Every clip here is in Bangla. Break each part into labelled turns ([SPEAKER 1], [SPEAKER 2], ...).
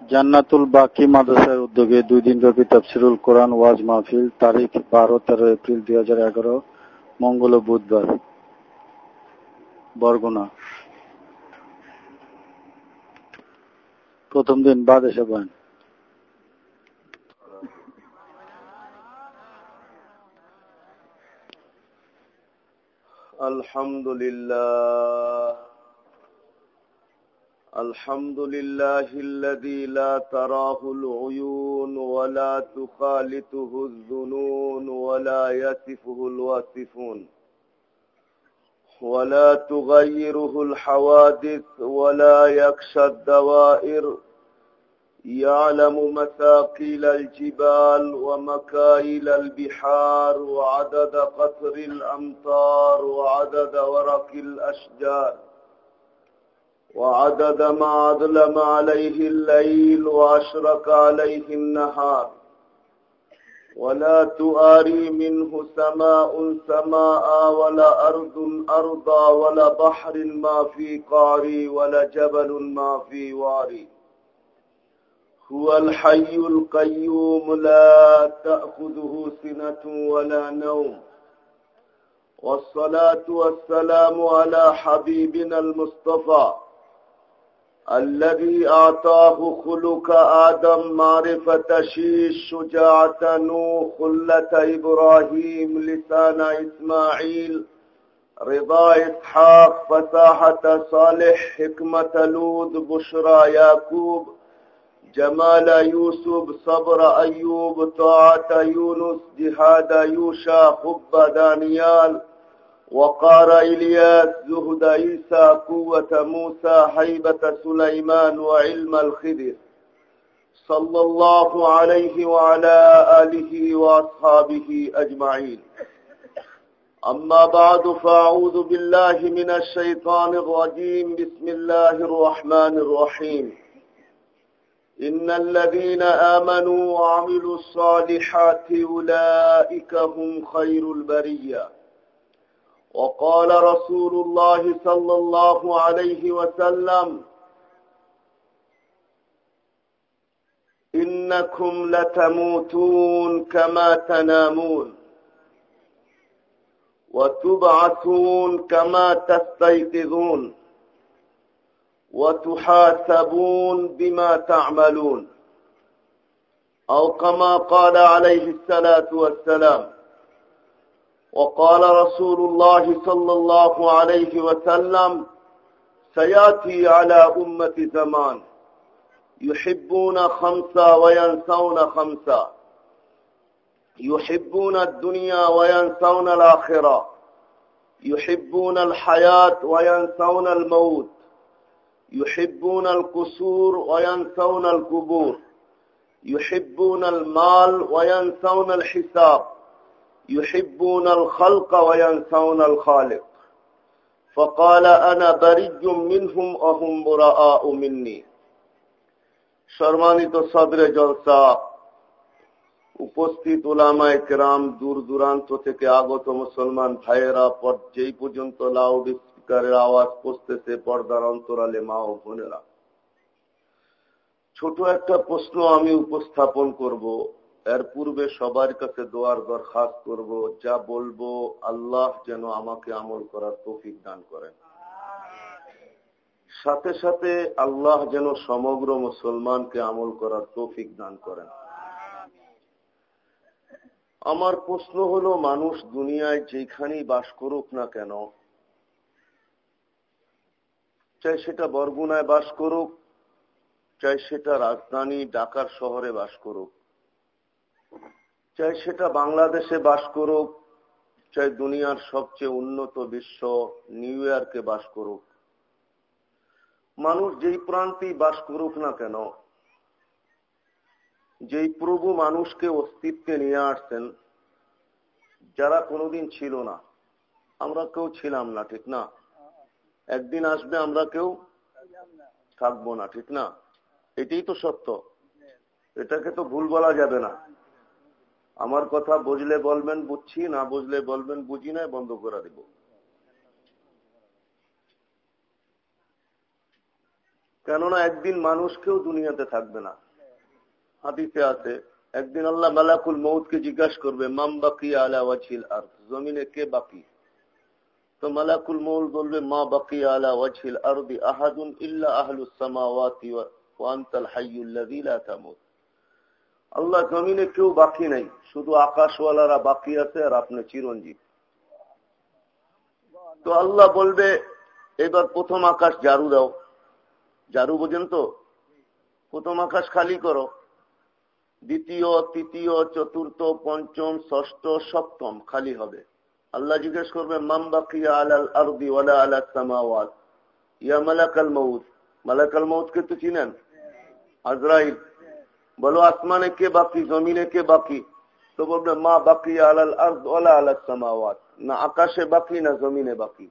[SPEAKER 1] জান্নাতুল বাকি মাদ্রাসার উদ্যোগে দুই দিন ব্যাপী তাফসিরুল কোরআন ওয়াজ মাহফিল, তারিখ বারো, তেরো এপ্রিল দুই হাজার এগারো, মঙ্গল ও বুধবার। বরগুনা। প্রথম দিন বাদ এসে বয়ান
[SPEAKER 2] আলহামদুলিল্লাহ। الحمد لله الذي لا تراه العيون ولا تخالطه الظنون ولا يسفه الواسفون ولا تغيره الحوادث ولا يكشى الدوائر. يعلم مثاقيل الجبال ومكايل البحار وعدد قطر الأمطار وعدد ورق الأشجار. وعدد ما أظلم عليه الليل وأشرق عليه النهار. ولا تؤاري منه سماء سماء ولا أرض أرضا ولا بحر ما في قعري ولا جبل ما في واري. هو الحي القيوم لا تأخذه سنة ولا نوم. والصلاة والسلام على حبيبنا المصطفى الذي أعطاه خلق آدم معرفة شيش شجاعة نوح خلة إبراهيم لسان إسماعيل رضا إسحاق فساحة صالح حكمة لود بشرى يعقوب جمال يوسف صبر أيوب طاعة يونس جهاد يوشع حب دانيال وقار إلياس زهد عيسى قوة موسى هيبة سليمان وعلم الخدر. صلى الله عليه وعلى آله وأصحابه أجمعين. أما بعد فأعوذ بالله من الشيطان الرجيم. بسم الله الرحمن الرحيم. إن الذين آمنوا وعملوا الصالحات أولئك هم خير البرية. وقال رسول الله صلى الله عليه وسلم إنكم لتموتون كما تنامون وتبعثون كما تستيقظون وتحاسبون بما تعملون أو كما قال عليه الصلاة والسلام. وقال رسول الله صلى الله عليه وسلم سيأتي على أمة زمان يحبون خمسة وينسون خمسة يحبون الدنيا وينسون الآخرة يحبون الحياة وينسون الموت يحبون القصور وينسون القبور يحبون المال وينسون الحساب. يحبون الخلق وينسون الخالق فقال أنا برج منهم وهم براء مني সম্মানিত সদরে জলসা উপস্থিত ওলামায় কেরাম দূর দূরান্ত থেকে আগত মুসলমান ভাইয়েরা পর যেই পর্যন্ত লাউড স্পিকারের আওয়াজ পৌঁছতেছে পর্দার অন্তরালে মা ও বোনেরা ছোট একটা প্রশ্ন আমি উপস্থাপন করব এর পূর্বে সবার কাছে দোয়ার দরখাস্ত করব, যা বলব আল্লাহ যেন আমাকে আমল করার তৌফিক দান করেন। সাথে সাথে আল্লাহ যেন সমগ্র মুসলমানকে আমল করার তৌফিক দান করেন। আমার প্রশ্ন হলো, মানুষ দুনিয়ায় যেখানেই বাস করুক না কেন, চাই সেটা বরগুনায় বাস করুক, চাই সেটা রাজধানী ঢাকার শহরে বাস করুক চাই সেটা বাংলাদেশে বাস করুক, চাই দুনিয়ার সবচেয়ে উন্নত বিশ্ব নিউ ইয়র্কে বাস করুক। মানুষ যেই প্রান্তেই বাস করুক না কেন, যেই প্রভু মানুষকে অস্তিত্বে নিয়ে আসছেন, যারা কোনোদিন ছিল না, আমরা কেউ ছিলাম না, ঠিক না? একদিন আসবে আমরা কেউ থাকব না, ঠিক না? এটাই তো সত্য। এটাকে তো ভুল বলা যাবে না। আমার কথা বুঝলে বলবেন, বুঝছি, না বুঝলে বলবেন, বুঝি না, বন্ধ করে দিব। কেননা একদিন মানুষকেও দুনিয়াতে থাকবে না। হাতিতে আছে, একদিন আল্লাহ মালাকুল মৌতকে জিজ্ঞাসা করবে, মাম বাকি আলা ওয়াছিল আর জমিনে কে বাকি? তো মালাকুল মৌল বলবে, মা বাকি আলা ওয়াছিল আরদি আহাদুন ইল্লা আহলুস সামাওয়াতি ওয়ান্তাল হাইয়ুল্লাযী লা তামুত। আল্লাহ জমিনে কেউ বাকি নাই। শুধু আকাশওয়ালারা বাকি আছে আর আপনি চিরঞ্জীব। তো আল্লাহ বলবে, এবার প্রথম আকাশ জারু দাও। জারু বোঝেন তো? প্রথম আকাশ খালি করো। দ্বিতীয়, তৃতীয়, চতুর্থ, পঞ্চম, ষষ্ঠ, সপ্তম খালি হবে। আল্লাহ জিজ্ঞেস করবে মাম বাকিয়া আলাল আরদি ওয়ালা আলা ইয়া মালাকাল মালাকাল মউতকে তো চিনেন? আজরাইল। বলো, আসমানে কে বাকি, জমিনে কে বাকি? তো বলবে, মা বাকি আলাল আর্দ ওয়ালা আলা সামাওয়াত। না আকাশে বাকি, না জমিনে বাকি।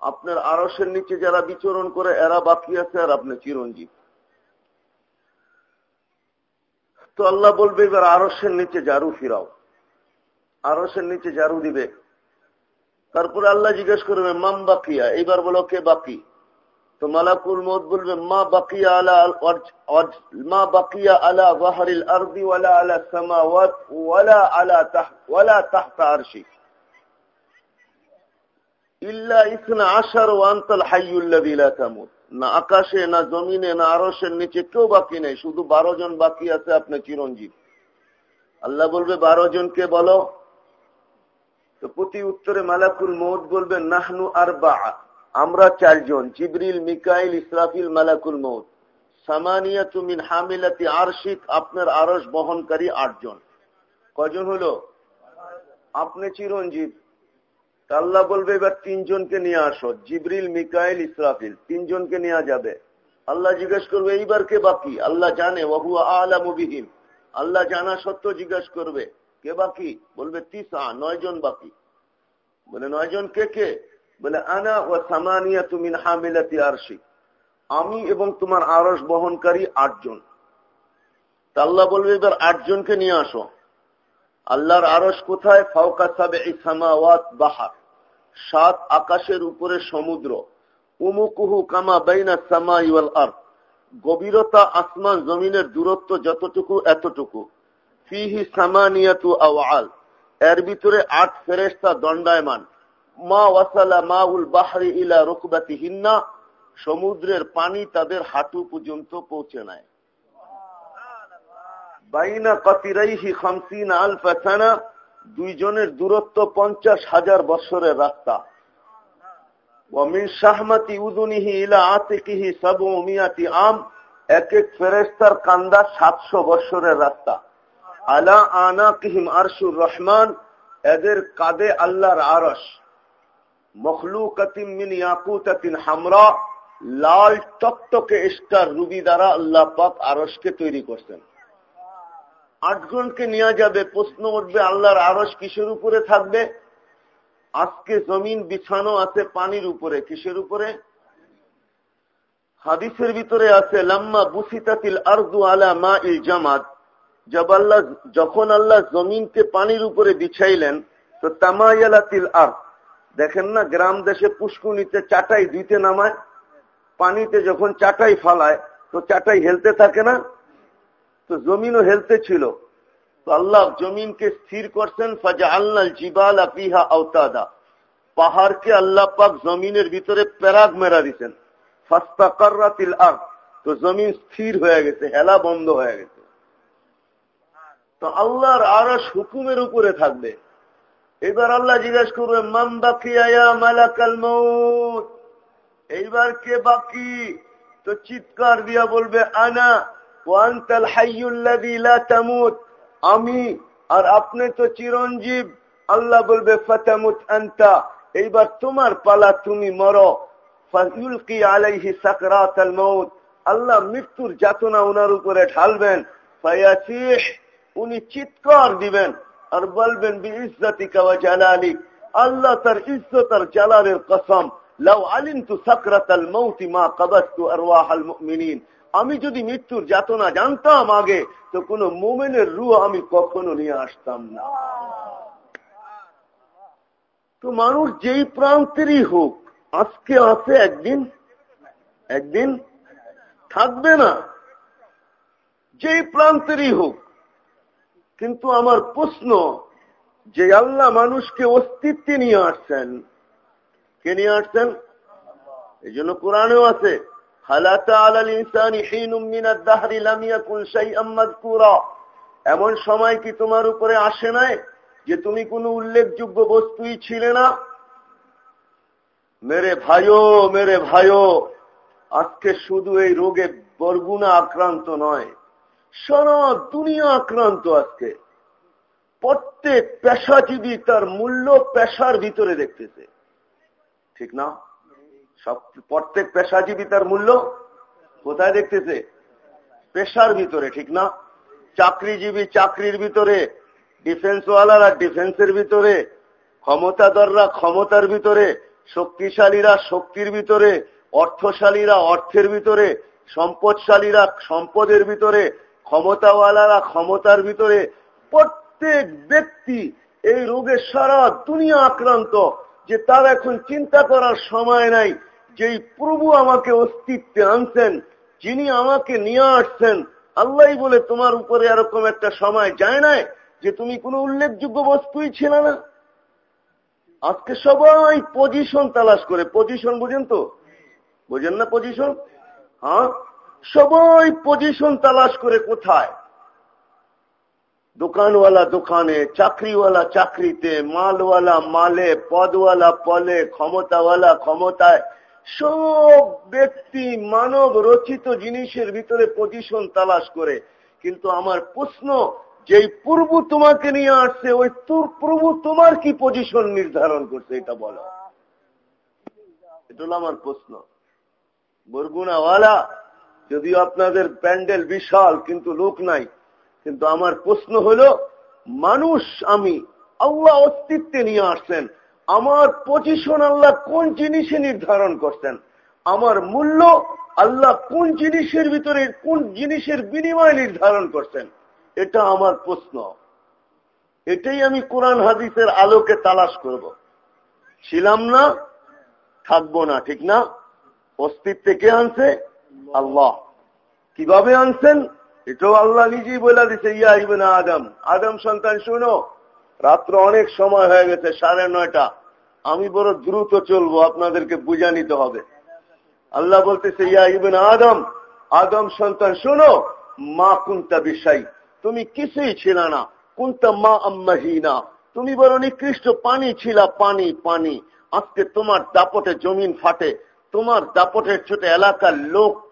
[SPEAKER 2] আপনার আরসের নিচে যারা বিচরণ করে, এরা বাকি আছে আর আপনি চিরঞ্জীব। তো আল্লাহ বলবে, এবার আরসের নিচে জারু ফিরাও। আরসের নিচে জারু দিবে। তারপরে আল্লাহ জিজ্ঞেস করবে, মাম বাকিয়া? এইবার বলো, কে বাকি? তো মালাকুল মত বলবে, মা বাকিয়া আলা মা বাকিয়া আলা আরদি ওয়ালা আলা সামাওয়াত ওয়ালা আলা তাহ, ওয়ালা তাহতা আরশিক ইল্লা ইসনা আশার তামুত। না আকাশে, না জমিনে, না আরশের নিচে কেউ বাকি নেই, শুধু বারো জন বাকি আছে আপনি চিরঞ্জীব। আল্লাহ বলবে, বারো জনকে বলো। তো প্রতি উত্তরে মালাকুল মৌত বলবে, নাহনু আর বা আমরা চারজন, জিবরিল, মিকাইল, ইসরাফিল, মালাকুল মৌত সামানিয়া তুমিন হামিলাতি আরশিক, আপনার আরস বহনকারী আটজন। কজন হলো? আপনি চিরঞ্জীব। আল্লাহ বলবে, এবার তিনজনকে নিয়ে আসো, জিবরিল, মিকাইল, ইসরাফিল। তিনজনকে নেওয়া যাবে। আল্লাহ জিজ্ঞেস করবে, এইবার কে বাকি? আল্লাহ জানে আল্লাহ জানা সত্য জিজ্ঞেস করবে, কে বাকি? বলবে, তিসা নয় জন বাকি। বলে নয় জন কে কে? বলে, আনা ও সামানিয়া তুমিন হামিলাতি আরশি। আমি এবং তোমার আরস বহনকারী আটজন। আল্লাহ বলবে, এবার আটজনকে নিয়ে আসো। আল্লাহর আরস কোথায়? ফাউকা সাবে সামাওয়াত বাহার। সাত আকাশের উপরে সমুদ্র। উমুকুহু কামা বাইনা সামা ইওয়াল আর গভীরতা আসমান জমিনের দূরত্ব যতটুকু, এতটুকু। ফিহি সামানিয়াতু আওয়াল। এর ভিতরে আট ফেরেস্তা দণ্ডায়মান। সমুদ্রের পানি তাদের হাঁটু পর্যন্ত পৌঁছে নেয়। দুইজনের দূরত্ব পঞ্চাশ হাজার বছরের রাস্তা। আম এক এক ফেরেস্তার কান্দা সাতশো রাস্তা। আলা আনা কিহিম এদের আল্লাহর আরস লাল টকটকে রুবি দ্বারা আল্লাহ পাক আরসকে তৈরি করছেন। নেওয়া যাবে, প্রশ্ন উঠবে, আল্লাহর আরস কিসের উপরে থাকবে? আজকে জমিন বিছানো আছে পানির উপরে, কিসের উপরে? হাদিসের ভিতরে আছে, লাম্মা বুসিতাতিল আরদু আলা মা ইল জামাত আল্লাহ যখন আল্লাহ জমিনকে পানির উপরে বিছাইলেন, তো তামায়ালাতিল আর দেখেন না, গ্রাম দেশে পুষ্কুনিতে চাটাই দিতে নামায়, পানিতে যখন চাটাই ফালায়, তো চাটাই হেলতে থাকে না? তো জমিনও হেলতে ছিল। তো আল্লাহ জমিনকে স্থির করছেন ফাজা আল্লাহ জিবাল আপিহা আওতাদা। পাহাড়কে আল্লাহ পাক জমিনের ভিতরে প্যারাগ মেরা দিচ্ছেন ফাস্তাকারাতিল আর তো জমিন স্থির হয়ে গেছে, হেলা বন্ধ হয়ে গেছে। তো আল্লাহর আরস হুকুমের উপরে থাকবে। এবার আল্লাহ জিজ্ঞেস করবে মাম বাকি আয়া মালাকাল মৌত এইবার কে বাকি? তো চিৎকার দিয়া বলবে, আনা ওয়ান্তাল তামুত। আমি আর আপনি তো চিরঞ্জীব। আল্লাহ বলবে, ফাতামুত আনতা। এইবার তোমার পালা তুমি মরো। ফায়ুলকি আলাইহি সাকরাতাল মাউত। আল্লাহ মৃত্যুর যাতনা ওনার উপরে ঢালবেন। ফায়াসিহ, উনি চিৎকার দিবেন। আর বলবেন আল্লাহ তার ইজ্জত আর জালালের কসম, লাউ আলিমতু সাকরাতাল মাউত মা কাবাতু আরওয়াহাল মুমিনিন। আমি যদি মৃত্যুর যাতনা জানতাম আগে, তো কোন মোমেনের রু আমি কখনো নিয়ে আসতাম না। তো মানুষ যেই প্রান্তেরই হোক, আজকে আছে, একদিন? একদিন? থাকবে না। যেই প্রান্তেরই হোক কিন্তু আমার প্রশ্ন, যে আল্লাহ মানুষকে অস্তিত্বে নিয়ে আসছেন, কে নিয়ে আসছেন? এই জন্য কোরআনেও আছে এমন সময় কি তোমার উপরে আসে নাই যে তুমি কোনো উল্লেখযোগ্য বস্তুই ছিলে না? মেরে ভাইও মেরে ভাইও, আজকে শুধু এই রোগে বরগুনা আক্রান্ত নয়। সারা দুনিয়া আক্রান্ত আজকে। প্রত্যেক পেশাজীবী তার মূল্য পেশার ভিতরে দেখতেছে। ঠিক না? সব, প্রত্যেক পেশাজীবী তার মূল্য কোথায় দেখতেছে? পেশার ভিতরে, ঠিক না? চাকরিজীবী চাকরির ভিতরে, ডিফেন্সওয়ালারা ডিফেন্সের ভিতরে, ক্ষমতাধররা ক্ষমতার ভিতরে, শক্তিশালীরা শক্তির ভিতরে, অর্থশালীরা অর্থের ভিতরে, সম্পদশালীরা সম্পদের ভিতরে ক্ষমতাওয়ালারা ক্ষমতার ভিতরে প্রত্যেক ব্যক্তি এই রোগে সারা দুনিয়া আক্রান্ত, যে তার এখন চিন্তা করার সময় নাই, যেই প্রভু আমাকে অস্তিত্বে আনছেন, যিনি আমাকে নিয়ে আসছেন, আল্লাহ বলে তোমার উপরে এরকম একটা সময় যায় নাই যে তুমি কোনো উল্লেখযোগ্য বস্তুই ছিল না। আজকে সবাই পজিশন তালাশ করে। পজিশন বুঝেন তো? বুঝেন না পজিশন হ্যাঁ? সবাই পজিশন তালাশ করে কোথায়? দোকানওয়ালা দোকানে, চাকরিওয়ালা চাকরিতে, মালওয়ালা মালে, পদওয়ালা পলে, ক্ষমতাওয়ালা ক্ষমতায়, সব ব্যক্তি মানব রচিত জিনিসের ভিতরে পজিশন তালাশ করে। কিন্তু আমার প্রশ্ন, যেই পূর্ব তোমাকে নিয়ে আসছে, ওই তোর প্রভু তোমার কি পজিশন নির্ধারণ করছে এটা বলো। এটা হলো আমার প্রশ্ন। বরগুনাওয়ালা যদিও আপনাদের প্যান্ডেল বিশাল, কিন্তু লোক নাই। কিন্তু আমার প্রশ্ন হলো, মানুষ আমি, আল্লাহ অস্তিত্বে নিয়ে আসছেন। আমার পজিশন আল্লাহ কোন জিনিসে নির্ধারণ করছেন? আমার মূল্য আল্লাহ কোন জিনিসের ভিতরে, কোন জিনিসের বিনিময় নির্ধারণ করছেন? এটা আমার প্রশ্ন। এটাই আমি কোরআন হাদিসের আলোকে তালাশ করব। ছিলাম না, থাকব না, ঠিক না? অস্তিত্বে কে আনছে? আল্লাহ। কীভাবে আনছেন? এটাও আল্লাহ নিজেই বলে দিছে, ইয়া ইবেন আদম। আদম সন্তান, শুনো, রাত্র অনেক সময় হয়ে গেছে, সাড়ে নয়টা। আমি বড় দ্রুত চলবো, আপনাদেরকে বুঝা নিতে হবে। আল্লাহ বলতেছে, ইয়া ইবেন আদম আদম সন্তান, শোনো, মা কুন্তা বিষয় তুমি কিছুই ছিল না। কুন্তা মা আম্মাহিনা। তুমি বড় নিকৃষ্ট, পানি ছিল, পানি পানি। আজকে তোমার দাপটে জমিন ফাটে। তোমার দাপটের ছোট এলাকার লোক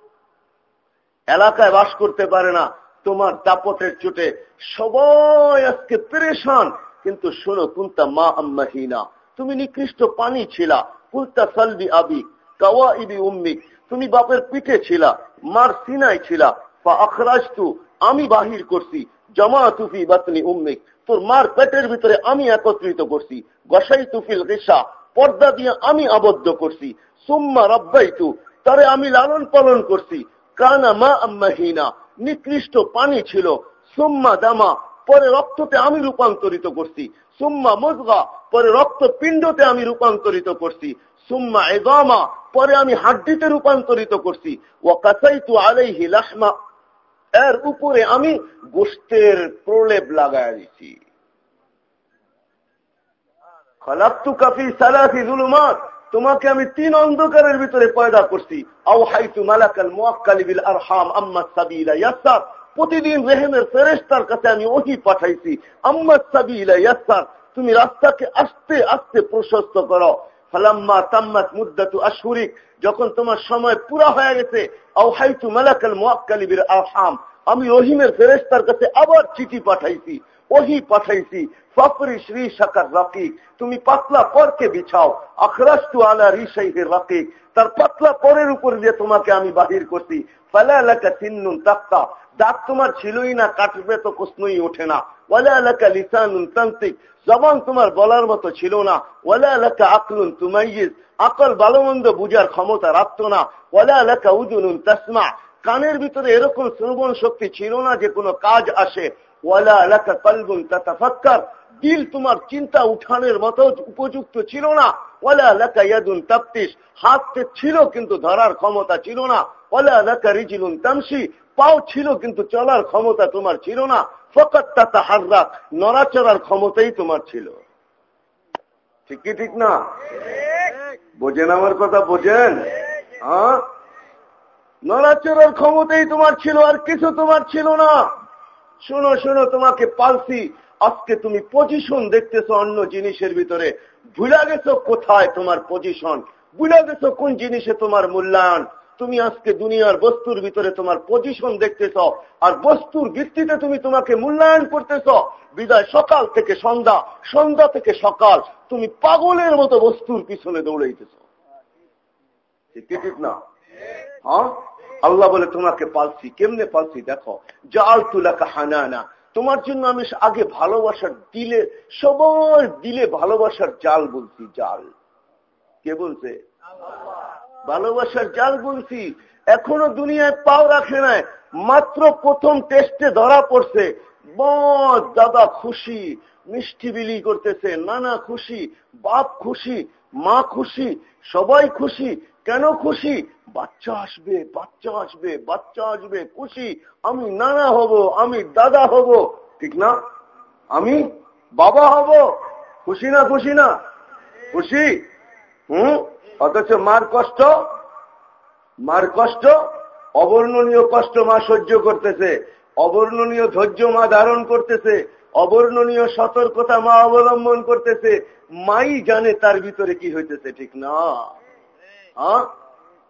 [SPEAKER 2] এলাকায় বাস করতে পারে না। তোমার দাপটের চোটে সবাই আজকে পেরেশান। কিন্তু শোনো, কুন্তা মা আম্মাহিনা তুমি নিকৃষ্ট পানি ছিলা। কুলতা সালবি আবি, কাওয়া ইবি উম্মিক তুমি বাপের পিঠে ছিলা, মার সিনায় ছিলা। বা আখরাজতু, আমি বাহির করছি। জমা তুফি বাতনি উম্মিক তোর মার পেটের ভিতরে আমি একত্রিত করছি। গসাই তুফিল রেশা পর্দা দিয়ে আমি আবদ্ধ করছি। সুম্মা রব্বাইতু, তারে আমি লালন পালন করছি। কানা মা আম্মাহিনা, নিকৃষ্ট পানি ছিল। সুম্মা দামা, পরে রক্ততে আমি রূপান্তরিত করছি। সুম্মা মজগা, পরে রক্ত পিণ্ডতে আমি রূপান্তরিত করছি। সুম্মা এগামা পরে আমি হাড্ডিতে রূপান্তরিত করছি। ও কাসাইতু আলাইহি লাহমা, এর উপরে আমি গোষ্ঠের প্রলেপ লাগাই দিছি। খলাপ্তু কাফি সালাফি জুলুমাত তোমাকে আমি তিন অন্ধকারের ভিতরে পয়দা করছি। আও হাইতু মালাকাল মুআক্কালিবিল আরহাম আম্মা সাবিলা ইয়াসার। প্রতিদিন রেহেমের ফেরেশতার কাছে আমি ওহি পাঠাইছি। আম্মা সাবিলা ইয়াসার, তুমি রাস্তাকে আস্তে আস্তে প্রশস্ত করো। ফালাম্মা তাম্মাত মুদ্দাতু আশহুরিক, যখন তোমার সময় পুরা হয়ে গেছে আও হাইতু মালাকাল মুআক্কালিবিল আরহাম, আমি রহিমের ফেরেশতার কাছে আবার চিঠি পাঠাইছি। ওহি পাঠাইছি। ফপরি শ্রী শাকার রাকিক তুমি পাতলা পরকে বিছাও। আখরাস্তু আলা রিসাইহের রাকিক তার পাতলা পরের উপর দিয়ে তোমাকে আমি বাহির করছি। ফালা এলাকা চিন্নুন তাক্তা দাঁত তোমার ছিলই না, কাটবে তো প্রশ্নই ওঠে না। ওয়ালা এলাকা লিসানুন তান্ত্রিক। জবান তোমার বলার মতো ছিল না। ওয়ালা এলাকা আকলুন তুমাইজিজ আকল ভালো মন্দ বুঝার ক্ষমতা রাখত না। ওয়ালা এলাকা উদুনুন তাসমা। কানের ভিতরে এরকম শ্রবণ শক্তি ছিল না যে কোনো কাজ আসে। দিল তোমার চিন্তা উঠানের মতো উপযুক্ত ছিল না। ইয়াদুন তাপ্তিস হাতে ছিল কিন্তু ধরার ক্ষমতা ছিল না। ওলা এলাকা রিজিলুন তামসি পাও ছিল কিন্তু চলার ক্ষমতা তোমার ছিল না। ফকত্তা তাহার নড়াচড়ার ক্ষমতাই তোমার ছিল। ঠিক কি ঠিক না? বোঝেন আমার কথা, বোঝেন? হ্যাঁ? নড়াচড়ার ক্ষমতাই তোমার ছিল আর কিছু তোমার ছিল না। শোনো শোনো, তোমাকে পালছি আজকে তুমি পজিশন দেখতেছো অন্য জিনিসের ভিতরে। ভুলা গেছো কোথায় তোমার পজিশন ভুলা গেছো কোন জিনিসে তোমার মূল্যায়ন? তুমি আজকে দুনিয়ার বস্তুর ভিতরে তোমার পজিশন দেখতেছ, আর বস্তুর ভিত্তিতে তুমি তোমাকে মূল্যায়ন করতেছ। বিদায়, সকাল থেকে সন্ধ্যা সন্ধ্যা থেকে সকাল, তুমি পাগলের মতো বস্তুর পিছনে দৌড়াইতেছ। ঠিক না? হ্যাঁ? আল্লাহ বলে, তোমাকে পালছি, কেমনে পালছি? দেখো জাল তুলাকা হানানা। তোমার জন্য আমি আগে ভালোবাসার দিলে, সবার দিলে ভালোবাসার জাল বলছি, জাল। কে বলছে? ভালোবাসার জাল বলছি। এখনও দুনিয়ায় পাও রাখে নাই। মাত্র প্রথম টেস্টে ধরা পড়ছে। বদ, দাদা খুশি, মিষ্টি বিলি করতেছে, নানা খুশি, বাপ খুশি মা খুশি, সবাই খুশি, কেন খুশি? বাচ্চা আসবে বাচ্চা আসবে বাচ্চা আসবে, খুশি। আমি নানা হব, আমি দাদা হব। ঠিক না? আমি বাবা হব। খুশি না খুশি না? খুশি? হুম? অথচ মার কষ্ট? মার কষ্ট? অবর্ণনীয় কষ্ট মা সহ্য করতেছে। অবর্ণনীয় ধৈর্য মা ধারণ করতেছে, অবর্ণনীয় সতর্কতা মা অবলম্বন করতেছে, মাই জানে তার ভিতরে কি হইতেছে, ঠিক না? হ্যাঁ?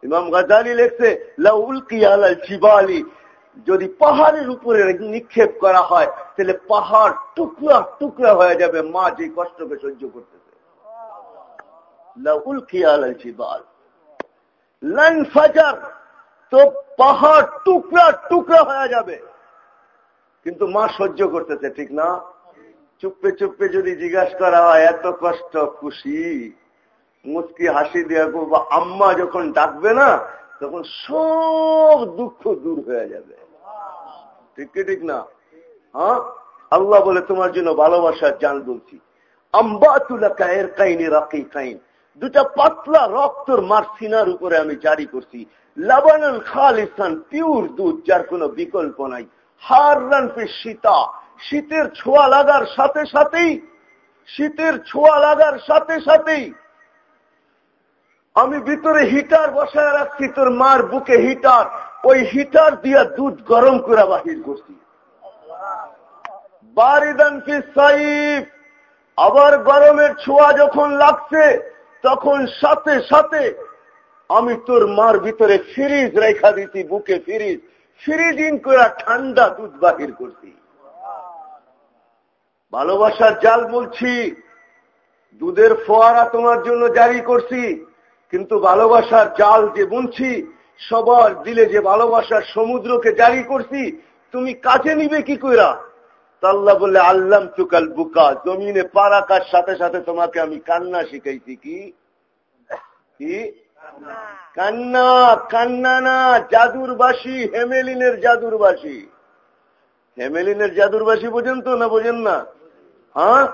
[SPEAKER 2] ইমাম গাজালি লেখছে যদি পাহাড়ের উপরে নিক্ষেপ করা হয়, তাহলে পাহাড় টুকরা টুকরা হয়ে যাবে, মা যে কষ্টকে সহ্য করতেছে। তো পাহাড় টুকরা টুকরা হয়ে যাবে। কিন্তু মা সহ্য করতেছে, ঠিক না? চুপে চুপে যদি জিজ্ঞাসা করা হয়, এত কষ্ট, খুশি? মুসকি হাসি দেওয়া করব আম্মা যখন ডাকবে না, তখন সব দুঃখ দূর হয়ে যাবে। ঠিক কি, ঠিক না? হ্যাঁ? আল্লাহ বলে, তোমার জন্য ভালোবাসার জান বলছি। আম্বা তুলা কায়ের কাইনি রাকি কাইন দুটা পাতলা রক্তর মার সিনার উপরে আমি জারি করছি। লাবানান খালিসান পিউর দুধ, যার কোনো বিকল্প নাই। সীতা। শীতের ছোঁয়া লাগার সাথে সাথেই, শীতের ছোঁয়া লাগার সাথে সাথেই আমি ভিতরে হিটার বসায় রাখছি, তোর মার বুকে হিটার। ওই হিটার দিয়া দুধ গরম করে বাহির করছি। বারিদান কি সাইফ। আবার গরমের ছোঁয়া যখন লাগছে, তখন সাথে সাথে আমি তোর মার ভিতরে ফ্রিজ রেখা দিছি, বুকে ফ্রিজ। ফ্রিজিং করে ঠান্ডা দুধ বাহির করছি। ভালোবাসার জাল বলছি, দুধের ফোয়ারা তোমার জন্য জারি করছি, কিন্তু ভালোবাসার জাল যে বুনছি, সবার দিলে যে ভালোবাসার সমুদ্রকে জারি করছি, তুমি কাজে নিবে কি কইরা? তাল্লা বললে আল্লাম চুকাল বুকা, জমিনে পা রাখার সাথে সাথে তোমাকে আমি কান্না শিখাইছি কি? কান্না কান্না না জাদুরবাসী, হেমেলিনের জাদুরবাসী। হেমেলিনের জাদুরবাসী বোঝেন তো না বোঝেন না? হ্যাঁ?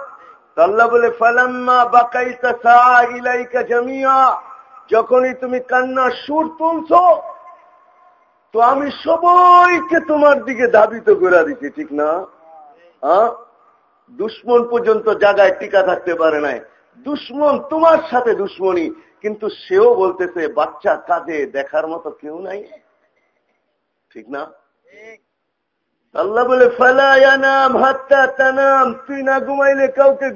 [SPEAKER 2] তাল্লা বলে, ফালাম্মা বাকাইতা জামিয়া যখনই তুমি কান্নার সুর তুলছ, তো আমি সবাইকে তোমার দিকে ধাবিত করে দিচ্ছি ঠিক না? দুশ্মন পর্যন্ত জায়গায় টিকা থাকতে পারে নাই। দুশ্মন তোমার সাথে দুশ্মনী। কিন্তু সেও বলতেছে, বাচ্চা কাঁদে, দেখার মতো কেউ নাই। ঠিক না? আল্লাহ বলে হাত্তা তানাম, তুই না ঘুমাইলে কাউকে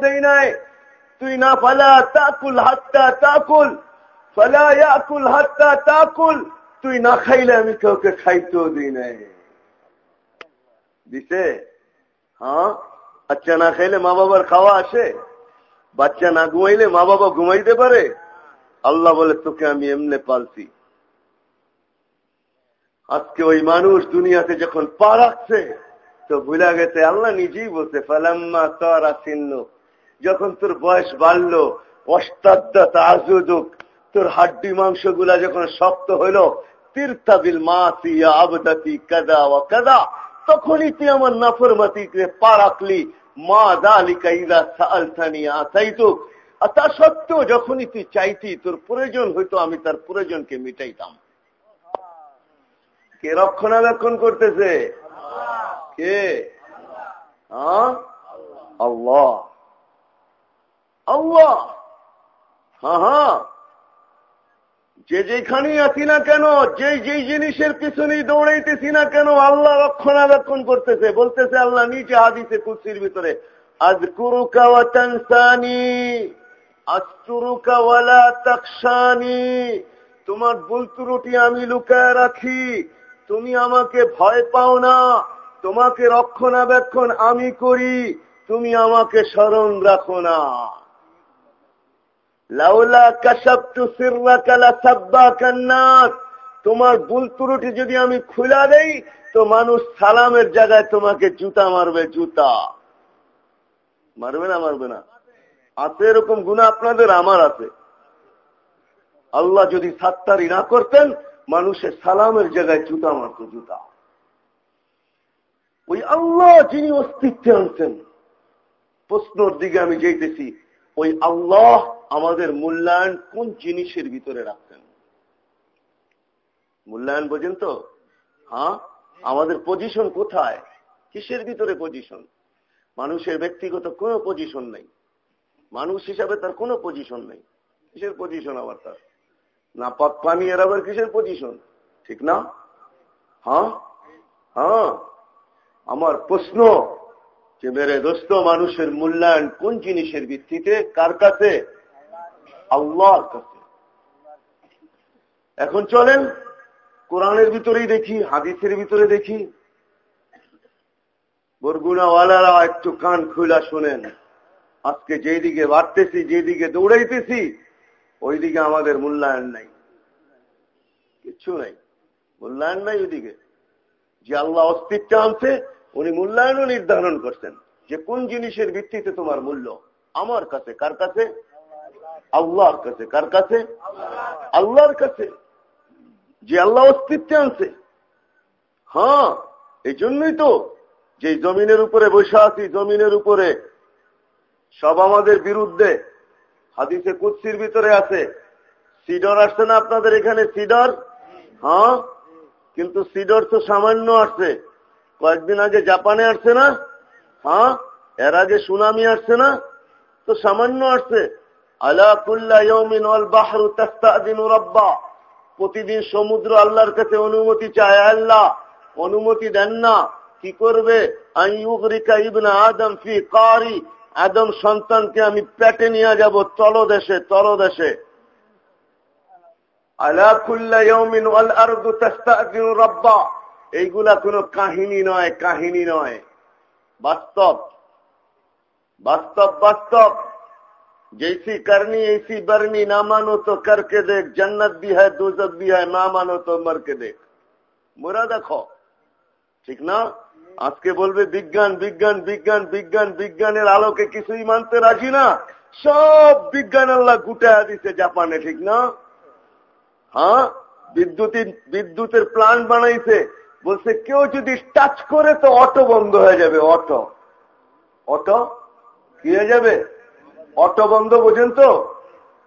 [SPEAKER 2] দেই নাই। তুই না ফালা তাকুল হাত্তা তাকুল হাত্তা তাকুল, তুই না খাইলে আমি কাউকে খাইতেও দিই নাই। দিছে? হ্যাঁ? বাচ্চা না খাইলে মা বাবার খাওয়া আসে? বাচ্চা না ঘুমাইলে মা বাবা ঘুমাইতে পারে? আল্লাহ বলে, তোকে আমি এমনে পালছি। আজকে ওই মানুষ দুনিয়াতে যখন পা রাখছে, তো ভুলা গেছে, আল্লাহ নিজেই বলছে, ফালাম্মা তরা চিহ্ন। যখন তোর বয়স বাড়লো অষ্টাদ্দা আজুদুক তোর হাড্ডি মাংসগুলা যখন শক্ত হইল তীর্থাবিল মাসি আবদাতি কাদা ও কাদা তখনই তুই আমার নাফরমাতিকে পা রাখলি, মা দালিকা সালথানিয়া আসাইতুক আর তা সত্ত্বেও যখনই তুই চাইতি, তোর প্রয়োজন হইতো আমি তার প্রয়োজনকে মিটাইতাম। কে রক্ষণাবেক্ষণ করতেছে? কে? আল্লাহ। আল্লাহ। হ্যাঁ হ্যাঁ। যে যেখানেই আছি না কেন, যে যেই জিনিসের পিছনেই দৌড়াইতেছি না কেন, আল্লাহ রক্ষণাবেক্ষণ করতেছে। বলতেছে আল্লাহ, নিচে হাদিসে কুসির ভিতরে আজ কুরুকা তোমার ভুল ত্রুটি আমি লুকায় রাখি। তুমি আমাকে ভয় পাও না। তোমাকে রক্ষণাবেক্ষণ আমি করি। তুমি আমাকে স্মরণ রাখো না। লাউলা তোমার যদি আমি খুলা দেই, তো মানুষ সালামের জায়গায় তোমাকে জুতা মারবে জুতা। মারবে না মারবে না। আছে এরকম গুণা আপনাদের, আমার আছে। আল্লাহ যদি সাত্তারি না করতেন, মানুষের সালামের জায়গায় জুতা মারত, জুতা। ওই আল্লাহ যিনি অস্তিত্বে আনছেন। প্রশ্নর দিকে আমি যেতেছি ওই আল্লাহ আমাদের মূল্যায়ন কোন জিনিসের ভিতরে রাখতেন? মূল্যায়ন বোঝেন তো? হ্যাঁ? আমাদের পজিশন কোথায়? কিসের ভিতরে পজিশন মানুষের ব্যক্তিগত কোনো পজিশন নেই। মানুষ হিসাবে তার কোনো পজিশন নেই। কিসের পজিশন আবার তার? না পাক পানি এর আবার কিসের পজিশন ঠিক না? হ্যাঁ? হ্যাঁ? আমার প্রশ্ন যে, মেরে দোস্ত, মানুষের মূল্যায়ন কোন জিনিসের ভিত্তিতে? কার কাছে? আল্লাহর কাছে। এখন চলেন, কোরআনের ভিতরেই দেখি, হাদিসের ভিতরে দেখি। বরগুনাওয়ালারা একটু কান খুলা শোনেন। আজকে যেদিকে বাড়তেছি, যেদিকে দৌড়াইতেছি, ওইদিকে আমাদের মূল্যায়ন নাই। কিচ্ছু নাই। মূল্যায়ন নাই ওইদিকে। যে আল্লাহ অস্তিত্ব আনছে, উনি মূল্যায়নও নির্ধারণ করছেন। যে কোন জিনিসের ভিত্তিতে তোমার মূল্য? আমার কাছে, কার কাছে? আল্লাহর কাছে। কার কাছে? আল্লাহর কাছে। যে আল্লাহ অস্তিত্বে আনছে। হ্যাঁ এই জন্যই তো যে জমিনের উপরে বসে আছি, জমিনের উপরে সব আমাদের বিরুদ্ধে। হাদিসে কুৎসির ভিতরে আছে, সিডর আসছে না আপনাদের এখানে সিডর? হ্যাঁ? কিন্তু সিডর তো সামান্য আসছে। কয়েকদিন আগে জাপানে আসছে না? হ্যাঁ? এর আগে সুনামি আসছে না? তো সামান্য আসছে। প্রতিদিন সমুদ্র আল্লাহর কাছে অনুমতি চায়, আল্লাহ, অনুমতি দেন না। কি করবে? আদম সন্তানকে আমি পেটে নিয়ে যাব তলদেশে তলদেশে রব্বা এইগুলা কোনো কাহিনী নয় কাহিনী নয় বাস্তব বাস্তব বাস্তব जैसी करनी ऐसी बरनी ना मानो तो करके देख जन्नत भी है दोजक भी है ना मानो तो मर के देख মোরা দেখো ঠিক না আজকে বলবে, বিজ্ঞান বিজ্ঞান বিজ্ঞান বিজ্ঞান, বিজ্ঞানের আলোকে কিছুই মানতে রাজি না। সব বিজ্ঞান আল্লাহ গুটায়া দিছে জাপানে, ঠিক না? হ্যাঁ? বিদ্যুতের বিদ্যুতের প্লান্ট বানাইছে। বলছে, কেউ যদি টাচ করে তো অটো বন্ধ হয়ে যাবে অটো অটো কি হয়ে যাবে? অটো বন্ধ, বোঝেন তো?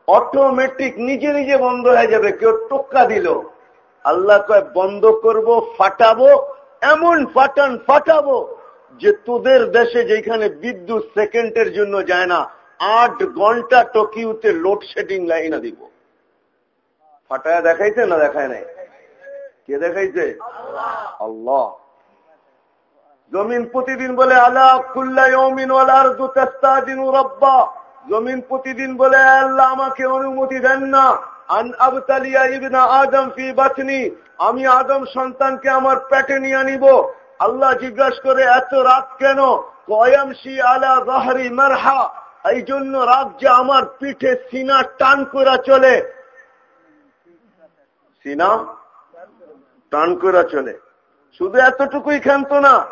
[SPEAKER 2] অটোমেটিক নিজে নিজে বন্ধ হয়ে যাবে, কেউ টোক্কা দিল। আল্লাহ কয়, বন্ধ করব, ফাটাবো এমন ফাটান ফাটাবো যে তোদের দেশে যেখানে বিদ্যুৎ সেকেন্ডের জন্য যায় না, আট ঘণ্টা টোকিউতে লোডশেডিং লাইনা দিব। ফাটায় দেখাইছে না দেখায় নাই? কে দেখাইছে? আল্লাহ। জমিন প্রতিদিন বলে কুল্লায়মিন রব্বা। জমিন প্রতিদিন বলে, আল্লাহ আমাকে অনুমতি দেন না। আমি আদম সন্তানকে আমার পেটে নিয়ে নিব আল্লাহ জিজ্ঞাসা করে, এত রাত কেন? কয়ামশি আলা জাহরি মারহা। এই জন্য রাত যে আমার পিঠে সিনা টান করা চলে। সিনা টান করা চলে। শুধু এতটুকুই খেনত না।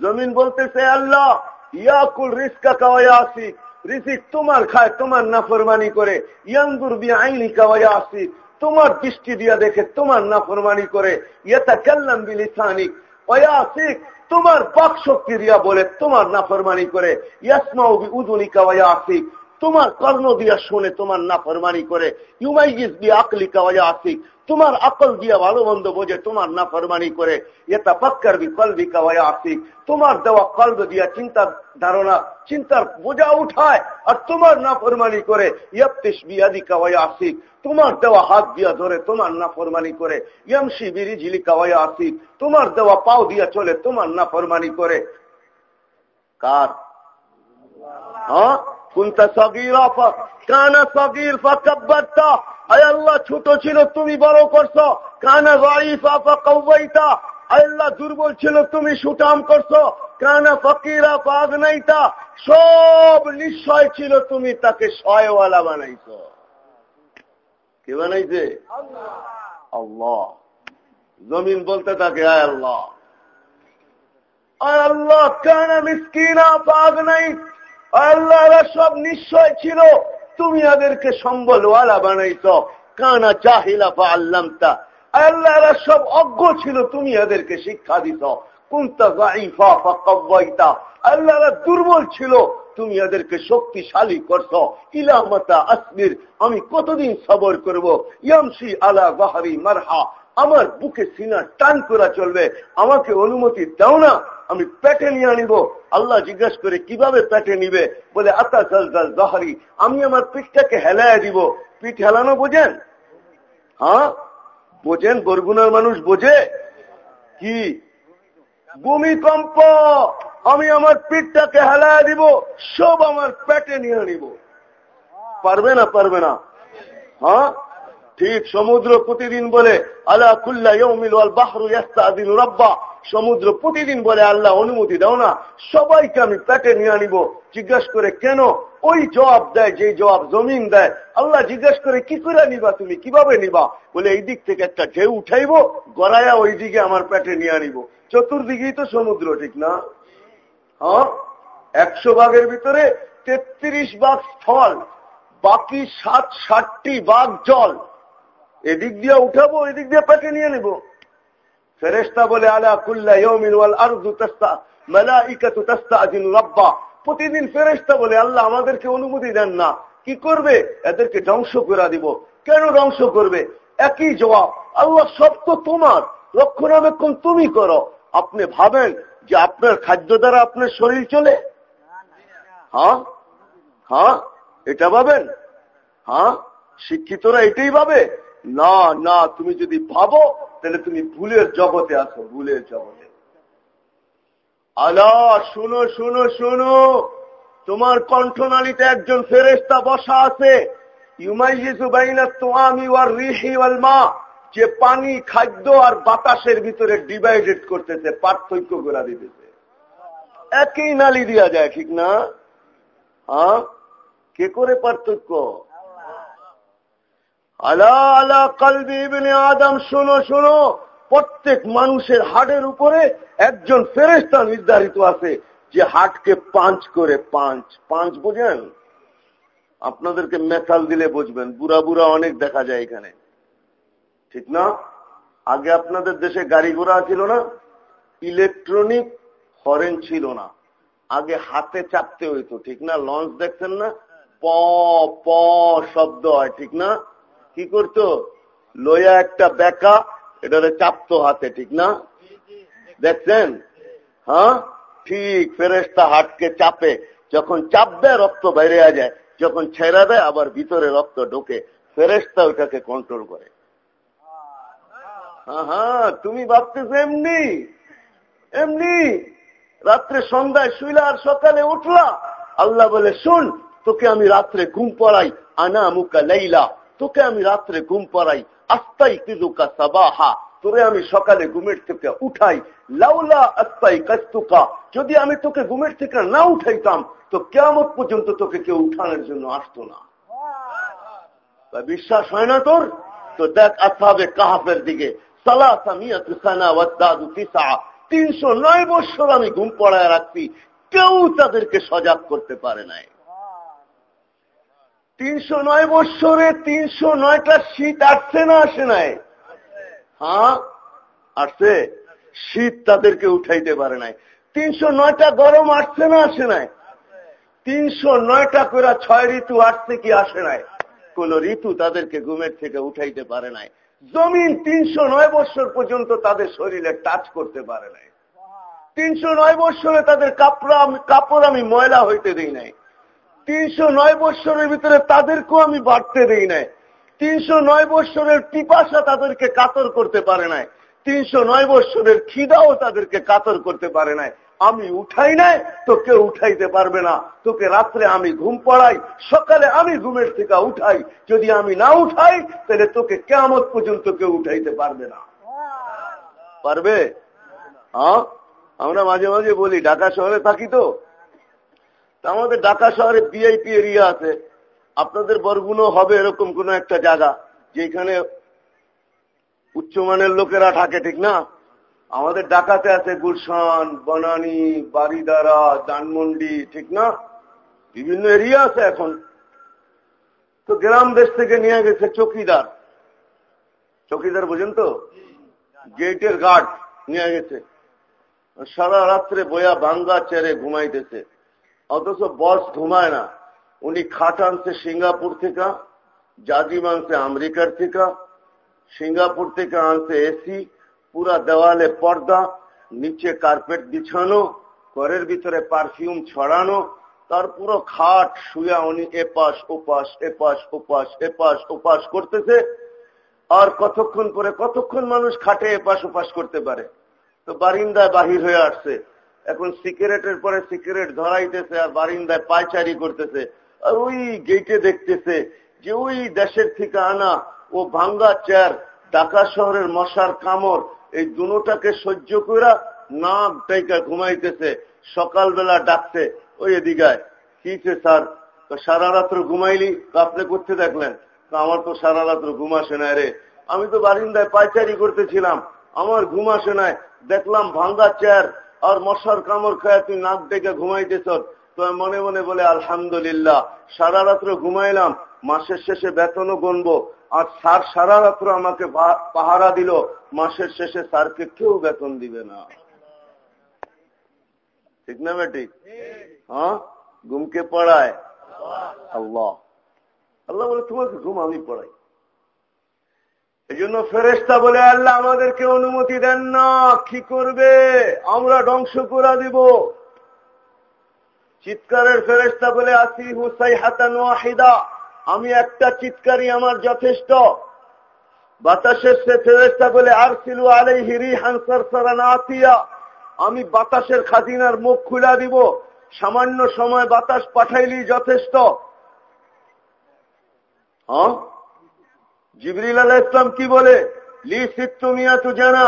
[SPEAKER 2] জমিন বলতেছে, আল্লাহ, ইয়াকুল রিস্কা কাওয়া আসি রিসিক তোমার খায়, তোমার নাফরমানি করে। ইয়াঙ্গুর বিয়া আইনি কাওয়াইয়া আসি তোমার দৃষ্টি দিয়া দেখে তোমার নাফরমানি করে। ইয়েতা কাল্লাম বিলিসানিক ওয়াসিক তোমার পাক শক্তি দিয়া বলে তোমার নাফরমানি করে। ইয়াসমা উদুনিকা ওয়া আসিক তোমার কর্ণ দিয়া শুনে তোমার নাফরমানি করে, ইউমাইজিস বি আকলিকা ওয়া আসিক তোমার আকল দিয়া ভালো মন্দ বোঝে, তোমার না ফরমানি করে এটা পাক্কার বি কলবিকা ওয়া আসিক তোমার দেওয়া কলব দিয়া চিন্তার ধারণা, চিন্তার বোঝা উঠায়, আর তোমার না ফরমানি করে ইয়াপ্তিস বিয়াদিকা ওয়া আসিক তোমার দেওয়া হাত দিয়া ধরে তোমার না ফরমানি করে, ইয়ামশি বিরিজিলিকা ওয়া আসিক তোমার দেওয়া পাও দিয়া চলে তোমার না ফরমানি করে। কার? হ্যাঁ? আয় ছোট ছিল, তুমি বড় করছ। কানা রাইফা ফাকাওয়াইতা আল্লাহ, দুর্বল ছিল, তুমি সুটাম করছ। কানা ফকিরা পাগ নাইতা সব নিশ্চয় ছিল, তুমি তাকে সয়ওয়ালা বানাইছো। কে বানাইছে? আল্লাহ। জমিন বলতে থাকে, আয় আল্লাহ। আয় আল্লাহ, কানা মিসকিনা পাগ নাই আল্লাহরা সব নিশ্চয় ছিল। তুমি এদেরকে সম্বলওয়ালা বানাইছ। কানা চাহিলা বা আল্লামতা। আল্লাহরা সব অজ্ঞ ছিল, তুমি এদেরকে শিক্ষা দিত দুর্বল ছিল, তুমি শক্তিশালী করছ। ইলামতা আসমির আমি কতদিন সবর করব? ইয়ামসি আলা বাহারি মারহা। আমার বুকে সিনা টান করা চলবে, আমাকে অনুমতি দাও না, আমি পেটে নিয়ে আনিব। আল্লাহ জিজ্ঞাসা করে, কীভাবে পেটে নিবে? বলে, আতা জল জল জহারি, আমি আমার পিঠটাকে হেলায় দিব। পিঠ হেলানো বোঝেন? হ্যাঁ? বোঝেন? বরগুনার মানুষ বোঝে? কি? ভূমিকম্প! আমি আমার পিঠটাকে হেলায় দিব, সব আমার পেটে নিয়ে আনিব। পারবে না পারবে না। হ্যাঁ? ঠিক সমুদ্র প্রতিদিন বলে আল্লাহ কুল্লা বাহরু রব্বা। সমুদ্র প্রতিদিন বলে, আল্লাহ অনুমতি দাও না। সবাইকে আমি পেটে নিয়ে আনিব। জিজ্ঞাসা করে, কেন? ওই জবাব দেয়, যে জবাব জমিন দেয়। আল্লাহ জিজ্ঞাসা করে, কি করে নিবা তুমি? কীভাবে নিবা? বলে, এই দিক থেকে একটা ঢেউ উঠাইব গড়াইয়া ওই দিকে আমার পেটে নিয়ে আনিব। চতুর্দিকেই তো সমুদ্র, ঠিক না? হ্যাঁ? একশো ভাগের ভিতরে তেত্রিশ ভাগ স্থল, বাকি সাত ষাটটি ভাগ জল। এদিক দিয়ে উঠাবো, এদিক দিয়ে পেটে নিয়ে নেব। ফেরেস্তা বলে, আলা কুল্লা রব্বা। প্রতিদিন ফেরেস্তা বলে, আল্লাহ আমাদেরকে অনুমতি দেন না। কি করবে? এদেরকে ধ্বংস করে দিব। কেন ধ্বংস করবে? একই জবাব, আল্লাহ সব তো তোমার। রক্ষণাবেক্ষণ তুমি করো। আপনি ভাবেন যে আপনার খাদ্য দ্বারা আপনার শরীর চলে? হ্যাঁ? হ্যাঁ? এটা ভাবেন? হ্যাঁ? শিক্ষিতরা এটাই ভাবে। না না, তুমি যদি ভাবো, তাহলে তুমি ভুলের জগতে আসো ভুলের জগতে। আলা, শুনো শুনো শুনো, তোমার কণ্ঠনালীতে একজন ফেরেস্তা বসা আছে। যে পানি, খাদ্য আর বাতাসের ভিতরে ডিভাইডেড করতেছে, পার্থক্য করে দিতেছে। একই নালি দেওয়া যায়, ঠিক না? হ্যাঁ? কে করে পার্থক্য? আলা আলা কালবি ইবনে আদম, শোনো শোনো। প্রত্যেক মানুষের হাটের উপরে একজন ফেরেস্তা নির্ধারিত আছে যে হাটকে পাঁচ করে পাঁচ। পাঁচ বোঝেন? আপনাদেরকে মেথাল দিলে বুঝবেন। বুড়া বুড়া অনেক দেখা যায় এখানে। ঠিক না? আগে আপনাদের দেশে গাড়ি ঘোড়া ছিল না, ইলেকট্রনিক হরেন ছিল না। আগে হাতে চাপতে হইতো, ঠিক না? লঞ্চ দেখছেন না? প প শব্দ হয়, ঠিক না? কি করতো লইয়া একটা বেকা এটারে চাপতো হাতে, ঠিক না? দেখছেন? হ্যাঁ? ঠিক ফেরেস্তা হাটকে চাপে, যখন চাপ দেয় রক্ত বাইরে যায়, যখন ছেড়া দেয়, আবার ভিতরে রক্ত ঢোকে ফেরেস্তা ওইটাকে কন্ট্রোল করে। হ্যাঁ হ্যাঁ তুমি ভাবতেছ এমনি? এমনি? রাত্রে সন্ধ্যায় শুইলা আর সকালে উঠলা? আল্লাহ বলে, শুন, তোকে আমি রাত্রে ঘুম পড়াই, আনা মুকা লাইলা। তোকে আমি রাত্রে ঘুম পড়াই, আস্তাই কিজুকা সাবাহা। তোরে আমি সকালে ঘুমের থেকে উঠাই, লাউলা আস্তাই কাস্তুকা। যদি আমি তোকে ঘুমের থেকে না উঠাইতাম, তো কেমন পর্যন্ত তোকে কেউ উঠানোর জন্য আসতো না। বিশ্বাস হয় না তোর? তো দেখ আসাবে কাহাফের দিকে তিনশো নয় বছর আমি ঘুম পড়ায় রাখছি, কেউ তাদেরকে সজাগ করতে পারে নাই। তিনশো নয় বৎসরে তিনশো নয়টা শীত আসছে না আসে নাই? হ্যাঁ আসছে। শীত তাদেরকে উঠাইতে পারে নাই। তিনশো নয়টা গরম আসছে না আসে নাই? তিনশো নয়টা করে ছয় ঋতু আসছে কি আসে নাই? কোন ঋতু তাদেরকে ঘুমের থেকে উঠাইতে পারে নাই। জমিন তিনশো নয় বৎসর পর্যন্ত তাদের শরীরে টাচ করতে পারে নাই। তিনশো নয় বৎসরে তাদের কাপড় কাপড় আমি ময়লা হইতে দিই নাই। তিনশো নয় বৎসরের ভিতরে তাদেরকেও আমি বাড়তে দিই নাই। তিনশো নয় বৎসরের পিপাসা তাদেরকে কাতর করতে পারে নাই। তিনশো নয় বৎসরের খিদাও তাদেরকে কাতর করতে পারে নাই। আমি উঠাই নাই, তো কেউ উঠাইতে পারবে না। তোকে রাত্রে আমি ঘুম পড়াই, সকালে আমি ঘুমের থেকে উঠাই। যদি আমি না উঠাই, তাহলে তোকে কেমন পর্যন্ত কেউ উঠাইতে পারবে না। পারবে? আমরা মাঝে মাঝে বলি, ঢাকা শহরে থাকি তো। আমাদের ঢাকা শহরে বিআইপি এরিয়া আছে। আপনাদের বরগুনো হবে এরকম কোন একটা জায়গা যেখানে উচ্চমানের লোকেরা থাকে, ঠিক না? আমাদের ডাকাতে আছে গুলশান, বনানি বাড়িদারা দানমন্ডি ঠিক না? বিভিন্ন এরিয়া আছে এখন। তো গ্রাম দেশ থেকে নিয়ে গেছে চকিদার। চকিদার বুঝেন তো? গেটের গার্ড নিয়ে গেছে। সারা রাত্রে বয়া ভাঙ্গা চেরে ঘুমাইতেছে। অথচ বস ঘুমায় না। উনি খাট আনছে সিঙ্গাপুর থেকে জাজিম আনছে আমেরিকার থেকে, সিঙ্গাপুর থেকে আনছে এসি পুরা দেওয়ালে পর্দা, নিচে কার্পেট বিছানো, ঘরের ভিতরে পারফিউম ছড়ানো, তার পুরো খাট শুয়া উনি এপাশ, ওপাশ এপাশ ওপাশ এপাশ, ওপাশ করতেছে। আর কতক্ষণ পরে কতক্ষণ মানুষ খাটে এপাশ, ওপাশ করতে পারে? তো বারিন্দায় বাহির হয়ে আসছে। এখন সিগারেটের পরে সিগারেট ধরাইতেছে আর বারিন্দায় পায়চারি করতেছে। আর ওই গেটে দেখতেছে যে ওই দেশের থেকে আনা ও ভাঙ্গা চেয়ার ঢাকা শহরের মশার কামড়, এই দুটাকে সহ্য করে নাক টাইকা ঘুমাইতেছে। সকালবেলা ডাকছে, ওই এদিকায় কিছে স্যার? সারা রাত্র ঘুমাইলি আপনি করতে দেখলেন? আমার তো সারা রাত্র ঘুম আসে না রে। আমি তো বারিন্দায় পাইচারি করতেছিলাম, আমার ঘুম আসে নাই। দেখলাম ভাঙ্গা চেয়ার আর মশার কামড় খায় তুই নাক ডেকে ঘুমাইতেছ তো মনে মনে বলে, আলহামদুলিল্লাহ, সারা রাত্র ঘুমাইলাম, মাসের শেষে বেতনও গণবো আর স্যার সারা রাত্র আমাকে পাহারা দিল, মাসের শেষে স্যারকে কেউ বেতন দিবে না। ঠিক না বেটি? হ্যাঁ? ঘুমকে পড়ায়? আল্লাহ। আল্লাহ বলে, তোমাকে ঘুম আমি পড়াই। এই জন্য ফেরেস্তা বলে, আল্লাহ আমাদেরকে অনুমতি দেন না, কি করবে? আমরা ধ্বংস করে দিব। চিৎকারের ফেরেস্তা বলে আসি হুসাই হাতান ওয়াহিদা, আমি একটা চিৎকারই আমার যথেষ্ট। বাতাসের সে ফেরেস্তা বলে আর ছিল আলাই হিরি হানসার আতিয়া, আমি বাতাসের খাজিনার মুখ খুলা দিব। সামান্য সময় বাতাস পাঠাইলি যথেষ্ট। হ্যাঁ জিবরিল আলাহ ইসলাম কি বলে? লি সিত্তুমিয়া তু জানা।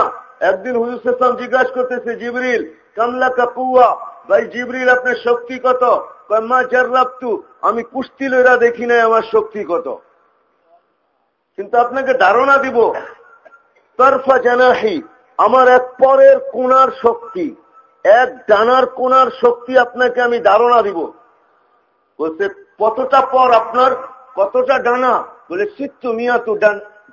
[SPEAKER 2] একদিন হুজুর ইসলাম জিজ্ঞাসা করতেছে, জিবরিল, কামলা কাপুয়া ভাই জিবরিল, আপনার শক্তি কত? মা জার্রাবতু, আমি কুস্তি লইরা দেখি নাই আমার শক্তি কত। কিন্তু আপনাকে ধারণা দিব, তরফা জানাহি, আমার এক পরের কোনার শক্তি, এক ডানার কোনার শক্তি আপনাকে আমি ধারণা দিব। বলছে, কতটা পর আপনার কতটা ডানা? বলে, সিত্তু মিয়াতু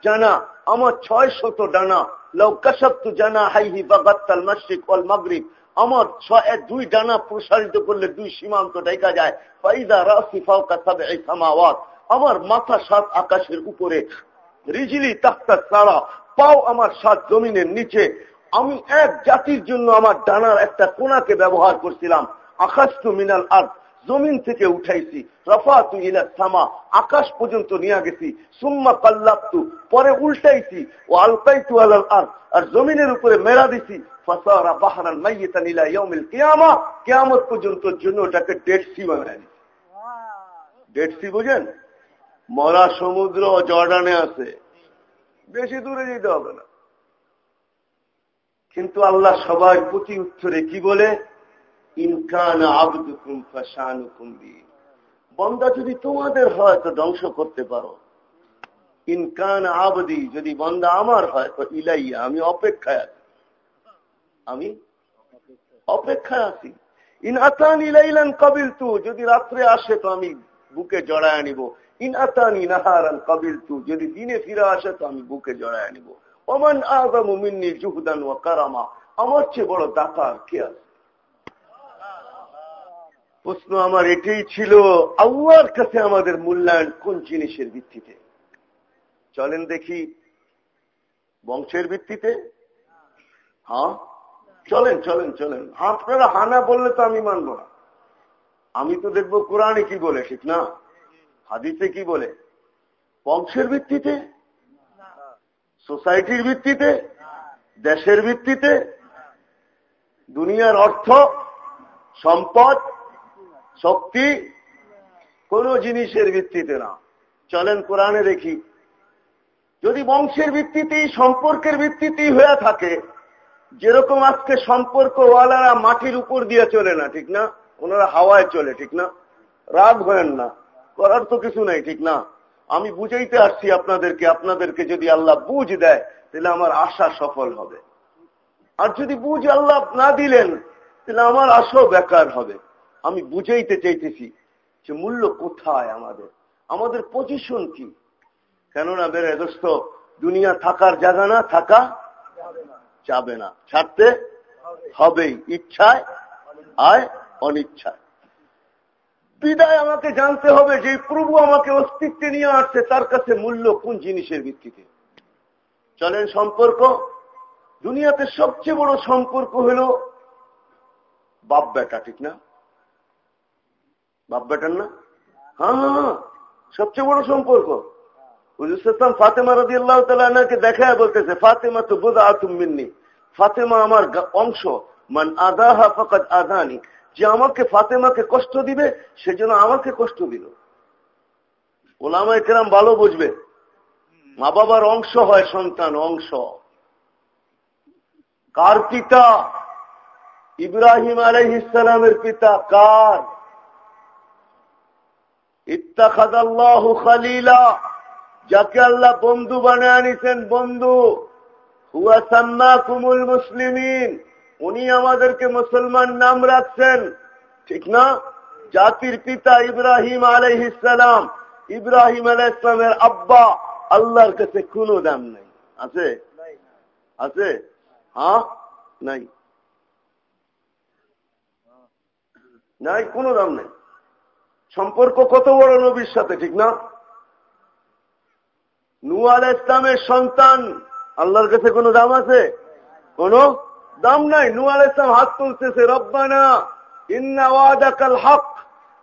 [SPEAKER 2] জানা, আমার ছয় শত ডানা। লৌকাশাত্তু জানা হাইহি বাগাত্তাল মাসিক অল মাগরিব। আমার ছয়, দুই ডানা প্রসারিত করলে দুই সীমান্ত দেখা যায়। ফাইদা রাসি ফাওকা সাবঈ সামাওয়াত। আমার মাথা সাত আকাশের উপরে। রিজিলি তাহতা সারা। পাও আমার সাত জমিনের নিচে। আমি এক জাতির জন্য আমার ডানার একটা কোনাকে ব্যবহার করছিলাম। আকাশ মিনাল আর জমিন থেকে উঠাইছি। রফাতু ইলা সামা, আকাশ পর্যন্ত নিয়ে গেছি। সুম্মা কাল্লাপতু পরে উল্টাইছি। ও আলকাইতু আলাল আর আর জমিনের উপরে মেরা দিছি। ফাসারা বাহারান মাইয়াতান ইলা ইয়াউমিল কিয়ামা, কিয়ামত পর্যন্ত জন্য ওটাকে ডেড সি বানায় দিছি। ডেড সি বুঝেন? মরা সমুদ্র জর্ডানে আছে। বেশি দূরে যেতে হবে না। কিন্তু আল্লাহ সবাই প্রতি উত্তরে কি বলে? বন্দা যদি তোমাদের হয় তো ধ্বংস করতে পারো। ইনকান আবদি, যদি বন্দা আমার হয় তো ইলাইয়া, আমি অপেক্ষায় আছি। আমি অপেক্ষায় আছি। ইন আতান ইলাইলান কবিল তু যদি রাত্রে আসে তো আমি বুকে জড়ায় আনিব। ইন আতানি নাহারান কবিল তু যদি দিনে ফিরে আসে তো আমি বুকে জড়ায় আনিব। ওমান আদম মিন্নি জুহদান ও কারামা, আমার চেয়ে বড় দাতার কে আছে? প্রশ্ন আমার এটাই ছিল, আল্লাহর কাছে আমাদের মূল্যায়ন কোন জিনিসের ভিত্তিতে? চলেন দেখি, বংশের ভিত্তিতে? হ্যাঁ? চলেন চলেন চলেন। আপনারা হানা বললে তো আমি মানব না। আমি তো দেখব কোরআনে কি বলে, ঠিক না? হাদিসে কি বলে? বংশের ভিত্তিতে? সোসাইটির ভিত্তিতে? দেশের ভিত্তিতে? দুনিয়ার অর্থ? সম্পদ? শক্তি কোন জিনিসের ভিত্তিতে না। চলেন কোরআনে দেখি। যদি বংশের ভিত্তিতেই সম্পর্কের ভিত্তিতেই হয়ে থাকে, যেরকম আজকে সম্পর্ক ওয়ালারা মাটির উপর দিয়ে চলে না, ঠিক না? ওনারা হাওয়ায় চলে, ঠিক না? রাগ হয়েন না। করার তো কিছু নাই, ঠিক না? আমি বুঝাইতে আসছি আপনাদেরকে আপনাদেরকে যদি আল্লাহ বুঝ দেয়, তাহলে আমার আশা সফল হবে। আর যদি বুঝ আল্লাহ না দিলেন, তাহলে আমার আশাও বেকার হবে। আমি বুঝাইতে চাইতেছি যে মূল্য কোথায় আমাদের? আমাদের পজিশন কি? কেননা বেড়ে দোস্ত, দুনিয়া থাকার জায়গা না, থাকা যাবে না। ছাড়তে হবেই, ইচ্ছায় আয় অনিচ্ছায়। বিদায় আমাকে জানতে হবে যে প্রভু আমাকে অস্তিত্বে নিয়ে আসছে, তার কাছে মূল্য কোন জিনিসের ভিত্তিতে? চলেন সম্পর্ক। দুনিয়াতে সবচেয়ে বড় সম্পর্ক হল বাপ বেটা ঠিক না? বাপ বেটার না? হ্যাঁ হ্যাঁ হ্যাঁ। সবচেয়ে বড় সম্পর্ক। হুজুর ফাতেমা রাজি আল্লাহ তালাকে দেখায় বলতেছে, ফাতেমা তো বোধ আতুম মিন্নি। ফাতেমা আমার অংশ। মান আদাহা ফকাত আদানি। যে আমাকে ফাতেমাকে কষ্ট দিবে সেজন্য আমাকে কষ্ট দিল। ওলামায় কেরাম ভালো বুঝবে। মা বাবার অংশ হয় সন্তান অংশ। কার পিতা? ইব্রাহিম আলহিসের পিতা কার? ইত্তাখাদাল্লাহ খালিলা, যাকে আল্লাহ বন্ধু বানিয়ে আনিছেন বন্ধু। হুয়া সান্না কুমুল মুসলিমিন, উনি আমাদেরকে মুসলমান নাম রাখছেন। ঠিক না? জাতির পিতা ইব্রাহিম আলহিসাম ইব্রাহিম আলাহ ইসলামের আব্বা, আল্লাহর কাছে কোনো দাম নেই। আছে? আছে? হ্যাঁ? নাই। নাই, কোনো দাম নেই। সম্পর্ক কত বড় নবীর সাথে, ঠিক না? নু আল ইসলামের সন্তান, আল্লাহর কাছে কোনো দাম আছে? কোন দাম নাই। নু আল ইসলাম হাত তুলতেছে, রব্বানা, ইন্না হক।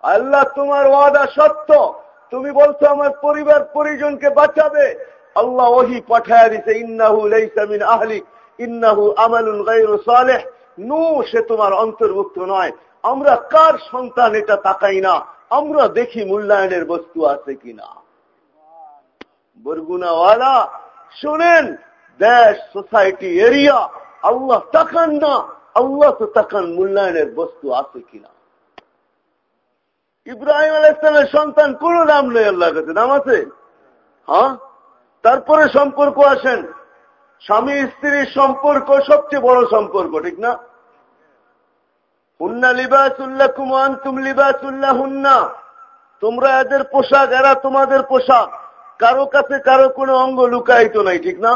[SPEAKER 2] আল্লাহ তোমার ওয়াদা সত্য। তুমি বলছো, আমার পরিবার পরিজনকে বাঁচাবে। আল্লাহ ওহি পাঠায় দিছে, ইন্নাহু ইন্নাহু আমালুন গায়রু সালেহ। নু সে তোমার অন্তর্ভুক্ত নয়। আমরা কার সন্তান এটা তাকাই না? আমরা দেখি মূল্যায়নের বস্তু আছে কিনা। বরগুনাওয়ালা, শুনেন, দেশ, সোসাইটি, এরিয়া, আল্লাহ তাকান না, আল্লাহ তো তাকান মূল্যায়নের বস্তু আছে কিনা। ইব্রাহিম আল ইসলামের সন্তান কোন নাম নেই, আল্লাহর কাছে। নাম আছে? হ্যাঁ? তারপরে সম্পর্ক আসেন। স্বামী স্ত্রীর সম্পর্ক সবচেয়ে বড় সম্পর্ক, ঠিক না? হুন্না লিবাসুল্লাহ কুমান তুম লিবাসুল্লাহ হুন্না তোমরা এদের পোশাক, এরা তোমাদের পোশাক। কারও কাছে কারও কোনো অঙ্গ লুকায়িত নাই, ঠিক না?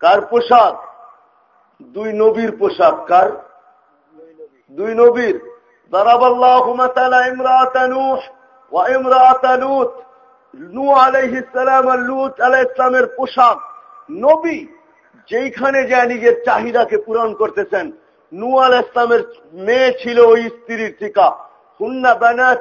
[SPEAKER 2] কার পোশাক? দুই নবীর পোশাক, কার? দুই নবীর। দারাবাল্লাহ ইমরাত নূহ ওয়া ইমরাত লুত। নূহ আলাইহিস সালাম আর লুত আলাইহিস পোশাক। নবী যেইখানে যায় নিজের চাহিদাকে পূরণ করতেছেন নু আল ইসলামের মেয়ে ছিল ওই স্ত্রীর ঠিকা। হুন্না বানাত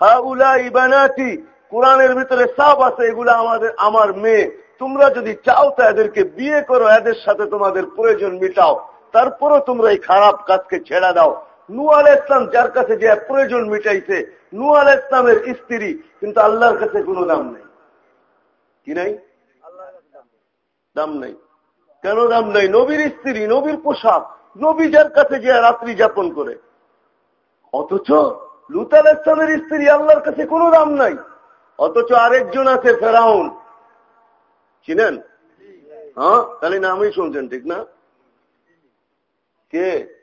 [SPEAKER 2] হা উলাই বানাতি কোরআনের ভিতরে সাপ আছে এগুলা আমাদের আমার মেয়ে। তোমরা যদি চাও তো এদেরকে বিয়ে করো এদের সাথে তোমাদের প্রয়োজন মিটাও। তারপরও তোমরা এই খারাপ কাজকে ছেড়া দাও। নু আল ইসলাম যার কাছে যে প্রয়োজন মিটাইছে নু আল ইসলামের স্ত্রী কিন্তু আল্লাহর কাছে কোনো দাম নেই। কি নাই। দাম নেই। কেন দাম নেই? নবীর স্ত্রী নবীর পোশাক। নবী যার কাছে যে রাত্রি যাপন করে। অথচ লুতাল ইসলামের স্ত্রী আল্লাহর কাছে কোনো দাম নাই। অথচ আরেকজন আছে ফেরাউন। চিনেন? হ্যাঁ? তাহলে নামই শুনছেন, ঠিক না? কে?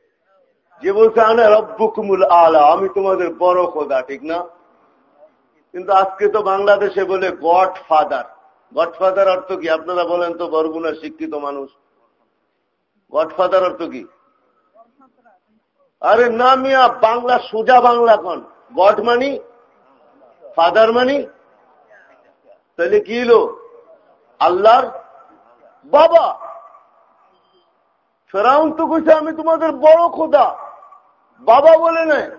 [SPEAKER 2] যে বলছে, আনা রব্বুকুমুল আলা আমি তোমাদের বড় খোদা, ঠিক না? কিন্তু আজকে তো বাংলাদেশে বলে গড ফাদার গড ফাদার অর্থ কি? আপনারা বলেন তো বরগুনার শিক্ষিত মানুষ। গডফাদার অর্থ কি? আরে না মিয়া, বাংলা সোজা বাংলা কন? গড মানি? ফাদার মানি? তাহলে কি হলো? আল্লাহর বাবা। ফেরাউন তো কইছে, আমি তোমাদের বড় খোদা। বাবা বলে নেয়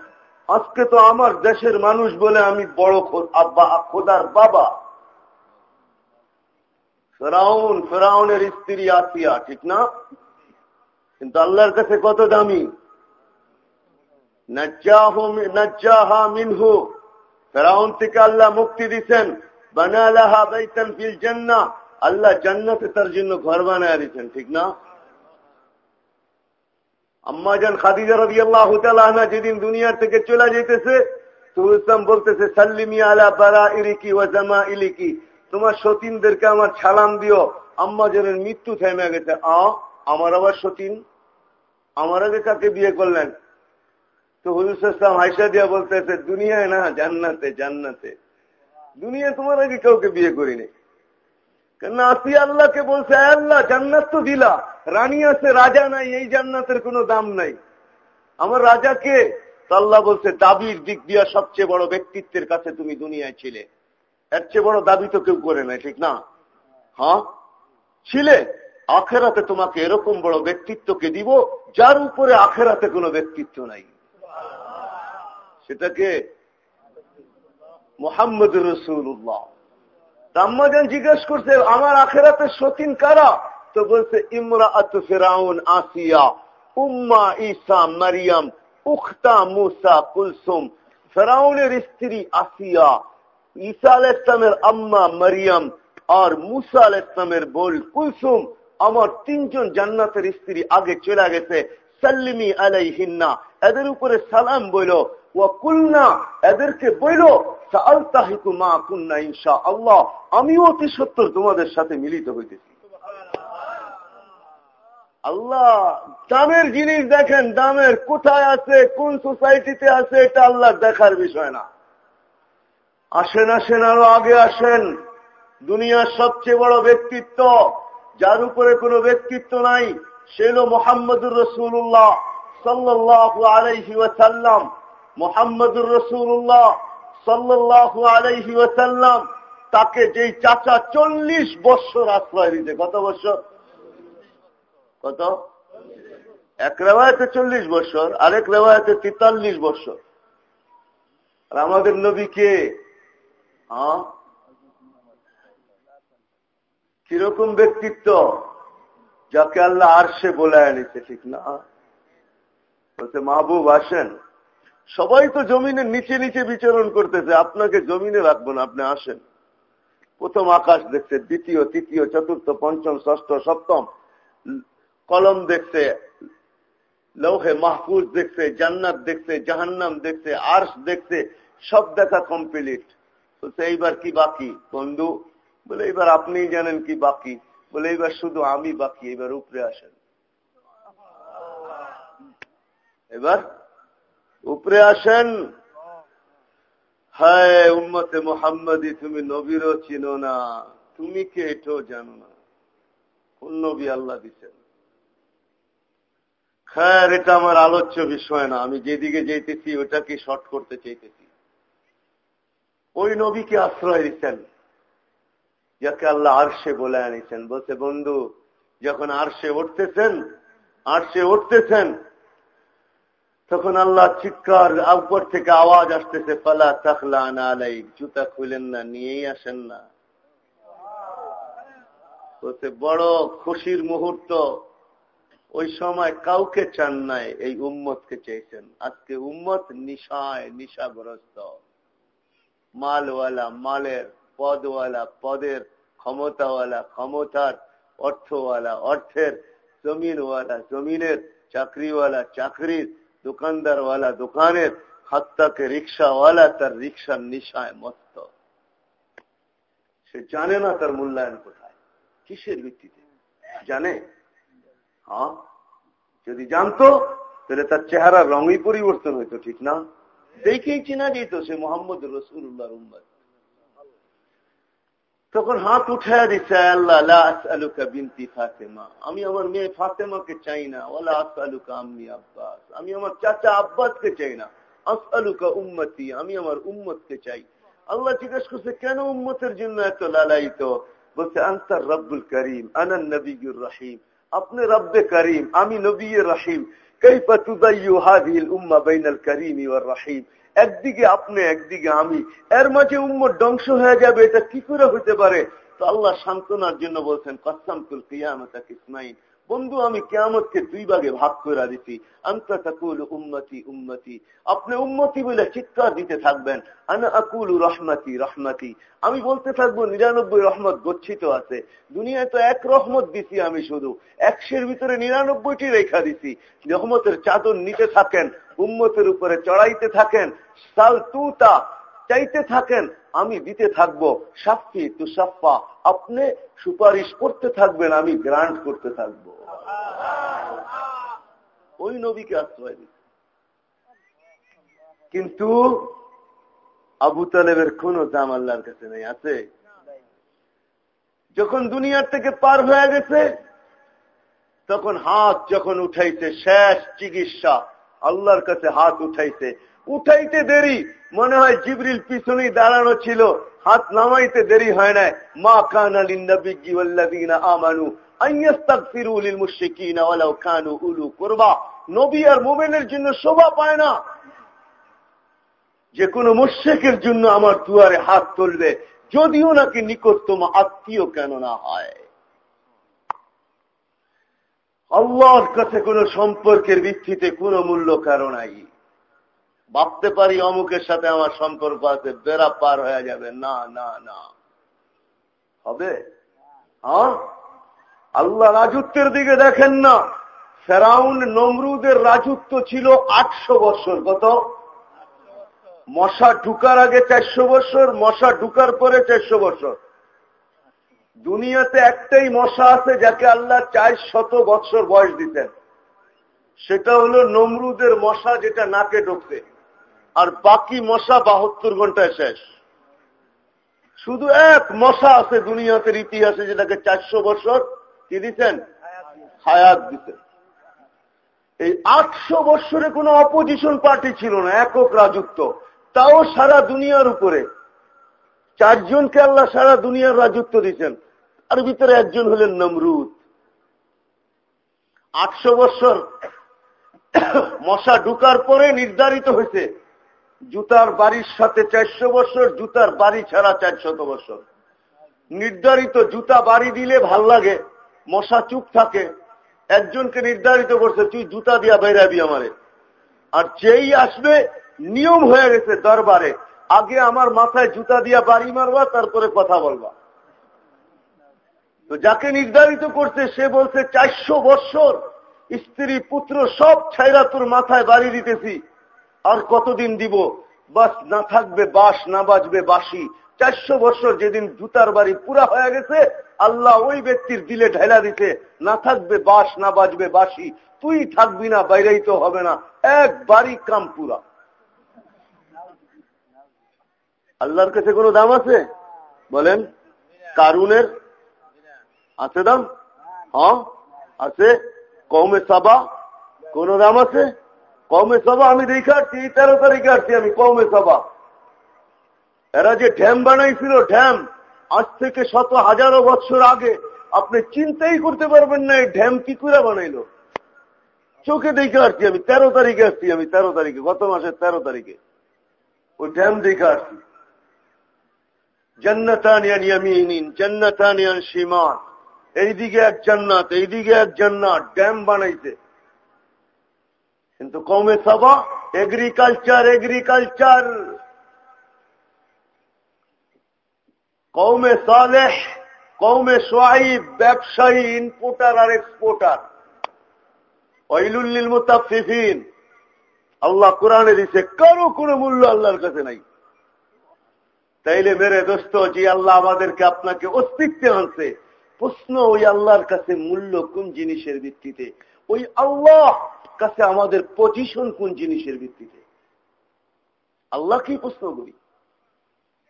[SPEAKER 2] আজকে তো আমার দেশের মানুষ বলে আমি বড় আব্বা, খোদার বাবা। ফেরাউন, ফেরাউনের স্ত্রী আসিয়া ঠিক না? কিন্তু আল্লাহর কাছে কত দামি? যেদিন দুনিয়ার থেকে চলে যেতেছে ইসলাম বলতেছে, সাল্লিমি আলা বারা ইলিকি ওয়াজামা ইলিকি তোমার সতীনদেরকে আমার ছালাম দিও। আম্মাজানের মৃত্যু থেমে গেছে। আমার আবার সতীন? আমার আগে কাকে বিয়ে করলেন? তো হুজুর ইসলাম হাইসা দিয়া বলতেছে, দুনিয়ায় না, জান্নাতে জান্নাতে। দুনিয়া তোমার আগে কাউকে বিয়ে করিনি কেন আসি আল্লাহকে বলছে আল্লাহ, জান্নাত তো দিলা। রানী আছে, রাজা নাই, এই জান্নাতের কোনো দাম নাই। আমার রাজাকে আল্লাহ বলছে, দাবির দিক দিয়া সবচেয়ে বড় ব্যক্তিত্বের কাছে তুমি দুনিয়ায় ছিলে। এর চেয়ে বড় দাবি তো কেউ করে নাই, ঠিক না? হ্যাঁ? ছিলে? আখেরাতে তোমাকে এরকম বড় ব্যক্তিত্বকে দিব, যার উপরে আখেরাতে কোনো ব্যক্তিত্ব নাই। সেটাকে মোহাম্মদ রসুল্লাহ তাম্মাজান জিজ্ঞেস করছে, আমার আখেরাতে সতীন কারা? তো বলছে ইমরা আত ফেরাউন আসিয়া, উম্মা ঈসা মারিয়াম, উখতা মুসা কুলসুম, ফেরাউনের স্ত্রী আসিয়া, ঈসা আল ইসলামের আম্মা মারিয়াম আর মুসা আল ইসলামের বোল কুলসুম, আমার তিনজন জান্নাতের স্ত্রী আগে চলে গেছে, সাল্লিমি আলাই হিন্না এদের উপরে সালাম বইল এদেরকে বইল মা কুন্না ইনশা আল্লাহ অতি সত্তর তোমাদের সাথে মিলিত হইতেছি। আল্লাহ, দামের জিনিস দেখেন, দামের কোথায় আছে, কোন সোসাইটিতে আছে, এটা আল্লাহ দেখার বিষয় না। আসেন আসেন, আরও আগে আসেন। দুনিয়ার সবচেয়ে বড় ব্যক্তিত্ব, যার উপরে কোনো ব্যক্তিত্ব নাই, সে হল মোহাম্মদুর রসুল্লাহ সাল্লাহ আলাইহি ওয়াসাল্লাম। মোহাম্মদুর রসুল্লাহ সাল্লাহ আলাইহি ওয়াসাল্লাম তাকে যেই চাচা চল্লিশ বৎসর আশ্রয় দিতে, কত বছর কত? এক রেওয়ায়তে চল্লিশ বছর আরেক রেওয়ায়তে তেতাল্লিশ বছর আর আমাদের নবীকে হ্যাঁ? কীরকম ব্যক্তিত্ব? যাকে আল্লাহ আর সে বলে আনিছে ঠিক না? বলছে, মাহবুব, আসেন। সবাই তো জমিনের নিচে নিচে বিচরণ করতেছে, আপনাকে জমিনে রাখব না, আপনি আসেন। প্রথম আকাশ দেখছে, দ্বিতীয়, তৃতীয়, চতুর্থ, পঞ্চম, ষষ্ঠ, সপ্তম, কলম দেখছে, লৌহে মাহফুজ দেখছে, জান্নাত দেখছে, জাহান্নাম দেখছে আর্স দেখছে, সব দেখা কমপ্লিট বলছে, এইবার কি বাকি? বন্ধু, বলে, এইবার আপনি জানেন কি বাকি। বলে, এইবার শুধু আমি বাকি এবার উপরে আসেন। এবার উপরে আসেন। হায়, উম্মতে মোহাম্মদি, তুমি নবীরও চিনো না। তুমি কে এটাও জানো না। কোন নবী আল্লাহ দিচ্ছেন খায়ের, এটা আমার আলোচ্য বিষয় না। আমি যেদিকে যেতেছি ওটাকে শর্ট করতে চাইতেছি? ওই নবীকে আশ্রয় দিচ্ছেন যাকে আল্লাহ আরশে বলে আনিছেন। বলছে, বন্ধু, যখন আরশে উঠতেছেন আরশে উঠতেছেন তখন আল্লাহ চিৎকার উপর থেকে আওয়াজ আসতেছে পালা তাকলা আলাই, জুতা খুলেন না, নিয়েই আসেন না। বড় খুশির মুহূর্ত। ওই সময় কাউকে চান নাই, এই উম্মতকে চেয়েছেন। আজকে উম্মত নিশায়, নিশাগ্রস্ত। মালওয়ালা, মালের পদওয়ালা, পদের ক্ষমতাওয়ালা, ক্ষমতার অর্থওয়ালা, অর্থের জমিনওয়ালা, জমিনের চাকরিওয়ালা, চাকরির দোকানদারওয়ালা, দোকানের হাত্তাকে রিক্সাওয়ালা, তার রিক্সার নিশায় মস্ত সে জানে না তার মূল্যায়ন কোথায়। কিসের ভিত্তিতে? জানে? হ্যাঁ? যদি জানতো, তাহলে তার চেহারা রঙই পরিবর্তন হইতো, ঠিক না? দেখেই চিনা যেত সে মোহাম্মদ রসুল্লাহ উম্মদ তখন হাত উঠায় দিচ্ছে আল্লাহ আলুকা বিনতি ফাতেমা। আমি আমার মেয়ে ফাতেমাকে চাই না ওলা আলুকা আম্মি আব্বাস। আমি আমার চাচা আব্বাসকে চাই না আলুকা উম্মতি। আমি আমার উম্মতকে চাই। আল্লাহ জিজ্ঞেস করছে, কেন উম্মতের জন্য এত লালায়িত? বলছে আনসার রব্বুল করিম আনন নবীর রহিম। আপনি রব্বে করিম, আমি নবী রহিম। কৈফা তুদাইয়ু হাদিল উম্মা বাইনাল করিম ওয়ার রহিম। একদিকে আপনি, একদিকে আমি। এর মাঝে উম্মর ধ্বংস হয়ে যাবে, এটা কি করে হতে পারে? তো আল্লাহ সান্ত্বনার জন্য বলছেন কসামতুল কিয়ামতা ইসমাইল বন্ধু, আমি কেয়ামতকে দুই ভাগে ভাগ করে দিচ্ছি আন্তকুল উন্মতি আপনি উন্মতি বলে চিৎকার দিতে থাকবেন। আনা আকুল রহমতি রহমতি। আমি বলতে থাকব, নিরানব্বই রহমত গচ্ছিত আছে। দুনিয়ায় তো এক রহমত দিছি আমি শুধু। একশের ভিতরে নিরানব্বইটি রেখা দিছি। রহমতের চাদর নিতে থাকেন, উম্মতের উপরে চড়াইতে থাকেন। সাল তুতা চাইতে থাকেন, আমি দিতে থাকব। সাফি তু সাফা আপনি সুপারিশ করতে থাকবেন, আমি গ্রান্ট করতে থাকব। ওই নবীকে আশ্রয় দিচ্ছে কিন্তু আবু তালেবের কোন দাম আল্লাহর কাছে নেই, আছে? যখন দুনিয়ার থেকে পার হয়ে গেছে, তখন হাত যখন উঠাইছে, শেষ চিকিৎসা। আল্লাহর কাছে হাত উঠাইছে। উঠাইতে দেরি, মনে হয় জিবরিল পিছনেই দাঁড়ানো ছিল। হাত নামাইতে দেরি হয় না মা কান আমানু নবী আর জন্য শোভা পায় না। যে কোনো জন্য আমার দুয়ারে হাত তুলবে। যদিও নাকি নিকটতম আত্মীয় কেন না হয়। আল্লাহর কাছে কোন সম্পর্কের ভিত্তিতে কোন মূল্য কারও নাই। ভাবতে পারি অমুকের সাথে আমার সম্পর্ক আছে, বেড়া পার হয়ে যাবে। না না না। হবে? হ্যাঁ? আল্লাহ রাজত্বের দিকে দেখেন না। ফেরাউন নমরুদের রাজত্ব ছিল আটশো বছর। কত? মশা ঢুকার আগে চারশো বছর, মশা ঢুকার পরে চারশো বছর। দুনিয়াতে একটাই মশা আছে যাকে আল্লাহ চার শত বছর বয়স দিতেন। সেটা হলো নমরুদের মশা যেটা নাকে ঢুকছে আর বাকি মশা বাহাত্তর ঘন্টায় শেষ। শুধু এক মশা আছে দুনিয়াতে ইতিহাসে যেটাকে চারশো বছর কি দিচ্ছেন হায়াত দিতেন। এই আটশো বৎসরে কোনো অপোজিশন পার্টি ছিল না, একক রাজত্ব। তাও সারা দুনিয়ার উপরে। চারজনকে আল্লাহ সারা দুনিয়ার রাজত্ব দিচ্ছেন আর ভিতরে একজন হলেন নমরুদ। আটশো বৎসর মশা ঢুকার পরে নির্ধারিত হয়েছে, জুতার বাড়ির সাথে চারশো বছর, জুতার বাড়ি ছাড়া চারশত বছর। নির্ধারিত জুতা বাড়ি দিলে ভালো লাগে, মশা চুপ থাকে। একজনকে নির্ধারিত করছে, তুই জুতা দিয়া বেরাবি আমারে। আর যেই আসবে, নিয়ম হয়ে গেছে দরবারে। আগে আমার মাথায় জুতা দিয়া বাড়ি মারবা, তারপরে কথা বলবা। তো যাকে নির্ধারিত করছে, সে বলছে, চারশো বৎসর স্ত্রী পুত্র সব ছাইরা তোর মাথায় বাড়ি দিতেছি। আর কতদিন দিব? বাস না থাকবে, বাস না বাজবে, বাসি। চারশো বছর যেদিন জুতার বাড়ি পুরা হয়ে গেছে, আল্লাহ ওই ব্যক্তির দিলে ঢেলা দিতে না থাকবে, বাস না বাজবে, বাসি। তুই থাকবি না, বাইরেই তো হবে না। এক বাড়ি কাম পুরা। আল্লাহর কাছে কোনো দাম আছে? বলেন, কারুনের আছে দাম? হ্যাঁ আছে। কমে সাবা, কোন দাম আছে? কমে সভা আমি দেখে আসছি, তেরো তারিখে আসছি আমি কমে সভা এরা যে ড্যাম বানাইছিল ড্যাম আজ থেকে শত হাজারো বছর আগে, আপনি চিন্তাই করতে পারবেন না, এই ড্যাম কি করে বানাইলো? চোখে দেখে আসছি আমি, তেরো তারিখে আসছি আমি, তেরো তারিখে, গত মাসের তেরো তারিখে। ওই ড্যাম দেখে আসছি। এইদিকে এক জান্নাত, এইদিকে এক জান্নাত, ড্যাম বানাইছে। কিন্তু কমে এগ্রিকালচার এগ্রিকালচার কৌমে কৌমে ব্যবসায়ী ইনপোর্টার আর এক্সপোর্টার ওইলুল্লিল মুতাফিফিন আল্লাহ কোরআনে দিছে, কারও কোনো মূল্য আল্লাহর কাছে নাই। তাইলে মেরে দোস্ত, যে আল্লাহ আমাদেরকে আপনাকে অস্তিত্বে আনছে, প্রশ্ন ওই আল্লাহর কাছে মূল্য কোন জিনিসের ভিত্তিতে? ওই আল্লাহ কাছে আমাদের পজিশন কোন জিনিসের ভিত্তিতে? আল্লাহ কি প্রশ্ন করি?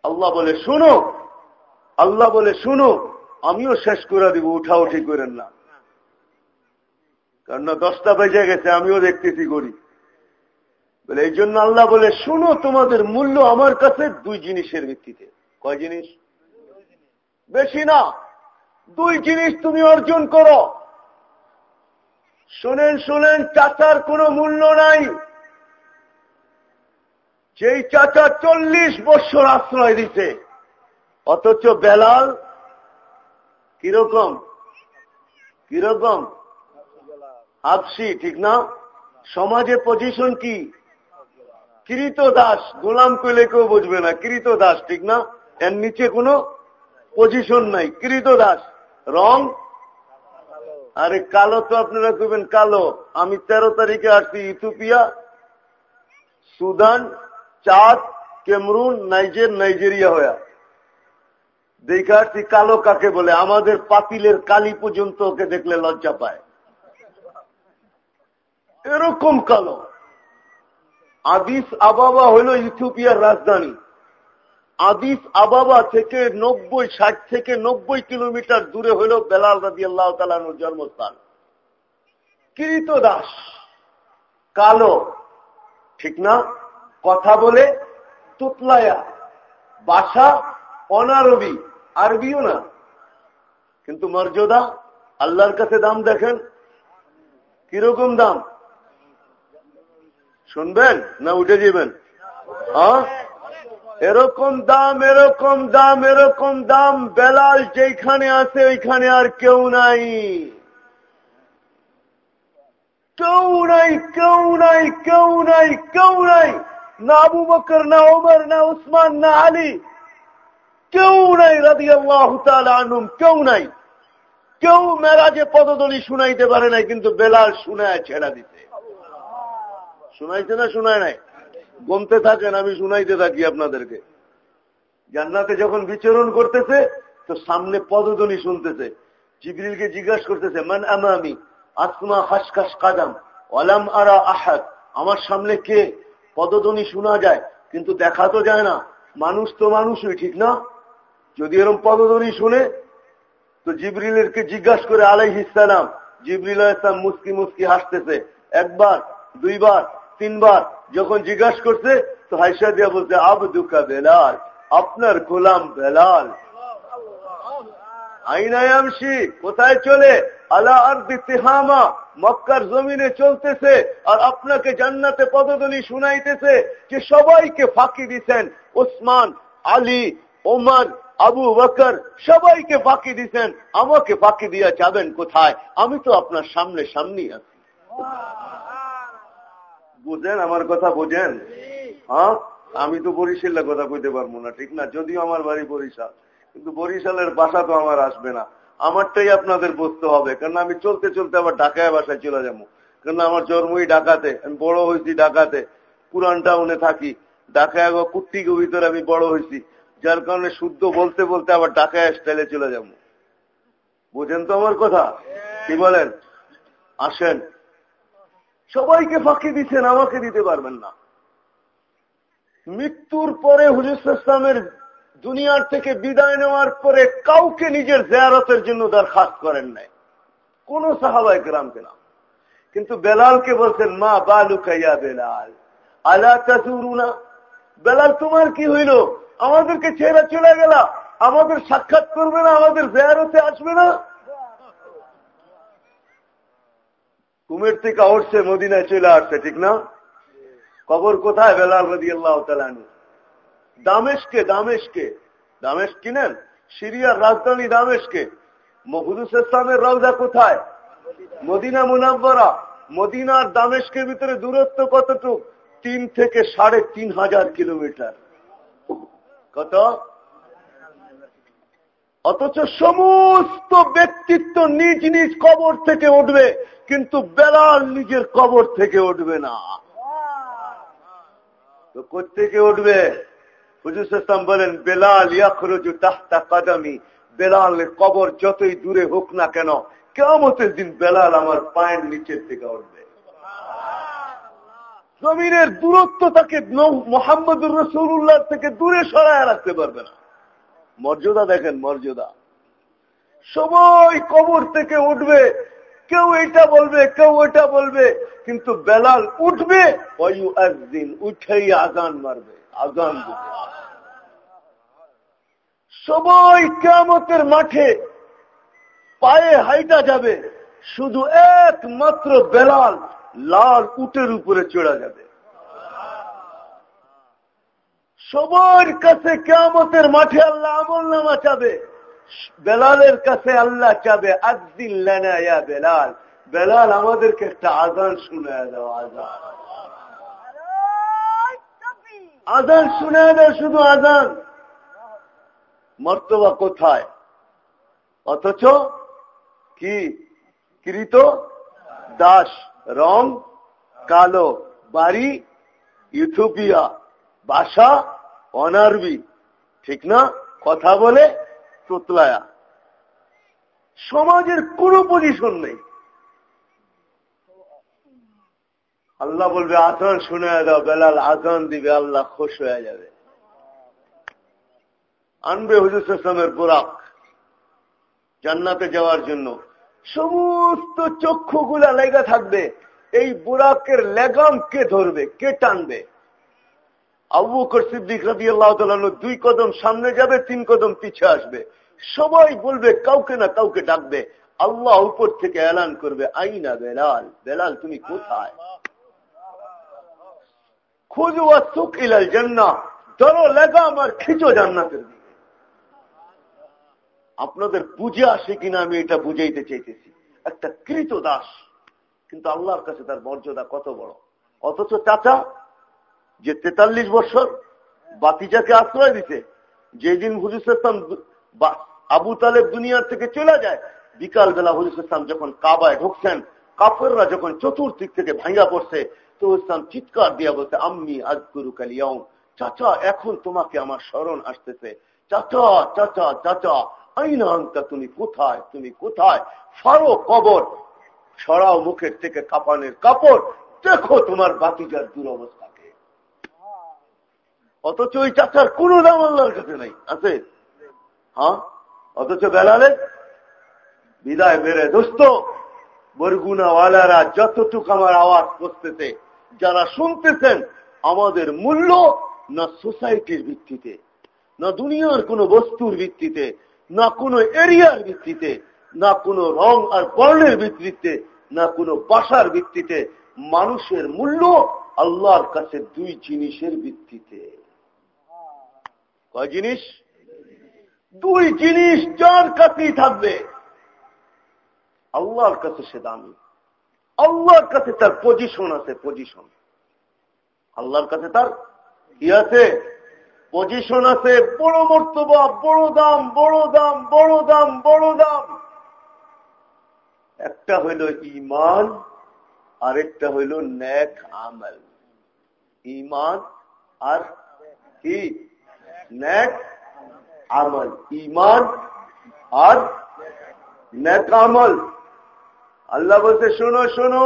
[SPEAKER 2] আল্লাহ বলে, শোনো, আল্লাহ বলে, শুনো, আমিও শেষ করে দিব উঠা উঠি করেন না। কারণ দশটা বেজে গেছে, আমিও দেখতেছি করি বলে, এই জন্য আল্লাহ বলে, শুনো, তোমাদের মূল্য আমার কাছে দুই জিনিসের ভিত্তিতে। কয় জিনিস? বেশি না। দুই জিনিস তুমি অর্জন করো। শোনেন শোনেন, চাচার কোনো মূল্য নাই। যেই চাচা চল্লিশ বছর আশ্রয় দিতে অথচ বেলাল কীরকম? কীরকম? হাফসি, ঠিক না? সমাজে পজিশন কি? কৃত দাস গোলাম কইলে কেউ বুঝবে না কৃত দাস ঠিক না? এর নিচে কোনো পজিশন নাই। কৃত দাস রং? আরে কালো তো আপনারা কইবেন কালো। আমি তেরো তারিখে আসছি ইথিওপিয়া, সুদান, চাঁদ কেমরুন নাইজের, নাইজেরিয়া হয়ে দেখা আসছি কালো কাকে বলে। আমাদের পাতিলের কালি পর্যন্ত ওকে দেখলে লজ্জা পায়। এরকম কালো। আদিস আবাবা হইল ইথিওপিয়ার রাজধানী। আদিস আবাবা থেকে নব্বই, ষাট থেকে নব্বই কিলোমিটার দূরে হইল বেলাল রাজি আল্লাহ তালানুর জন্মস্থান। কৃত দাস, কালো, ঠিক না? কথা বলে তুতলায়া, বাসা অনারবি, আরবিও না। কিন্তু মর্যাদা, আল্লাহর কাছে দাম দেখেন। কীরকম দাম? শুনবেন না উঠে যাবেন? হ্যাঁ? এরকম দাম এরকম দাম এরকম দাম, বেলাল যেখানে আছে ওইখানে আর কেউ নাই। কেউ নাই কেউ নাই কেউ নাই কেউ নাই। না আবু বকর, না ওমর, না উসমান, না আলী। কেউ নাই রাদি আল্লাহ আনুম কেউ নাই। কেউ মেরাজে পদদলি শুনাইতে পারে নাই, কিন্তু বেলাল শুনায় ছেড়া দিতে। শুনাইছে না শুনায় নাই? গমতে থাকেন, আমি শুনাইতে থাকি আপনাদেরকে। জান্নাতে যখন বিচরণ করতেছে, তো সামনে পদধ্বনি শুনতেছে। জিবরিলকে জিজ্ঞাসা করতেছে, মান আমি আসমা হাসকাস কাদাম? অলাম আরা আহাদ? আমার সামনে কে? পদধ্বনি শোনা যায়, কিন্তু দেখা তো যায় না। মানুষ তো মানুষই, ঠিক না? যদি এরকম পদধ্বনি শুনে, তো জিবরিলেরকে জিজ্ঞাসা করে আলাই ইসলাম জিবরিল ইসলাম মুস্কি মুস্কি হাসতেছে। একবার, দুইবার তিনবার যখন জিজ্ঞাসা করছে, তো হাইসা দিয়া বলছে, আবদুকা বেলাল, আপনার গোলাম বেলাল। আইনায়ামসি কোথায় চলে? আলা আর তিহামা, মক্কার জমিনে চলতেছে, আর আপনাকে জান্নাতে পদধ্বনি শুনাইতেছে যে সবাইকে ফাঁকি দিছেন ওসমান, আলী, ওমর, আবু বকর, সবাইকে ফাঁকি দিছেন। আমাকে ফাঁকি দিয়া যাবেন কোথায়? আমি তো আপনার সামনে সামনেই আছি। বুঝেন, আমার কথা বোঝেন? হ্যাঁ? আমি তো বরিশালের কথা কইতে পারব না, ঠিক না? যদিও আমার বাড়ি বরিশাল, কিন্তু বরিশালের বাসা তো আমার আসবে না। আমারটাই আপনাদের বুঝতে হবে কারণ আমি চলতে চলতে আবার ঢাকায় বাসায় চলে যাব। কারণ আমার জন্মই ঢাকাতে, আমি বড় হয়েছি ঢাকাতে, পুরান টাউনে থাকি। ঢাকায় কুট্টিকে ভিতরে আমি বড় হয়েছি, যার কারণে শুদ্ধ বলতে বলতে আবার ঢাকায় স্টাইলে চলে যাব। বুঝেন তো আমার কথা? কি বলেন? আসেন। সবাইকে ফাঁকি দিচ্ছেন, আমাকে দিতে পারবেন না। মৃত্যুর পরে হুজুর ইসলামের দুনিয়ার থেকে বিদায় নেওয়ার পরে কাউকে নিজের জেয়ারতের জন্য দরখাস্ত করেন নাই। কোন সাহাবাই গ্রামকে না। কিন্তু বেলালকে বলছেন, মা বালু খাইয়া বেলাল, আলা তাজুরুনা? বেলাল, তোমার কি হইল? আমাদেরকে ছেড়ে চলে গেল। আমাদের সাক্ষাৎ করবে না, আমাদের জেয়ারতে আসবে না? কুমের থেকে উঠছে মদিনায় চলে আসছে, ঠিক না? কবর কোথায়? বেলাল রদি আল্লাহ তালানু দামেশকে দামেশকে। দামেশ কিনেন? সিরিয়ার রাজধানী দামেশকে। মহুদুস ইসলামের রওজা কোথায়? Medina Munawwara. মদিনার দামেশকের ভিতরে দূরত্ব কতটুক? তিন থেকে সাড়ে তিন হাজার কিলোমিটার। কত? অথচ সমস্ত ব্যক্তিত্ব নিজ নিজ কবর থেকে উঠবে, কিন্তু বেলাল নিজের কবর থেকে উঠবে না। তো কোথেকে উঠবে? হুজুর ইসলাম বলেন, বেলাল ইয়াখরুজু তাহতা কাদামি, বেলালের কবর যতই দূরে হোক না কেন কেমতের দিন বেলাল আমার পায়ের নিচের থেকে উঠবে। জমিনের দূরত্ব তাকে মোহাম্মদুর রসুল্লাহ থেকে দূরে সরায় রাখতে পারবে না। মর্যাদা দেখেন, মর্যাদা। সবাই কবর থেকে উঠবে, কেউ এটা বলবে, কেউ ওইটা বলবে, কিন্তু বেলাল উঠবে একদিন উঠেই আজান মারবে দিবে। সবাই কেমতের মাঠে পায়ে হাইটা যাবে, শুধু একমাত্র বেলাল লাল উটের উপরে চড়া যাবে। সবার কাছে কেমতের মাঠে আল্লাহ আমল নামা চাবে। বেলালের কাছে আল্লাহ চাবে আদিন লেনা বেলাল। বেলাল, আমাদেরকে একটা আজান শুনে দাও আজান আজান শুনে দাও, শুধু আজান মর্তবা কোথায়? অথচ কি? কৃত? দাস। রং? কালো। বাড়ি? ইথোপিয়া ভাষা? অনারবি। ঠিক না? কথা বলে তোতলায়া। সমাজের কোন পজিশন নেই। আল্লাহ বলবে, আজান শুনে দাও, বেলাল আজান দিবে, আল্লাহ খুশ হয়ে যাবে। আনবে হুজুর ইসলামের বোরাক জান্নাতে যাওয়ার জন্য। সমস্ত চক্ষুগুলা লেগা থাকবে। এই বুরাকের লেগাম কে ধরবে, কে টানবে? আবু বকর সিদ্দিক আল্লাহ দুই কদম সামনে যাবে, তিন কদম আসবে। সবাই বলবে, কাউকে না কাউকে ডাকবে। আল্লাহ উপর থেকে এলান করবে, আইনা বেলাল? বেলাল, তুমি কোথায়? সুখ ইলাল জান্না ধরো খিচো জান্নাতের দিকে। আপনাদের বুঝে আসে কিনা আমি এটা বুঝাইতে চাইতেছি। একটা কৃত দাস কিন্তু আল্লাহর কাছে তার মর্যাদা কত বড়? অথচ চাচা যে তেতাল্লিশ বছর বাতিজাকে আশ্রয় দিতে, যেদিন হুজুর ইসলাম আবু তালেব দুনিয়ার থেকে চলে যায় বিকাল বেলা হুজুর ইসলাম যখন কাবায় ঢুকছেন কাপড়রা যখন চতুর্দিক থেকে ভাঙ্গা পড়ছে, তো ইসলাম চিৎকার দিয়া বলছে, আম্মি আজগুরু কালিয়াও চাচা, এখন তোমাকে আমার স্মরণ আসতেছে। চাচা চাচা চাচা, আইনা আনতা, তুমি কোথায়? তুমি কোথায়? ফারো কবর, সরাও মুখের থেকে কাপানের কাপড়, দেখো তোমার বাতিজার দুরবস্থাকে অথচ ওই চাচার কোন দাম আল্লাহর কাছে নাই। আছে? হ্যাঁ? অথচ বেলালে? বিদায় মেরে, দোস্ত, বরগুনাওয়ালারা যতটুক আমার আওয়াজ করতেছে, যারা শুনতেছেন, আমাদের মূল্য না সোসাইটির ভিত্তিতে, না দুনিয়ার কোন বস্তুর ভিত্তিতে, না কোনো এরিয়ার ভিত্তিতে, না কোনো রং আর বর্ণের ভিত্তিতে, না কোনো বাসার ভিত্তিতে, মানুষের মূল্য আল্লাহর কাছে দুই জিনিসের ভিত্তিতে। কয় জিনিস? দুই জিনিস যার কাছেই থাকবে। আল্লাহর কাছে সে দামি। আল্লাহর কাছে তার পজিশন আছে পজিশন আল্লাহর কাছে তার কি আছে? পজিশন আছে। বড় মর্তবা, বড় দাম বড় দাম বড় দাম বড় দাম। একটা হইল ইমান আরেকটা হইল ন্যাক আমল। ইমান আর কি? ন্যাক আমল ইমান আর ন্যাক আমল। আল্লাহ বলতে শোনো শোনো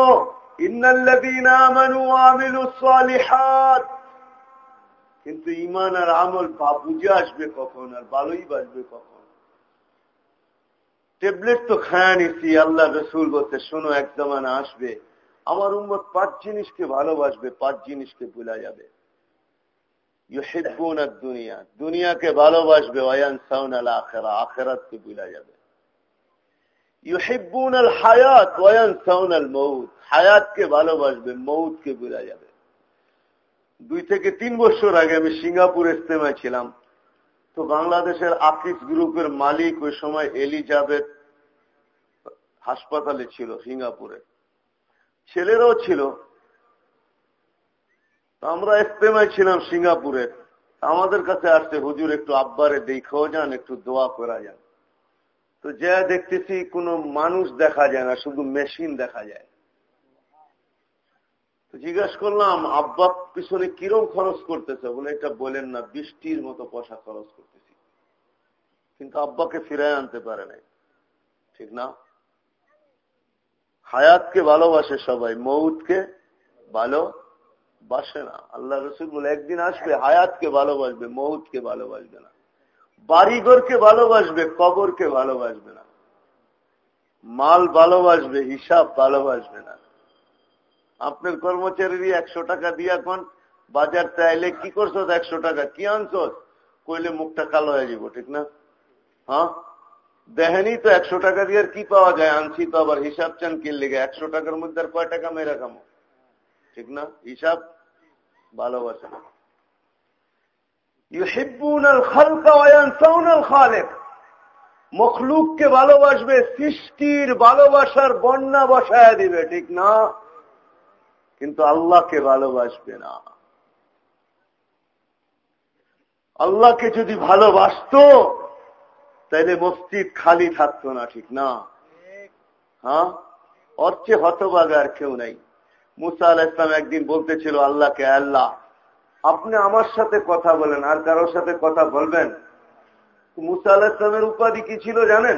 [SPEAKER 2] কিন্তু ইমান আর আমল বুঝে আসবে কখন আর ভালোই বাসবে কখন। ট্যাবলেট তো খায়া নিছি, আল্লাহ রসুল বলতে শোনো, এক জমানা আসবে। আমার উম্মত পাঁচ জিনিসকে ভালোবাসবে, পাঁচ জিনিসকে ভুলা যাবে। দুনিয়া। দুনিয়াকে ভালোবাসবে আখেরা আখেরাতকে ভুলা যাবে। আল হায়াত ওয়ান সাউন আল মৌত হায়াতকে ভালোবাসবে মৌতকে ভুলা যাবে। দুই থেকে তিন বছর আগে আমি সিঙ্গাপুর ইস্তেমায় ছিলাম। তো বাংলাদেশের আকিস গ্রুপের মালিক ওই সময় এলিজাবেথ হাসপাতালে ছিল, সিঙ্গাপুরে। ছেলেরাও ছিল। আমরা ইস্তেমায় ছিলাম সিঙ্গাপুরের আমাদের কাছে আসছে, হুজুর, একটু আব্বারে দেখাও যান, একটু দোয়া করা যান তো যা দেখতেছি, কোনো মানুষ দেখা যায় না, শুধু মেশিন দেখা যায়। জিজ্ঞাসা করলাম, আব্বা, পিছনে কিরম খরচ করতেছে? বলে, এটা বলেন না, বৃষ্টির মতো পয়সা খরচ করতেছি। কিন্তু আব্বাকে ফিরায় আনতে পারে নাই। ঠিক না? হায়াতকে ভালোবাসে সবাই, মৌতকে ভালো বাসে না। আল্লাহ রসুল বলে, একদিন আসবে, হায়াতকে ভালোবাসবে, মৌতকে ভালোবাসবে না। বাড়িঘরকে ভালোবাসবে, কবরকে ভালোবাসবে না। মাল ভালোবাসবে, হিসাব ভালোবাসবে না। আপনার কর্মচারী একশো টাকা দিয়া কোন বাজার চাইলে কি করছ একশো টাকা? কি আনছো কইলে মুখটা কালো হয়ে যাব ঠিক না? হ্যাঁ? দেখেনি তো একশো টাকা দিয়ে আর কি পাওয়া যায়? আনছি তো আবার হিসাব চান কিনলে একশো টাকার মধ্যে আর কয় টাকা মেরে কামো ঠিক না? হিসাব ভালোবাসে। না মখলুককে ভালোবাসবে সৃষ্টির ভালোবাসার বন্যা বসায় দিবে ঠিক না? কিন্তু আল্লাহকে ভালোবাসবে না। আল্লাহকে যদি ভালোবাসত তাইলে মসজিদ খালি থাকতো না ঠিক না? হ্যাঁ? ওর চেয়ে হতবাগ আর কেউ নাই। মুসা আল ইসলাম একদিন বলতেছিল, আল্লাহকে আল্লাহ, আপনি আমার সাথে কথা বলেন, আর কারোর সাথে কথা বলবেন? মুসা আল ইসলামের উপাধি কি ছিল জানেন?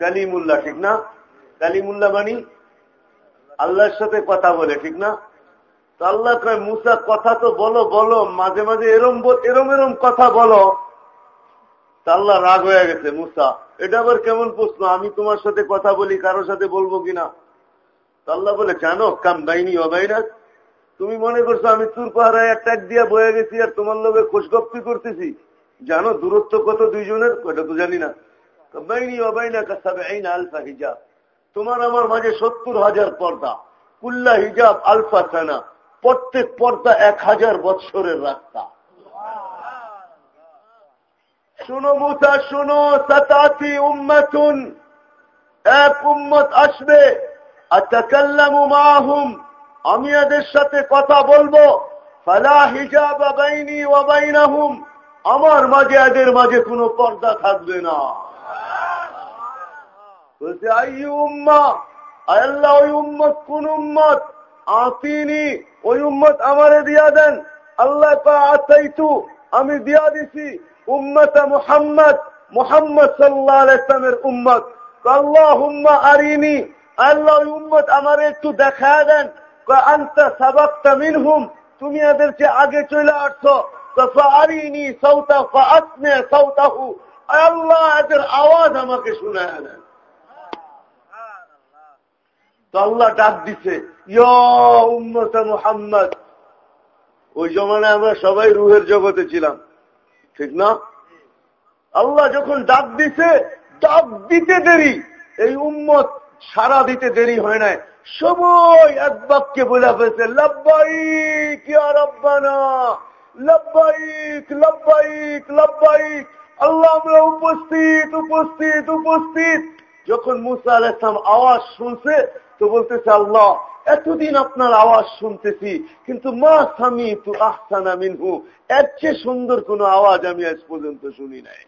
[SPEAKER 2] কালিমুল্লাহ, ঠিক না? কালিমুল্লাহ মানি আল্লাহর সাথে কথা বলে, ঠিক না? তো আল্লাহ কয়, মুসা, কথা তো বলো বলো, মাঝে মাঝে এরম এরম এরম কথা বলো। তা আল্লাহ রাগ হয়ে গেছে, মুসা, এটা আবার কেমন প্রশ্ন? আমি তোমার সাথে কথা বলি, কারোর সাথে বলব কিনা? আল্লাহ বলে, জানো, কাম বাইনি অবাইনা তুমি মনে করছ আমি তুর পাহারায় অ্যাটাক দিয়া বয়ে গেছি আর তোমার লোকে খোঁজগপ্তি করতেছি। জানো, দূরত্ব কত দুইজনের? ওটা তো জানি না। বাইনি অবাইনা কাসাবে আইনা আলফা হিজাব। তোমার আমার মাঝে সত্তর হাজার পর্দা। কুল্লা হিজাব আলফা সানা। প্রত্যেক পর্দা এক হাজার বৎসরের রাস্তা। শুনো মুসা, শুনো সাতাশি উম্মাতুন। এক উম্মত আসবে। আমি এদের সাথে কথা বলব। আমার মাঝে, এদের মাঝে কোনো পর্দা থাকবে না। বলছে আই উম্মা আল্লাহ, ওই উম্মত কোন উম্মত? আতিনি, ওই উম্মত আমারে দিয়া দেন। আল্লাহ আতাইতু, আমি দিয়া দিছি উম্মত মুহাম্মদ মুহাম্মদ সাল্লাহ ইসলামের উম্মত। আল্লাহ আরিনি আল্লাহ উম্মত আমার একটু দেখা দেন। আন্তা সাবাক্তা মিনহুম, তুমি এদের যে আগে চলে আসছো আওয়াজ আমাকে ওই জমানায় আমরা সবাই রুহের জগতে ছিলাম, ঠিক না? আল্লাহ যখন ডাক দিছে, ডাক দিতে দেরি, এই উম্মত সারা দিতে দেরি হয় নাই। সবাই এক বাক্যে বলে ফেলছে লব্বাইক রব্বানা, লব্বাইক লব্বাইক লব্বাইক। আল্লাহ আমরা উপস্থিত উপস্থিত উপস্থিত। যখন মুসা আল ইসলাম আওয়াজ শুনছে, তো বলতেছে, আল্লাহ, এতদিন আপনার আওয়াজ শুনতেছি, কিন্তু মা স্বামী তু আহসানা মিনহু। এর চেয়ে সুন্দর কোন আওয়াজ আমি আজ পর্যন্ত শুনি নাই।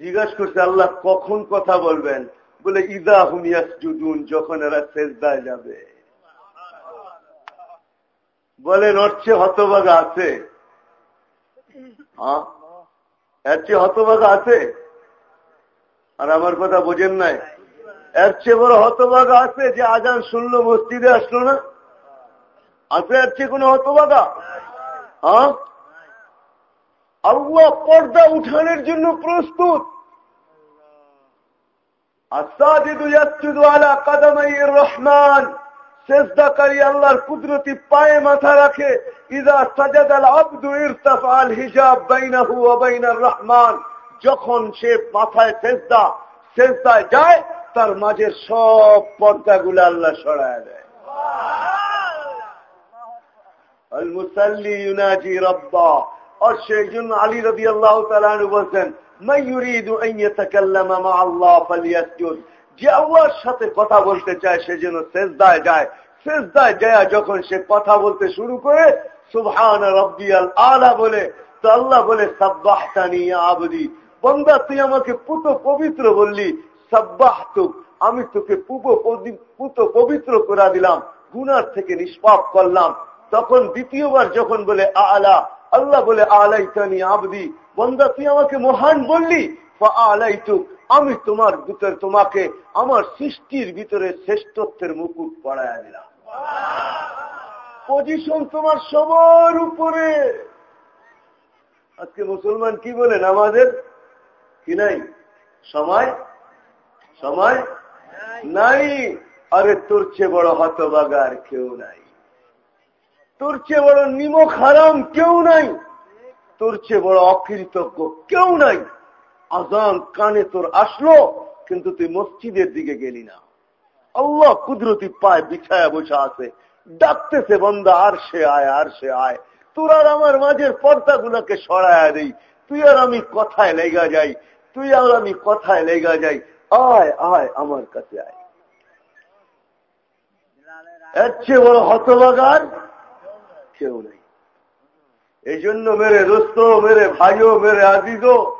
[SPEAKER 2] জিজ্ঞাসা করছে, আল্লাহ কখন কথা বলবেন? বলে, ইদা হুমিয়াস জুদুন যখন এরা শেষদায় যাবে। বলে নড়ছে হতভাগা আছে? হ্যাঁ? এর চেয়ে হতভাগা আছে? আর আমার কথা বোঝেন নাই। এর চেয়ে বড় হতভাগা আছে যে আজান শুনলো, মসজিদে আসলো না? আছে, এর চেয়ে কোনো হতভাগা? হ্যাঁ? আল্লাহ পর্দা উঠানোর জন্য প্রস্তুত। রহমান। শেষদাকারী আল্লাহর কুদরতি পায়ে মাথা রাখে। ইদা সাজাদ আল আব্দু ইরতাফাল হিজাব বাইনাহু ওয়াবাইনার রহমান। যখন সে মাথায় শেষদা শেষদায় যায় তার মাঝের সব পর্দাগুলো আল্লাহ সরায় দেয়। আল মুসাল্লি ইউনাজি রব্বা। আর সেই জন্য আলী রবি আল্লাহ বলছেন যে আল্লাহর সাথে কথা বলতে চায়, সে যেন শেষদায় যায়। শেষদায় যায় যখন সে কথা বলতে শুরু করে রব্বিয়াল আলা বলে, তো আল্লাহ বলে আবদি। বন্দা, তুই আমাকে পুত পবিত্র বললি। সাব্বাহতুক, আমি তোকে পুত পবিত্র করে দিলাম। গুনার থেকে নিষ্পাপ করলাম। তখন দ্বিতীয়বার যখন বলে, আলা আল্লাহ বলে, আলাইতানি আবদি। বন্দা, তুই আমাকে মহান বললি? আলাইতুক, আমি তোমার ভিতরে, তোমাকে আমার সৃষ্টির ভিতরে শ্রেষ্ঠত্বের মুকুট পড়ায় দিলাম। পজিশন তোমার সবার উপরে। আজকে মুসলমান কি বলেন আমাদের কি নাই? সময়? সময়? নাই। আরে তোর চেয়ে বড় হতবাগার কেউ নাই। তোর চেয়ে বড় নিমক হারাম কেউ নাই। তোর চেয়ে বড় অকৃতজ্ঞ কেউ নাই। আজান কানে তোর আসলো, কিন্তু তুই মসজিদের দিকে গেলি না। আল্লাহ কুদরতি পায় বিছায়া বসে আছে। ডাকতেছে বন্ধা আর সে আয়, আর সে আয়। তোর আর আমার মাঝের পর্দা গুলাকে সরাইয়া দেই। তুই আর আমি কথায় লেগা যাই। তুই আর আমি কথায় লেগা যাই। আয় আয়, আমার কাছে আয়। এর চেয়ে বড় হতবাগার কেউ নেই। এই জন্য মেরে দোস্ত, মেরে ভাইও, মেরে আজিজো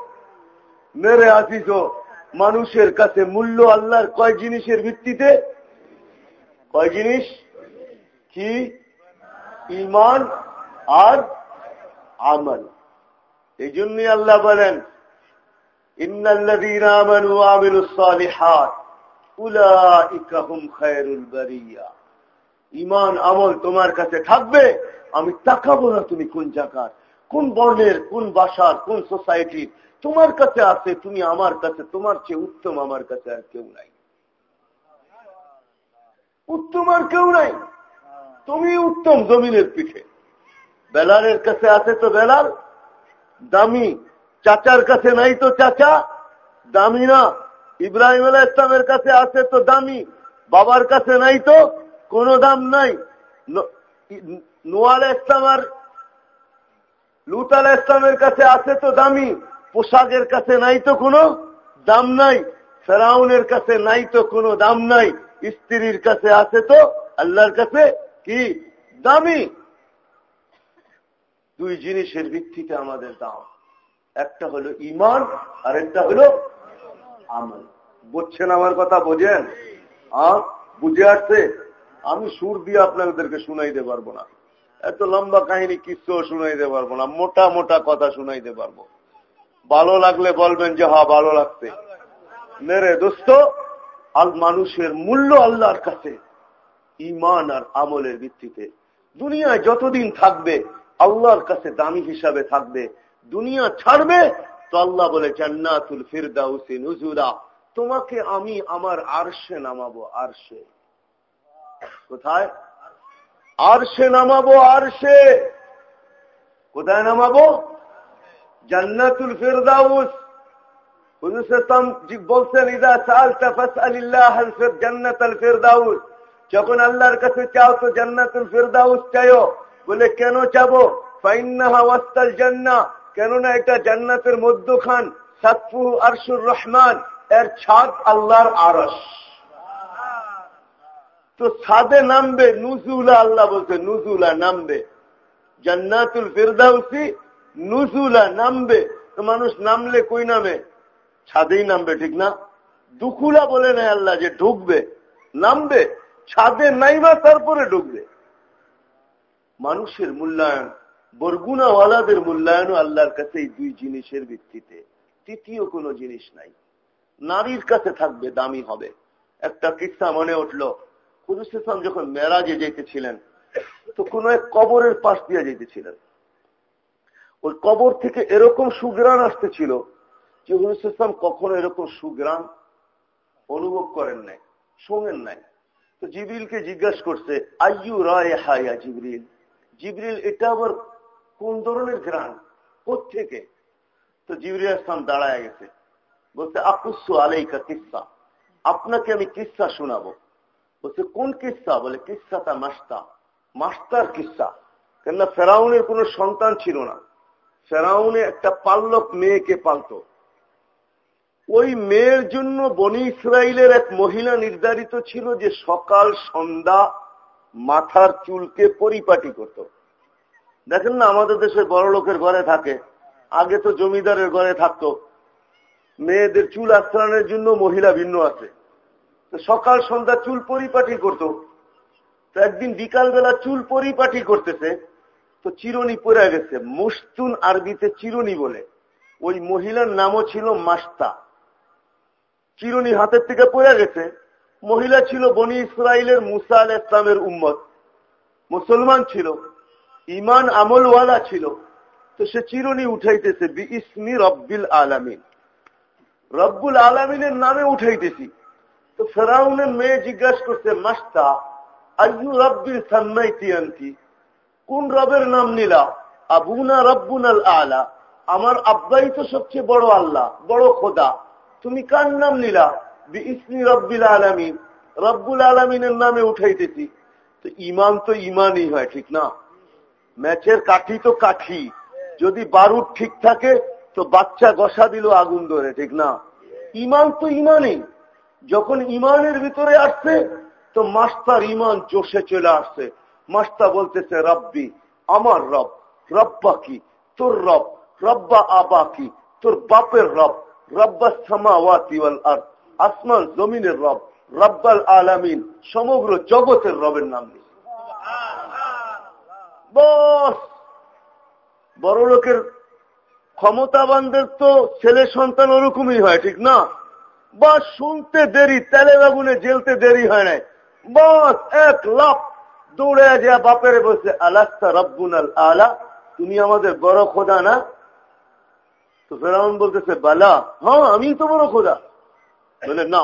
[SPEAKER 2] মেরে আজিজো মানুষের কাছে মূল্য আল্লাহর কয় জিনিসের ভিত্তিতে? কয় জিনিস? কি? ইমান আর আমল। এই জন্যই আল্লাহ বলেন, ইন্নাল্লাযীনা আমানু ওয়া আমিলুস সালিহাত খায়রুল বারিয়া। ইমান আমল তোমার কাছে থাকবে, আমি তাকাবো না তুমি কোন জায়গার কোন বর্ণের, কোন বাসার, কোন সোসাইটির, তোমার কাছে আছে, তুমি আমার কাছে, তোমার চেয়ে উত্তম আমার কাছে আর কেউ নাই। উত্তম আর কেউ নাই। তুমি উত্তম জমিনের পিঠে। বেলালের কাছে আছে তো বেলাল, দামি চাচার কাছে নাই তো চাচা, দামি না। ইব্রাহিম আলাহ ইসলামের কাছে আছে তো দামি, বাবার কাছে নাই তো কোনো দাম নাই। নোয়াল ইসলাম আর লুত ইসলামের কাছে আছে তো দামি, পোশাকের কাছে নাই তো কোনো দাম নাই, ফেরাউনের কাছে নাই তো কোনো দাম নাই, স্ত্রীর কাছে আছে তো আল্লাহর কাছে কি দামি? দুই জিনিসের ভিত্তিতে আমাদের দাম একটা হলো ইমান আর একটা হলো আমল। বুঝছেন আমার কথা? বোঝেন? বুঝে আসছে? আমি সুর দিয়ে আপনাদেরকে শুনাইতে পারব না। এত লম্বা কাহিনী কিছু শুনাইতে পারব না। মোটা মোটা কথা শুনাইতে পারব। ভালো লাগলে বলবেন যে হা ভালো লাগছে। মেরে দোস্ত, আল মানুষের মূল্য আল্লাহর কাছে ইমান আর আমলের ভিত্তিতে। দুনিয়ায় যতদিন থাকবে, আল্লাহর কাছে দামি হিসাবে থাকবে। দুনিয়া ছাড়বে, তো আল্লাহ বলে, জান্নাতুল ফিরদাউসি নুজুরা তোমাকে আমি আমার আরশে নামাবো, আরশে। কোথায়? আরশে নামাবো, আরশে। কোথায় নামাবো? জান্নাতুল ফিরদাউস। বলছেন জান্নাতুল ফিরদাউস। যখন আল্লাহর কাছে চাও তো জান্নাতুল ফিরদাউস চাইও। বলে, কেন চাবো? জান্নাহ কেননা এটা জান্নাতের মধ্যখান সাতফু আরশুর রহমান, এর ছাদ আল্লাহর আরস তো ছাদে নামবে, নুজুলা আল্লাহ বলছে, নুজুলা নামবে। জান্নাতুল ফিরদাউসি, নুজুলা নামবে। তো মানুষ নামলে কই নামে? ছাদেই নামবে, ঠিক না? দুকুলা বলে নেয় আল্লাহ যে ঢুকবে। নামবে, ছাদে নাইবা তারপরে ঢুকবে। মানুষের মূল্যায়ন, বরগুনাওয়ালাদের মূল্যায়নও আল্লাহর কাছে এই দুই জিনিসের ভিত্তিতে। তৃতীয় কোনো জিনিস নাই। নারীর কাছে থাকবে, দামি হবে। একটা কিসা মনে উঠল হুজুর ইসলাম যখন মেরাজে যেতেছিলেন তো কোন এক কবরের পাশ দিয়ে যেতেছিলেন ওই কবর থেকে এরকম সুগ্রাণ আসতেছিল যে হুজুর ইসলাম কখনো এরকম সুগ্রাণ অনুভব করেন নাই, শোনেন নাই। তো জিবরিলকে জিজ্ঞাসা করছে, আইয়ু রায় হায়া জিবরিল? জিবরিল, এটা আবার কোন ধরনের ঘ্রাণ? থেকে তো জিবরিল ইসলাম দাঁড়ায় গেছে। বলছে আকুসু আলাইকা কিসা আপনাকে আমি কিসা শোনাবো। বলছে, কোন কিসা? বলে কিসাটা মাস্তা মাস্তার কিসা কেননা ফেরাউনের কোন সন্তান ছিল না। ফেরাউনে একটা পাল্লক মেয়েকে পালত। ওই মেয়ের জন্য বনি ইসরায়েলের এক মহিলা নির্ধারিত ছিল যে সকাল সন্ধ্যা মাথার চুলকে পরিপাটি করত। দেখেন না, আমাদের দেশে বড় লোকের ঘরে থাকে, আগে তো জমিদারের ঘরে থাকতো। মেয়েদের চুল আশ্রয়নের জন্য মহিলা ভিন্ন আছে। সকাল, সন্ধ্যা চুল পরিপাটি করত। তো একদিন বিকালবেলা চুল পরিপাটি করতেছে, তো চিরনি পরে গেছে। মুস্তুন আরবিতে চিরনি বলে। ওই মহিলার নামও ছিল মাস্তা। চিরনি হাতের থেকে পড়ে গেছে। মহিলা ছিল বনি ইসরায়েলের মুসা আল ইসলামের উম্মত। মুসলমান ছিল। ইমান আমলওয়ালা ছিল। তো সে চিরনি উঠাইতেছে বি ইসমি রব্বিল আলামিন। রব্বুল আলামিনের নামে উঠাইতেছি। তো ফেরাউনের মেয়ে জিজ্ঞাসা করছে, মাস্তা আয়ু রব্বির সান্নাইতি আনতি? কোন রবের নাম নিলা? আবুনা রব্বুনাল আলা। আমার আব্বাই তো সবচেয়ে বড় আল্লাহ, বড় খোদা। তুমি কার নাম নিলা? বি ইসমি রব্বিল আলামিন। রব্বুল আলমিনের নামে উঠাইতেছি। তো ইমান তো ইমানই হয়, ঠিক না? ম্যাচের কাঠি তো কাঠি। যদি বারুদ ঠিক থাকে, তো বাচ্চা গসা দিল আগুন ধরে, ঠিক না? ইমান তো ইমানই। যখন ইমানের ভিতরে আসছে, তো মাস্তার ইমান জোশে চলে আসছে। মাস্তা বলতেছে, রব্বি, আমার রব, রব্বা কি? তোর রব, রব্বা আবা কি? তোর বাপের রব, রব্বা সামাওয়াতি আর আসমান জমিনের রব, রব্বাল আলামিন, সমগ্র জগতের রবের নাম নিয়ে। বস! বড় লোকের ক্ষমতাবানদের তো ছেলে সন্তান ওরকমই হয়, ঠিক না? বা শুনতে দেরি তেলে বাগুনে জেলতে দেরি হয় নাই। বস এক লাভ দৌড়ে যা বাপের বসে আলাস্তা রব্বুন আল, তুমি আমাদের বড় খোদা না? তো ফেরাউন বলতেছে, বালা হ্যাঁ আমি তো বড় খোদা। বলে, না,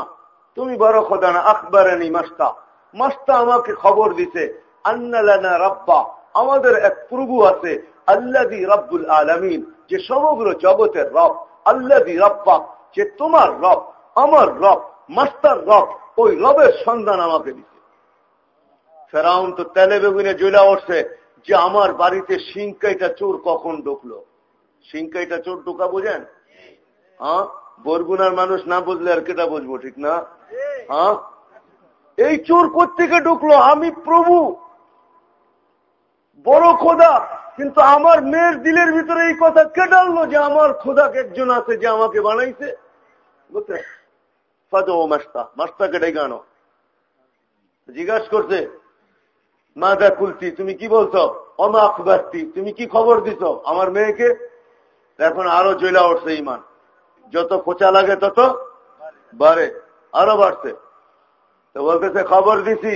[SPEAKER 2] তুমি বড় খোদা না আকবরানি মাস্তা। মাস্তা আমাকে খবর দিছে আন্নালানা রব্বা, আমাদের এক প্রভু আছে আল্লাদি রব্বুল আলমিন, যে সমগ্র জগতের রব আল্লাদি রব্বা, যে তোমার রব। আমার রব, মাস্টার রব, ওই রবের সন্ধান আমাকে দিছে। ফেরাউন তো তেলে বেগুনে জ্বলা উঠছে যে আমার বাড়িতে সিংকাইটা চোর কখন ঢুকলো? সিংকাইটা চোর ঢুকা বোঝেন? হ্যাঁ? বরগুনার মানুষ না বুঝলে আর কেটা বুঝব, ঠিক না? হ্যাঁ? এই চোর কোথেকে ঢুকলো? আমি প্রভু। বড় খোদা, কিন্তু আমার মেয়ের দিলের ভিতরে এই কথা কে যে আমার খোদাকে একজন আছে যে আমাকে বানাইছে? বুঝতে মাস্তা করছে মাদা কুলতি তুমি কি বলছো অমা আখবাস্তি তুমি কি খবর আমার মেয়েকে এখন আরও জয়লা উঠছে ইমান যত খোঁচা লাগে তত বাড়ে, আরও বাড়ছে। তো বলতেছে, খবর দিছি।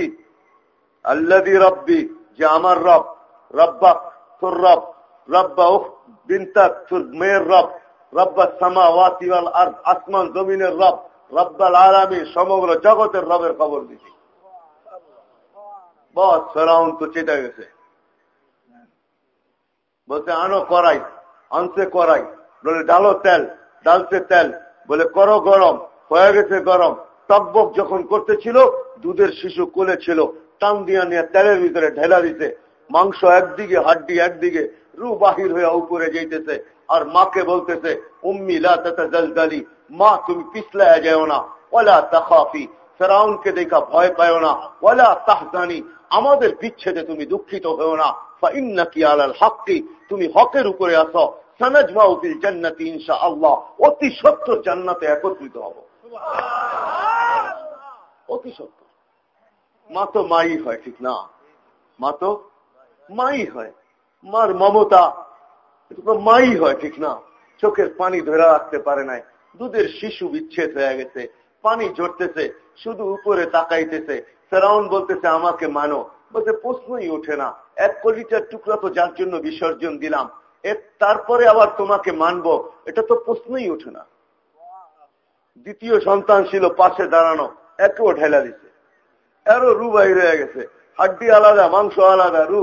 [SPEAKER 2] আল্লাদি রব্বি, যে আমার রব রব্বা তোর রব রব্বা উফ বিনতা তোর মেয়ের রব রব্বা সামা ওয়াতিওয়াল আর আসমান জমিনের রব রব্বাল আলামী সমগ্র জগতের রবের খবর দিছি বস, ফেরাউন তো চেটে গেছে। বলতে আনো করাই আনছে করাই বলে, ডালো তেল, ডালছে তেল। বলে, করো গরম, হয়ে গেছে গরম। টকবক যখন করতেছিল, দুধের শিশু কোলে ছিল। টান দিয়া নিয়ে তেলের ভিতরে ঢেলা দিতে মাংস একদিকে, হাড্ডি একদিকে রু বাহির হয়ে উপরে যেতেছে আর মাকে বলতেছে, উম্মি লালি মা তুমি পিছলায় যাও না। ওলা তাফি ফেরাউনকে দেখা ভয় পায় না। ওলা তাহজানি আমাদের বিচ্ছেদে তুমি দুঃখিত হও না। ইন্নাকি আলাল হাক্কি তুমি হকের উপরে আসো সানাজমাউফিল জান্নাতি ইনশা অতি সত্য জান্নাতে একত্রিত হব। অতি সত্য। মা তো মাই হয় ঠিক না? মা তো মাই হয়। মার মমতা মাই হয় ঠিক না? চোখের পানি ধরে রাখতে পারে নাই। দুধের শিশু বিচ্ছেদ হয়ে গেছে, পানি ঝরতেছে, শুধু উপরে তাকাইতেছে। ফেরাউন বলতেছে, আমাকে মানো। বলতে প্রশ্নই ওঠে না। এক কলিটার টুকরা তো যার জন্য বিসর্জন দিলাম। তারপরে আবার তোমাকে মানবো? এটা তো প্রশ্নই ওঠে না। দ্বিতীয় সন্তান ছিল পাশে দাঁড়ানো, একেও ঢেলা দিছে। আরও রু বাইরে হয়ে গেছে। হাড্ডি আলাদা, মাংস আলাদা, রু।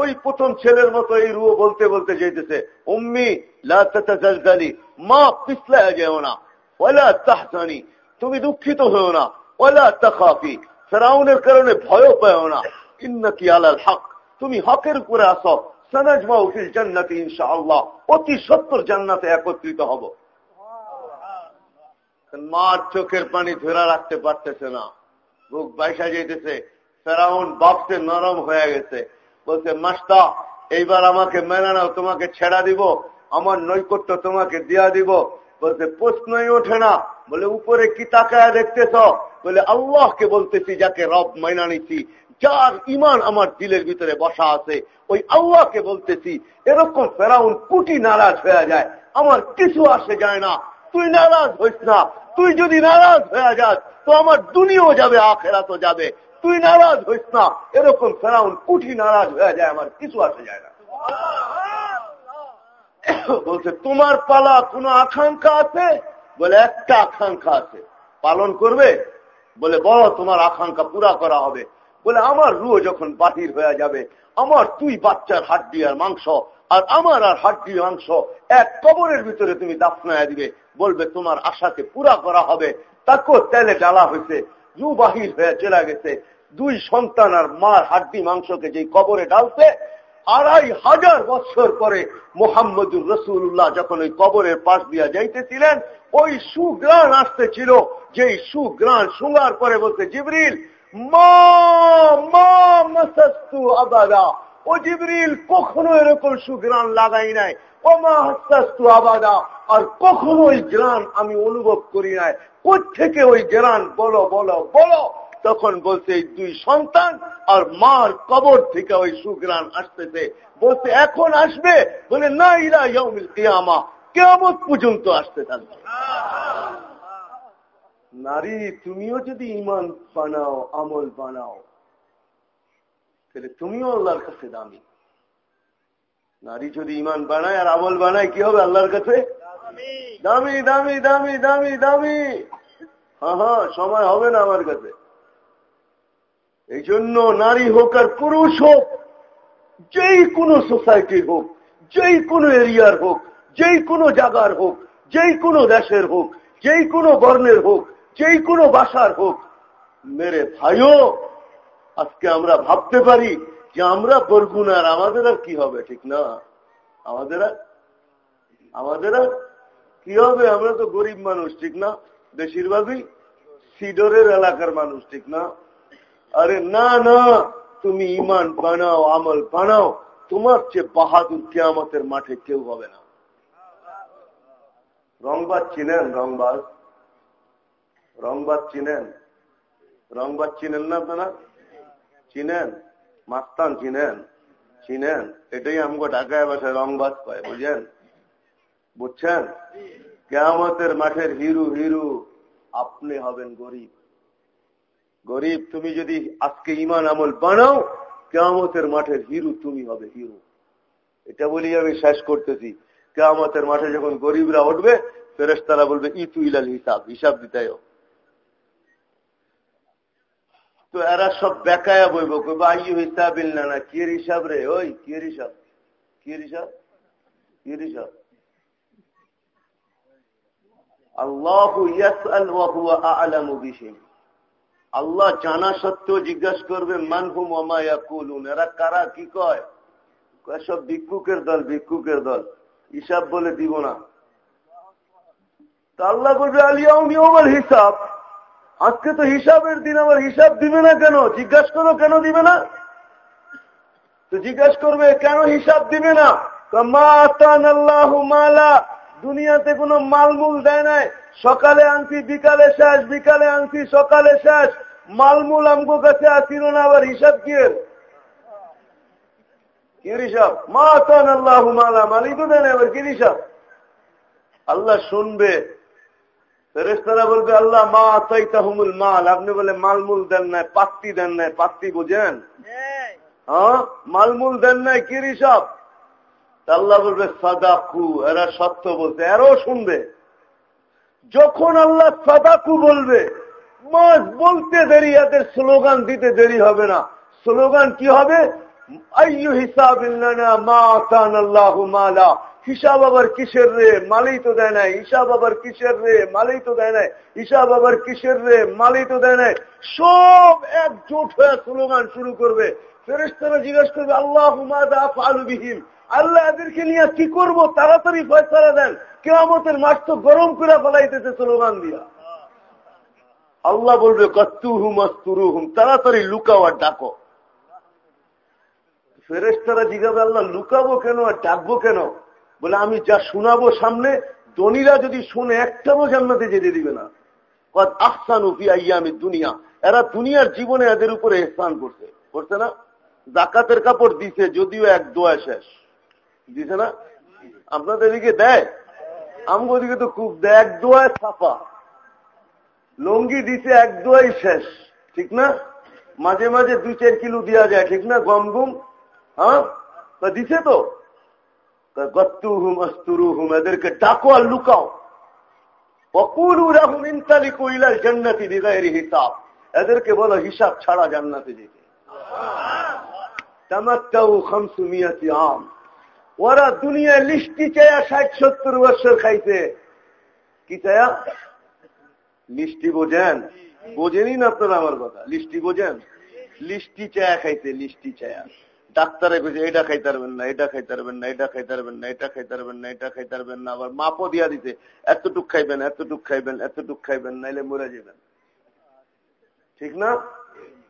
[SPEAKER 2] ওই প্রথম ছেলের মতো এই রুও বলতে বলতে যেতেছে উম্মি লালি মা পিছলা যেও না ওলা তাহসানি তুমি দুঃখিত হও না ওলা তাকাফি ফেরাউনের কারণে ভয় পাও না, ইন্নাকি আলাল হক, তুমি হকের উপরে আসো সানাজমা উফিল জান্নাতি ইনশাআল্লাহ, অতি সত্তর জান্নাতে একত্রিত হব। মার চোখের পানি ধরা রাখতে পারতেছে না। বুক বাইসা যেতেছে ফেরাউন বাপসে নরম হয়ে গেছে। বলছে মাস্তা এইবার আমাকে মেনে নাও, তোমাকে ছেড়া দিব, আমার নৈকট্য তোমাকে দিয়া দিব। বলছে, প্রশ্নই ওঠে না। বলে, উপরে কি তাকায় দেখতেছ? বলে, আল্লাহকে বলতেছি, যাকে রব মাইনা নিছি, যার ইমান আমার দিলের ভিতরে বসা আছে, ওই আল্লাহকে বলতেছি, এরকম ফেরাউন কুটি নারাজ হয়ে যায়, আমার কিছু আসে যায় না, তুই নারাজ হইস না, তুই যদি নারাজ হয়ে যাস, তো আমার দুনিয়াও যাবে আখেরা তো যাবে। তুই নারাজ হইস না। এরকম ফেরাউন কুঠি নারাজ হয়ে যায় আমার কিছু আসে যায় না। বলছে তোমার পালা কোনো আকাঙ্ক্ষা আছে? বলে একটা আকাঙ্ক্ষা আছে। পালন করবে? বলে বড় তোমার আকাঙ্ক্ষা পুরা করা হবে। বলে আমার রুহ যখন বাহির হয়ে যাবে আমার তুই বাচ্চার হাড্ডি আর মাংস আর আমার আর হাড্ডি মাংস এক কবরের ভিতরে তুমি দাফনায় দিবে। বলবে তোমার আশাকে পুরা করা হবে। তাকেও তেলে ডালা হয়েছে রু বাহির হয়ে চলে গেছে। দুই সন্তান আর মার হাড্ডি মাংসকে যে কবরে ডালছে, আড়াই হাজার বছর পরে মোহাম্মদুর রসুল্লাহ যখন ওই কবরের পাশ দিয়া যাইতেছিলেন, ওই সুগ্রাণ আসতেছিল। যেই সুগ্রাণ শুঙ্গার পরে বলতে জিবরিল ও জিবরিল, কখনো এরকম সুগ্রাণ লাগাই নাই। ও মা হাস্তাস্তু আবাদা। আর কখনো ওই গ্রাণ আমি অনুভব করি নাই। থেকে ওই গ্রাণ বলো বলো বলো। তখন বলছে, এই দুই সন্তান আর মার কবর থেকে ওই সুগ্রাণ আসতেছে। বলছে, এখন আসবে? বলে, না ইরা ইয়মিল কেমন পর্যন্ত আসতে থাকবে। নারী, তুমিও যদি ইমান বানাও, আমল বানাও, তাহলে তুমিও আল্লাহর কাছে দামি। নারী যদি ইমান বানায় আর আমল বানায়, কি হবে আল্লাহর কাছে? দামি দামি দামি দামি দামি। হ্যাঁ সময় হবে না আমার কাছে। এই জন্য নারী হোক আর পুরুষ হোক, যেই কোনো সোসাইটির হোক, যেই কোনো এরিয়ার হোক, যেই কোনো জায়গার হোক, যেই কোনো দেশের হোক, যেই কোনো বর্ণের হোক, যেই কোনো বাসার হোক, মেরে ভাইও, আজকে আমরা ভাবতে পারি যে আমরা বরগুনার, আমাদের আর কি হবে, ঠিক না? আমাদের আর আমাদের আর কি হবে আমরা তো গরিব মানুষ, ঠিক না? বেশিরভাগই সিডরের এলাকার মানুষ, ঠিক না? আরে না না, তুমি ইমান বানাও, আমল বানাও, তোমার চেয়ে বাহাদুর কেয়ামতের মাঠে কেউ হবে না। রংবাজ চিনেন, রংবাজ? রংবাজ চিনেন? রংবাজ চিনেন না আপনারা? চিনেন? মাস্তান চিনেন? চিনেন? এটাই আমাকে ঢাকায় বাসায় রংবাজ পায় বুঝেন? বুঝছেন? কেয়ামতের মাঠের হিরু হিরু আপনি হবেন গরিব। গরিব, তুমি যদি আজকে ইমান আমল বানাও, কেয়ামতের মাঠের হিরু তুমি হবে হিরু। এটা বলি আমি শেষ করতেছি। কেয়ামতের মাঠে যখন গরিবরা উঠবে ফেরেস্তারা বলবে ই তু ইলাল হিসাব হিসাব দিতে তো এরা সব বেকায়া বইব। কইব, আইয়ু হিসাব না না, কিয়ের হিসাব রে? ওই, কিয়ের হিসাব? কিয়ের হিসাব? কিয়ের হিসাব? আল্লাহ জানা সত্ত্বেও জিজ্ঞাসা করবে মানহুম ওমায়াকুলুন এরা কারা, কি কয়? সব ভিক্ষুকের দল ভিক্ষুকের দল। হিসাব বলে দিব না। তা আল্লাহ বলবে আলিয়াউনি ওমার হিসাব। আজকে তো হিসাবের দিন আমার হিসাব দিবে না কেন? জিজ্ঞাসা করো, কেন দিবে না? তো জিজ্ঞাসা করবে, কেন হিসাব দিবে না? দুনিয়াতে কোনো মালমূল দেয় নাই। সকালে আনছি বিকালে শেষ বিকালে আনছি সকালে শেষ। মালমূল আমগো কাছে আসিল না আবার হিসাব কি হিসাব? মা তান আল্লাহ মালা মালিক দেন এবার কি হিসাব? আল্লাহ শুনবে। বলবে আল্লাহ মা আতাই তাহমুল মাল। আপনি বলে মালমূল দেন নাই পাত্তি দেন নাই। পাত্তি বুঝেন? হ্যাঁ? মালমূল দেন নাই কি হিসাব? আল্লাহ বলবে, সাদাকু, এরা সত্য বলতে এরও শুনবে। যখন আল্লাহ সাদাকু বলবে মাস বলতে দেরি, এদের স্লোগান দিতে দেরি হবে না। স্লোগান কি হবে? হিসাব আবার কিসের রে? মালেই তো দেয় নাই। হিসাব আবার কিসের রে? মালেই তো দেয় নাই। হিসাব আবার কিসের রে? মালেই তো দেয় নাই। সব একজোট হয়ে স্লোগান শুরু করবে। ফেরেস্তারা জিজ্ঞাসা করবে, আল্লাহ হুমাদা ফালুবিহীন আল্লাহ এদেরকে নিয়ে কি করব? তাড়াতাড়ি ফয়সালা দেন। কেমতের মাঠ তো গরম করে ফেলাইতেছে স্লোগান দিয়া। আল্লাহ বলবে কত্তু হুম আস্তুরু হুম তাড়াতাড়ি লুকাও আর ডাকো। ফেরেস্তারা জিগাবে আল্লাহ লুকাবো কেন আর ডাকবো কেন? বলে, আমি যা শোনাবো সামনে, ধনীরা যদি শুনে, একটাও জান্নাতে যেতে দিবে না। কত আহসান উফি আমি দুনিয়া। এরা দুনিয়ার জীবনে এদের উপরে স্থান করছে। করছে না? জাকাতের কাপড় দিছে, যদিও এক দোয়া শেষ। দিছে না? আপনাদের এদিকে দেয়। আমগো দিকে তো খুব দেয়, এক দোয়ায় ছাপা। লঙ্গি দিছে এক দোয়াই শেষ, ঠিক না? মাঝে মাঝে দুই চার কিলো দেওয়া যায়, ঠিক না? গম গুম হ্যাঁ? তা দিছে তো। গত্তু হুম অস্তুরু হুম এদেরকে ডাকো আর লুকাও। এদেরকে বলো, হিসাব ছাড়া জান্নাতে যেতে। আম। ওরা দুনিয়ায় লিস্টি চায়া ষাট, সত্তর বছর খাইছে। কি চায়া? লিস্টি বোঝেন? বোঝেনি না আপনারা আমার কথা। লিস্টি বোঝেন? লিস্টি চায়া খাইছে লিস্টি চায়া। ডাক্তারে কইছে, এটা খাইতে পারবেন না, এটা খাইতে পারবেন না, এটা খাইতে পারবেন না, এটা খাইতে পারবেন না, এটা খাইতে পারবেন না। আবার মাপও দিয়া দিতে এতটুক খাইবেন এতটুক খাইবেন এতটুক খাইবেন, নাইলে মরে যাবেন। ঠিক না?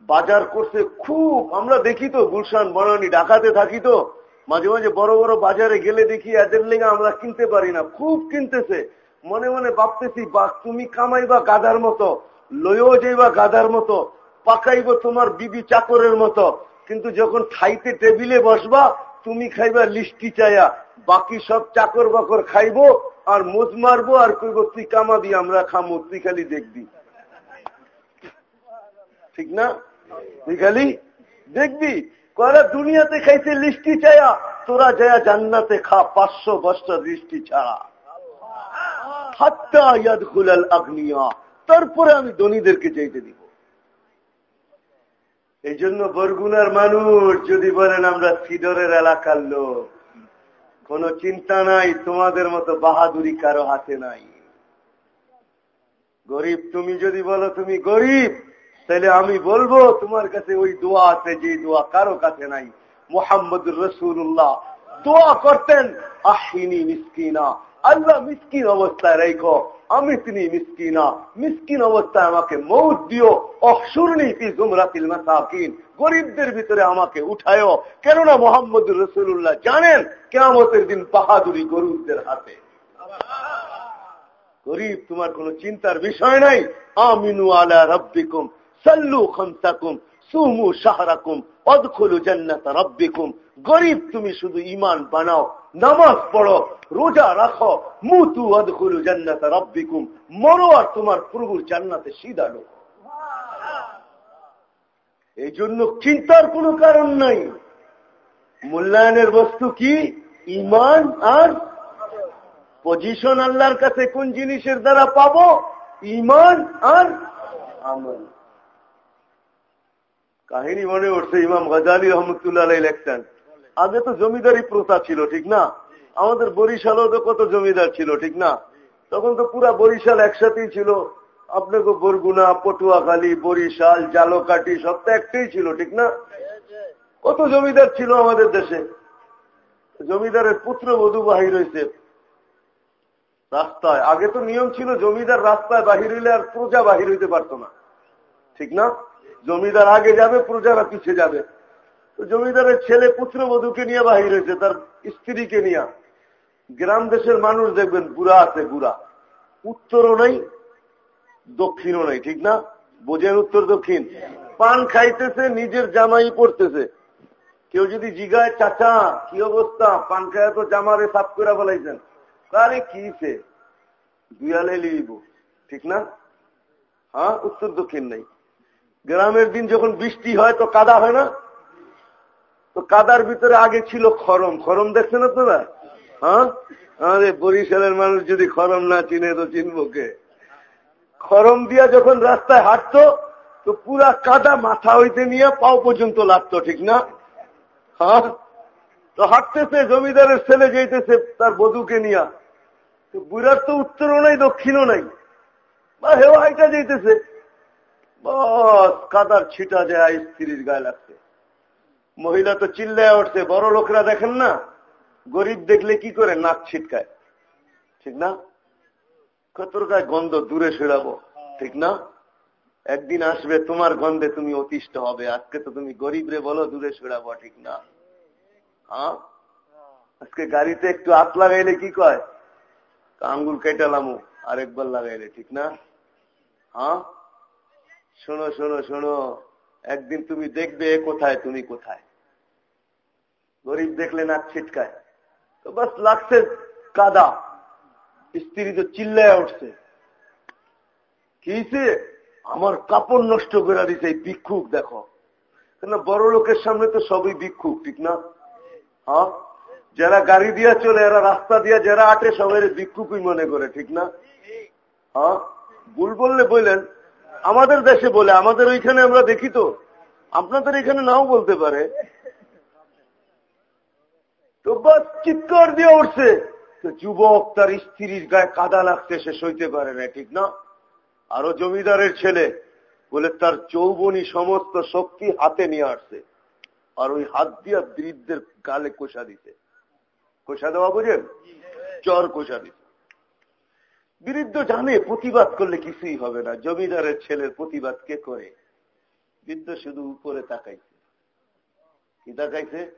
[SPEAKER 2] বাজার করছে খুব। আমরা দেখি তো, গুলশান, বনানি ডাকাতে থাকি তো মাঝে মাঝে বড় বড় বাজারে গেলে দেখি এদের লেগে আমরা কিনতে পারি না। খুব কিনতেছে। মনে মনে ভাবতেছি বা তুমি কামাইবা গাদার মতো লয়েও যাইবা গাদার মতো, পাকাইব তোমার বিবি চাকরের মতো। কিন্তু যখন খাইতে টেবিলে বসবা, তুমি খাইবা লিস্টি চায়া। বাকি সব চাকর বাকর খাইবো, আর মোজ মারবো, আর কইব, তুই কামাবি, আমরা খামো, তুই খালি দেখবি। ঠিক না? তুই খালি দেখবি? করা দুনিয়াতে খাইতে লিস্টি চায়া, তোরা যায়া জান্নাতে খা, পাঁচশো বছর লিস্টি ছাড়া। হাত্তা ইয়াদ খুলাল আগ্নিয়া, তারপরে আমি ধনীদেরকে চাইতে দিব। এই জন্য বরগুনার মানুষ যদি বলেন, আমরা সিডরের এলাকার লোক। কোন চিন্তা নাই, তোমাদের মতো বাহাদুরি কারও হাতে নাই। গরিব, তুমি যদি বলো, তুমি গরিব। তাহলে আমি বলব, তোমার কাছে ওই দোয়া আছে, যে দোয়া কারও কাছে নাই। মোহাম্মদ রসুল্লাহ দোয়া করতেন আহিনী মিসকিনা। আল্লাহ মিসকিন অবস্থায় রেখো। আমি তিনি মিসকিনা। মিসকিন অবস্থায় আমাকে মৌত দিও। অসুরনি ফি জুমরাতিল মাসাকিন। গরিবদের ভিতরে আমাকে উঠায়ও। কেননা মোহাম্মদ রসুল্লাহ জানেন কেমতের দিন বাহাদুরি গরুদের হাতে। গরিব, তোমার কোন চিন্তার বিষয় নাই। আমিনু আলা রব্বিকুম। সাল্লু খমসাকুম, সুমু শাহরাকুম, অদখলু জান্নাত রব্বিকুম। গরিব তুমি শুধু ইমান বানাও, নামাজ পড়ো, রোজা রাখো, মুতু অদখলু জান্নাত রব্বিকুম। মরো আর তোমার প্রভুর জান্নাতে সিধা ঢোকো এই জন্য চিন্তার কোনো কারণ নাই। মূল্যায়নের বস্তু কি? ইমান আর পজিশন আল্লাহর কাছে কোন জিনিসের দ্বারা পাবো? ইমান আর আমল। কাহিনী মনে উঠছে, ইমাম গাজালি রহমতুল্লাহ লেখছেন। আগে তো জমিদারি প্রথা ছিল, ঠিক না? আমাদের বরিশালও তো কত জমিদার ছিল, ঠিক না? তখন তো পুরা বরিশাল একসাথেই ছিল। আপনাকে বরগুনা, পটুয়াখালী, বরিশাল জালকাটি সব তো একটাই ছিল, ঠিক না? কত জমিদার ছিল আমাদের দেশে? জমিদারের পুত্র বধু বাহির হয়েছে। রাস্তায়। আগে তো নিয়ম ছিল, জমিদার রাস্তায় বাহির হইলে আর প্রজা বাহির হইতে পারতো না। ঠিক না? জমিদার আগে যাবে, প্রজারা পিছিয়ে যাবে। তো জমিদারের ছেলে পুত্র বধুকে নিয়ে বাহির হয়েছে, তার স্ত্রীকে নিয়ে। গ্রাম দেশের মানুষ দেখবেন বুড়া আছে বুড়া। উত্তরও নেই, দক্ষিণও নেই, ঠিক না? বোঝেন উত্তর দক্ষিণ। পান খাইতেছে, নিজের জামাই পড়তেছে কেউ যদি জিগায়, চাচা, কি অবস্থা? পান খায় তো জামারে সাফ করে বলাইছেন তারে কিছে দুয়ালে লিব ঠিক না? হ্যাঁ উত্তর দক্ষিণ নাই। গ্রামের দিন যখন বৃষ্টি হয় তো কাদা হয় না? তো কাদার ভিতরে আগে ছিল খরম। খরম দেখছেন আপনারা? হ্যাঁ? আমাদের বরিশালের মানুষ যদি খরম না চিনে তো চিনবো কে? খরম দিয়া যখন রাস্তায় হাঁটতো, তো পুরা কাদা মাথা হইতে নিয়ে পাও পর্যন্ত লাগতো, ঠিক না? হ্যাঁ? তো হাঁটতেছে, জমিদারের ছেলে যেতেছে তার বধুকে নিয়ে। তো বুড়ার তো উত্তরও নাই, দক্ষিণও নাই। বা হেওয়া হাইটা যেতেছে কাদার ছিটা যায় স্ত্রীর গায়ে লাগছে। মহিলা তো চিল্লায় উঠছে, বড় লোকরা দেখেন না? গরিব দেখলে কি করে নাক ছিটকায়? ঠিক না? কতর গায়ে গন্ধ, দূরে সরাবো। ঠিক না? একদিন আসবে, তোমার গন্ধে তুমি অতিষ্ঠ হবে। আজকে তো তুমি গরিব রে বলো, দূরে সরাবো, ঠিক না? আজকে গাড়িতে একটু হাত লাগাইলে কি কয়? আঙ্গুল কেটালামু আরেকবার লাগাইলে, ঠিক না? হ্যাঁ শোনো শোনো শোনো। একদিন তুমি দেখবে কোথায়, তুমি কোথায়। গরিব দেখলে নাক ছিটকায়। তো বাস লাগছে কাদা। স্ত্রী তো চিল্লায় উঠছে। কিছে আমার কাপড় নষ্ট করে দিছে ভিক্ষুক, দেখো। কেন বড় লোকের সামনে তো সবই ভিক্ষুক, ঠিক না? হ্যাঁ? যারা গাড়ি দিয়া চলে, এরা রাস্তা দিয়া যারা আটে, সবাই ভিক্ষুকুই মনে করে, ঠিক না? হ্যাঁ? ভুল বললে বললেন আমাদের দেশে বলে, আমাদের ওইখানে আমরা দেখি তো, আপনাদের এখানে নাও বলতে পারে। তো বাস চিৎকার দিয়ে উঠছে। যুবক তার স্ত্রীর গায়ে কাদা লাগছে, সে সইতে পারে না, ঠিক না? আরও জমিদারের ছেলে বলে, তার যৌবনী সমস্ত শক্তি হাতে নিয়ে আসছে। আর ওই হাত দিয়া বৃদ্ধের গালে কোষা দিতে কোষা দেওয়া বুঝেন? চর কোষা দিতে বিরুদ্ধ জানে প্রতিবাদ করলে কিছুই হবে না। জমিদারের ছেলের প্রতিবাদ কে করে? বৃদ্ধ শুধু উপরে তাকাইছে। কি তাকাইছে?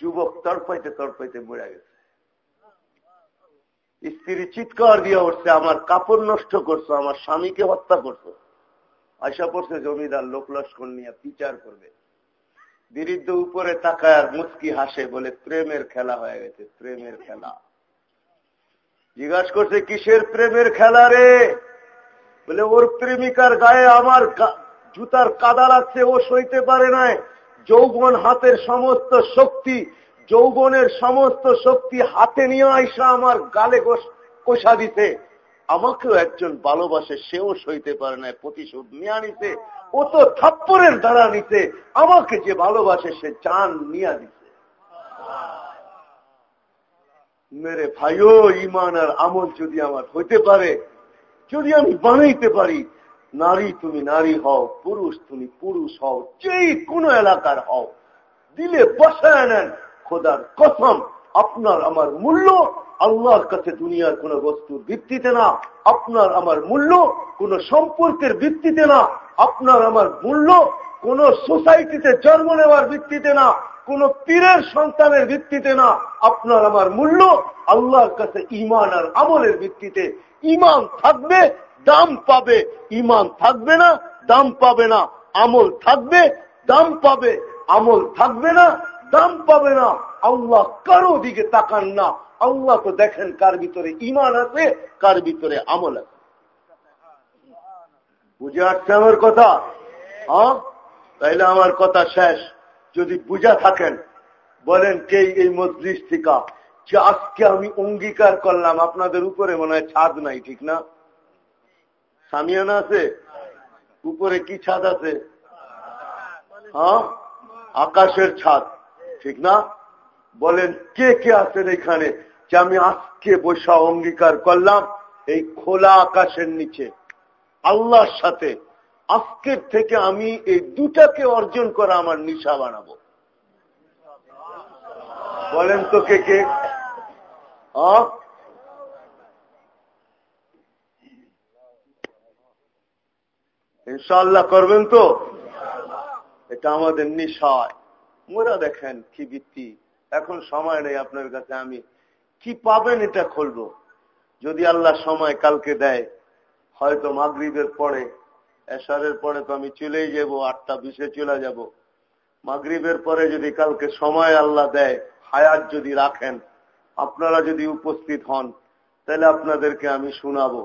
[SPEAKER 2] যুবক তড়পাইতে তড়পাইতে মরে গেছে। স্ত্রী চিৎকার দিয়ে উঠছে আমার কাপড় নষ্ট করছ আমার স্বামীকে হত্যা করছ। আশা পড়ছে জমিদার লোক লস্কর নিয়ে বিচার করবে। বিরুদ্ধ উপরে তাকায় আর মুচকি হাসে বলে প্রেমের খেলা হয়ে গেছে প্রেমের খেলা। জিজ্ঞাসা করছে, কিসের প্রেমের খেলা রে? বলে, ওর প্রেমিকার গায়ে আমার জুতার কাদা লাগছে ও সইতে পারে নাই যৌবন হাতের সমস্ত শক্তি, যৌবনের সমস্ত শক্তি হাতে নিয়ে আইসা আমার গালে কোষা দিতে আমাকেও একজন ভালোবাসে, সেও সইতে পারে না, প্রতিশোধ নিয়ে নিতে ও তো থাপ্পরের দ্বারা নিতে আমাকে যে ভালোবাসে, সে চান নিয়ে দিতে মেরে ভাইও ইমান আর আমল যদি আমার হইতে পারে, যদি আমি বানাইতে পারি, নারী তুমি নারী হও, পুরুষ তুমি পুরুষ হও যেই কোন এলাকার হও, দিলে বসায় নেন খোদার কসম, আপনার আমার মূল্য আল্লাহর কাছে দুনিয়ার কোন বস্তুর ভিত্তিতে না, আপনার আমার মূল্য কোন সম্পর্কের ভিত্তিতে না, আপনার আমার মূল্য কোন সোসাইটিতে জন্ম নেওয়ার ভিত্তিতে না, কোন পীরের সন্তানের ভিত্তিতে না, আপনার আমার মূল্য আল্লাহর কাছে ইমান আর আমলের ভিত্তিতে। ইমান থাকবে, দাম পাবে। ইমান থাকবে না, দাম পাবে না। আমল থাকবে, দাম পাবে। আমল থাকবে না, দাম পাবে না। আল্লাহ কারও দিকে তাকান না। আল্লাহ তো দেখেন কার ভিতরে ইমান আছে, কার ভিতরে আমল আছে। বুঝে আসছে আমার কথা? হ্যাঁ? তাইলে আমার কথা শেষ। যদি বুঝা থাকেন, বলেন কে এই মজলিস যে আজকে আমি অঙ্গীকার করলাম, আপনাদের উপরে মনে হয় ছাদ নাই, ঠিক না? সামিয়ানা আছে? উপরে কি ছাদ আছে? হ্যাঁ? আকাশের ছাদ, ঠিক না? বলেন কে কে আছেন এখানে? যে আমি আজকে বসা অঙ্গীকার করলাম, এই খোলা আকাশের নিচে, আল্লাহর সাথে। আজকের থেকে আমি এই দুটাকে অর্জন করা আমার নিশা বানাবো। বলেন তো কে কে? ইনশাল্লাহ করবেন তো? এটা আমাদের নিশায়। মোরা দেখেন কি বৃত্তি এখন সময় নেই আপনার কাছে আমি। কি পাবেন এটা খুলবো। যদি আল্লাহ সময় কালকে দেয়, হয়তো মাগরীবের পরে এসারের পরে তো আমি চলেই যাব, আটটা বিশে চলে যাব। মাগরীবের পরে যদি কালকে সময় আল্লাহ দেয়, হায়াত যদি রাখেন, আপনারা যদি উপস্থিত হন, তাহলে আপনাদেরকে আমি শোনাবো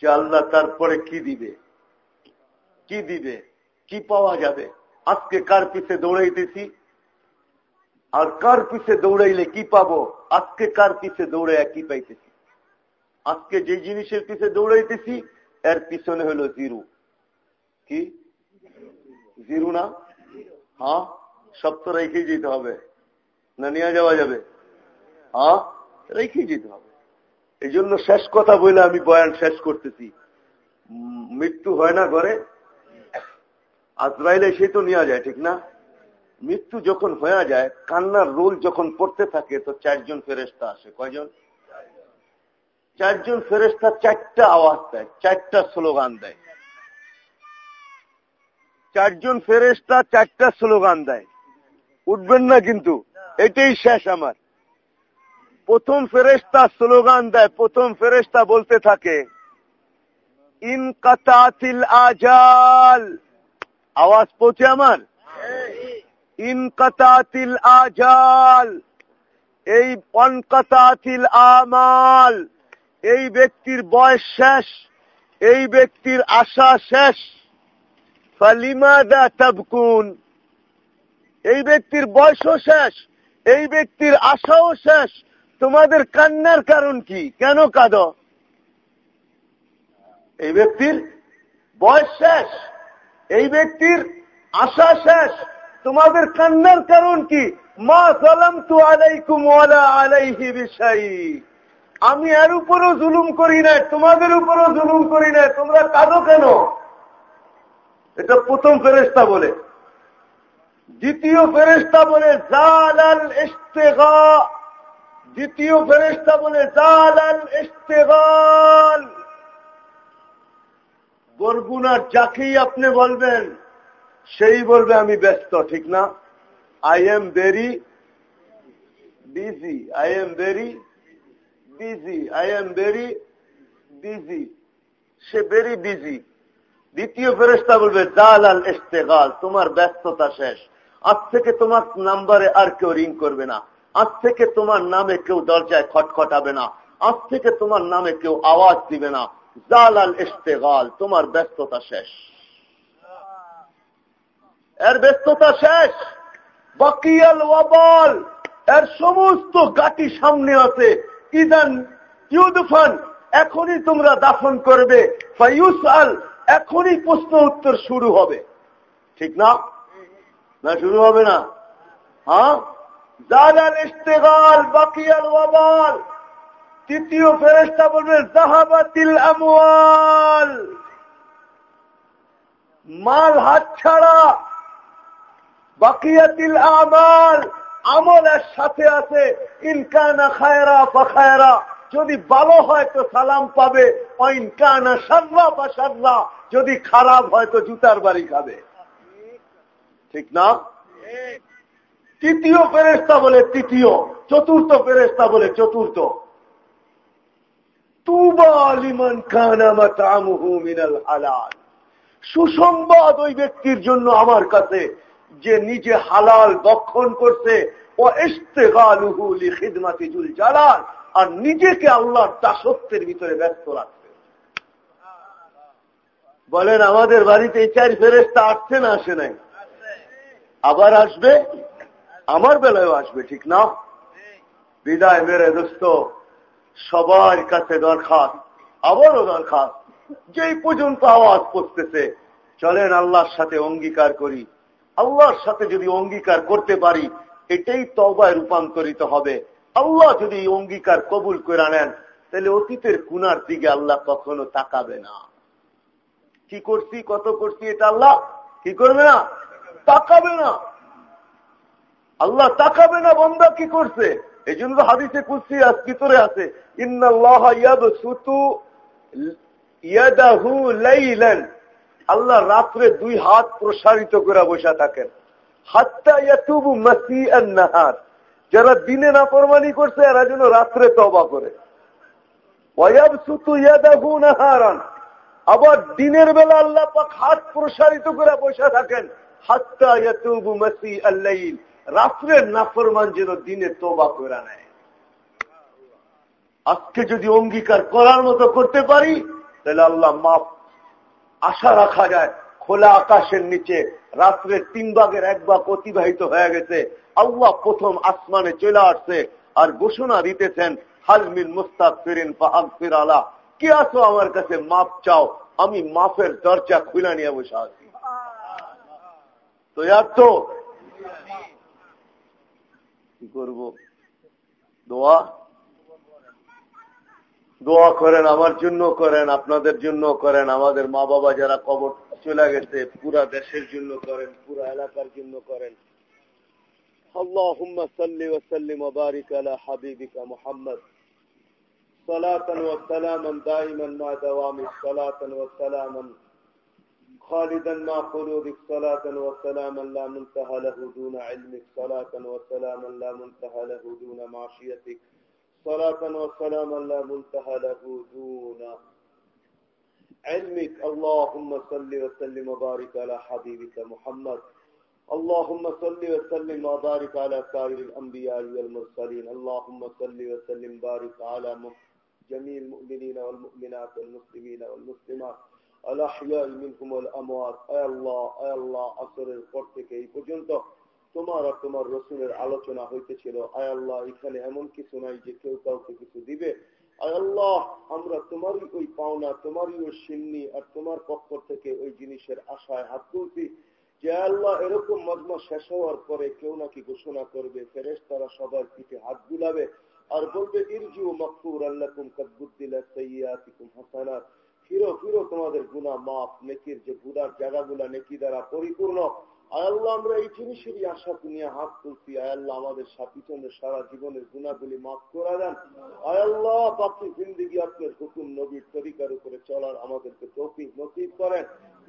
[SPEAKER 2] যে আল্লাহ তারপরে কি দিবে। কি দিবে? কি পাওয়া যাবে? আজকে কার পিছে দৌড়াইতেছি? আর কার পিছে দৌড়াইলে কি পাবো? আজকে কার পিছে দৌড়ে কি পাইতেছি? আজকে যে জিনিসের পিছে দৌড়াইতেছি, এর পিছনে হলো জিরু। কি? জিরু না? হ্যাঁ? সব তো রেখে যেতে হবে। না নিয়ে যাওয়া যাবে? হ্যাঁ? রেখে যেতে হবে। এই জন্য শেষ কথা বলে আমি বয়ান শেষ করতেছি। মৃত্যু হয় না ঘরে? আজরাইলে সে তো নেওয়া যায়, ঠিক না? মৃত্যু যখন হয়ে যায়, কান্নার রোল যখন পড়তে থাকে, তো চারজন ফেরেস্তা আসে। কয়জন? চারজন ফেরেস্তা চারটা আওয়াজ দেয়, চারটা স্লোগান দেয়। চারজন ফেরেস্তা চারটা স্লোগান দেয়। উঠবেন না কিন্তু। এটাই শেষ আমার। প্রথম ফেরেস্তা স্লোগান দেয়, প্রথম ফেরেস্তা বলতে থাকে, ইন কাতাতিল আজাল। আওয়াজ পৌঁছে আমার? ইনকাতাতিল আজাল। এই অনকাতাতিল আমাল। এই ব্যক্তির বয়স শেষ। এই ব্যক্তির আশা শেষ। এই ব্যক্তির বয়সও শেষ, এই ব্যক্তির আশাও শেষ। তোমাদের কান্নার কারণ কি? কেন কাঁদ? এই ব্যক্তির বয়স শেষ, এই ব্যক্তির আশা শেষ। তোমাদের কান্নার কারণ কি? মা সালাম তু আলাইকুম আলাইহি বিষয় আমি এর উপরও জুলুম করি না তোমাদের উপরও জুলুম করি না তোমরা কাঁদো কেন? এটা প্রথম ফেরেস্তা বলে। দ্বিতীয় ফেরেস্তা বলে, জালাল ইস্তেগা দ্বিতীয় ফেরেস্তা বলে, জালাল ইস্তেগাল বরগুনার যাকেই আপনি বলবেন, সেই বলবে, আমি ব্যস্ত ঠিক না? I am very busy I am very busy I am very busy say very busy দ্বিতীয় ফেরেস্তা বলবে জালাল ইস্তেগাল তোমার ব্যস্ততা শেষ। আজ থেকে তোমার নাম্বারে আর কেউ রিং করবে না। আজ থেকে তোমার নামে কেউ দরজায় খটখটাবে না। আজ থেকে তোমার নামে কেউ আওয়াজ দিবে না। জালাল ইস্তেগাল তোমার ব্যস্ততা শেষ। এর ব্যস্ততা শেষ। বাকিয়াল ওয়াবাল, এর সমস্ত গাটি সামনে আছে। ইদান ইউদফান, এখনই তোমরা দাফন করবে। ফাইউস আল এখনই প্রশ্ন উত্তর শুরু হবে। ঠিক না? না, শুরু হবে না। হ্যাঁ? জালাল ইস্তেগাল বাকিয়াল ওয়াবাল, তৃতীয় ফেরেস্তা বলবে জাহাবাতিল আমওয়াল। মাল, হাত ছাড়া বাকিয়াতিল আমাল, আমলের সাথে আছে ইনকানা খায়রা পাখায়রা যদি ভালো হয় তো সালাম পাবে। যদি খারাপ হয় তো জুতার বাড়ি খাবে। ঠিক না? তৃতীয় ফেরেস্তা বলে তৃতীয়, চতুর্থ ফেরেস্তা বলে চতুর্থ। সুসংবাদ ওই ব্যক্তির জন্য আমার কাছে, যে নিজে হালাল দক্ষণ করছে। ও ইস্তেগালুহুলি খিদমাতিজুল জালাল। আর নিজেকে আল্লাহর দাসত্বের ভিতরে ব্যস্ত রাখছে বলেন, আমাদের বাড়িতে এই চার ফেরেস্তা আসছে না আসে নাই? আবার আসবে? আমার বেলায়ও আসবে, ঠিক না? বিদায় মেরে দোস্ত, সবার কাছে দরখাস্ত, আবারও দরখাস্ত। যেই পর্যন্ত আওয়াজ করতেছে, চলেন আল্লাহর সাথে অঙ্গীকার করি। আল্লাহর সাথে যদি অঙ্গীকার করতে পারি, এটাই তবায় রূপান্তরিত হবে। আল্লাহ যদি অঙ্গীকার কবুল করে নেন, তাহলে অতীতের কুনার দিকে আল্লাহ কখনো তাকাবে না। কি করছি, কত করছি, এটা আল্লাহ কি করবে না? তাকাবে না। আল্লাহ তাকাবে না, বন্দা কি করছে? এই জন্য হাদিসে কুসি ভিতরে আছে আল্লাহ রাত্রে দুই হাত প্রসারিত করে বসে থাকেন। নাহার। যারা দিনে না প্রমাণি করছে, এরা যেন রাত্রে তবা করে। আবার দিনের বেলা আল্লাহ পাক হাত প্রসারিত করে বসে থাকেন নাফরমান যেন দিনে তোবা করে নেয়। আজকে যদি অঙ্গীকার করার মতো করতে পারি, তাহলে আল্লাহ মাফ। আশা রাখা যায়, খোলা আকাশের নিচে রাত্রে তিন ভাগের এক ভাগ অতিবাহিত হয়ে গেছে। আল্লাহ প্রথম আসমানে চলে আসছে আর ঘোষণা দিতেছেন হালমিন মুস্তাক ফিরিন ফির আলা। কি আসো আমার কাছে? মাপ চাও। আমি মাফের দরজা খুলে নিয়ে বসে আছি। তো ইয়ার তো? কি করব? দোয়া? দোয়া করেন, আমার জন্য করেন, আপনাদের জন্য করেন, আমাদের মা বাবা যারা কবর চলে গেছে, পুরা দেশের জন্য করেন, পুরা এলাকার জন্য করেন। اللهم صل وسلم وبارك على حبيبك محمد. صلاة وسلاما دائما مع دوام صلاة وسلاما. خالدا مع خلودك صلاة وسلاما لا منتهى له دون علمك. صلاة وسلاما لا منتهى له دون معصيتك صلاة وسلاما لا منتهى له دون علمك. اللهم صل وسلم وبارك على حبيبك محمد. اللهم صل وسلم وبارك على سائر الأنبياء والمرسلين اللهم صل وسلم وبارك على جميع المؤمنين والمؤمنات والمسلمين والمسلمات الأحياء منهم والأموات أي الله أي الله أصر القرط كي পর্যন্ত তোমার আর তোমার রসুলের আলোচনা হইতেছিল আয় আল্লাহ এখানে এমন কিছু নাই যে কেউ কাউকে কিছু দিবে আয় আল্লাহ আমরা তোমারই ওই পাওনা তোমারই ওই সিন্নি আর তোমার পক্ষ থেকে ওই জিনিসের আশায় হাত তুলছি যে আল্লাহ এরকম মজমা শেষ হওয়ার পরে কেউ নাকি ঘোষণা করবে ফেরেস তারা সবার পিঠে হাত বুলাবে আর বলবে, ইরজিউ মকফুর আল্লাকুম কদ্বুদ্দিলা সৈয়াতিকুম হাসানাত। ফিরো ফিরো, তোমাদের গুনা মাফ, নেকির যে গুণার জায়গাগুলা নেকি দ্বারা পরিপূর্ণ। আয়াল্লাহ আমরা এই জিনিসেরই আশা হাত তুলছি। আয়াল্লাহ আমাদের সারা জীবনের গুণাগুলি মাফ করা দেন। আয়াল্লাহ জিন্দিগি আপনার হুকুম নবীর তরিকার উপরে চলার আমাদেরকে তৌফিক নসিব করেন।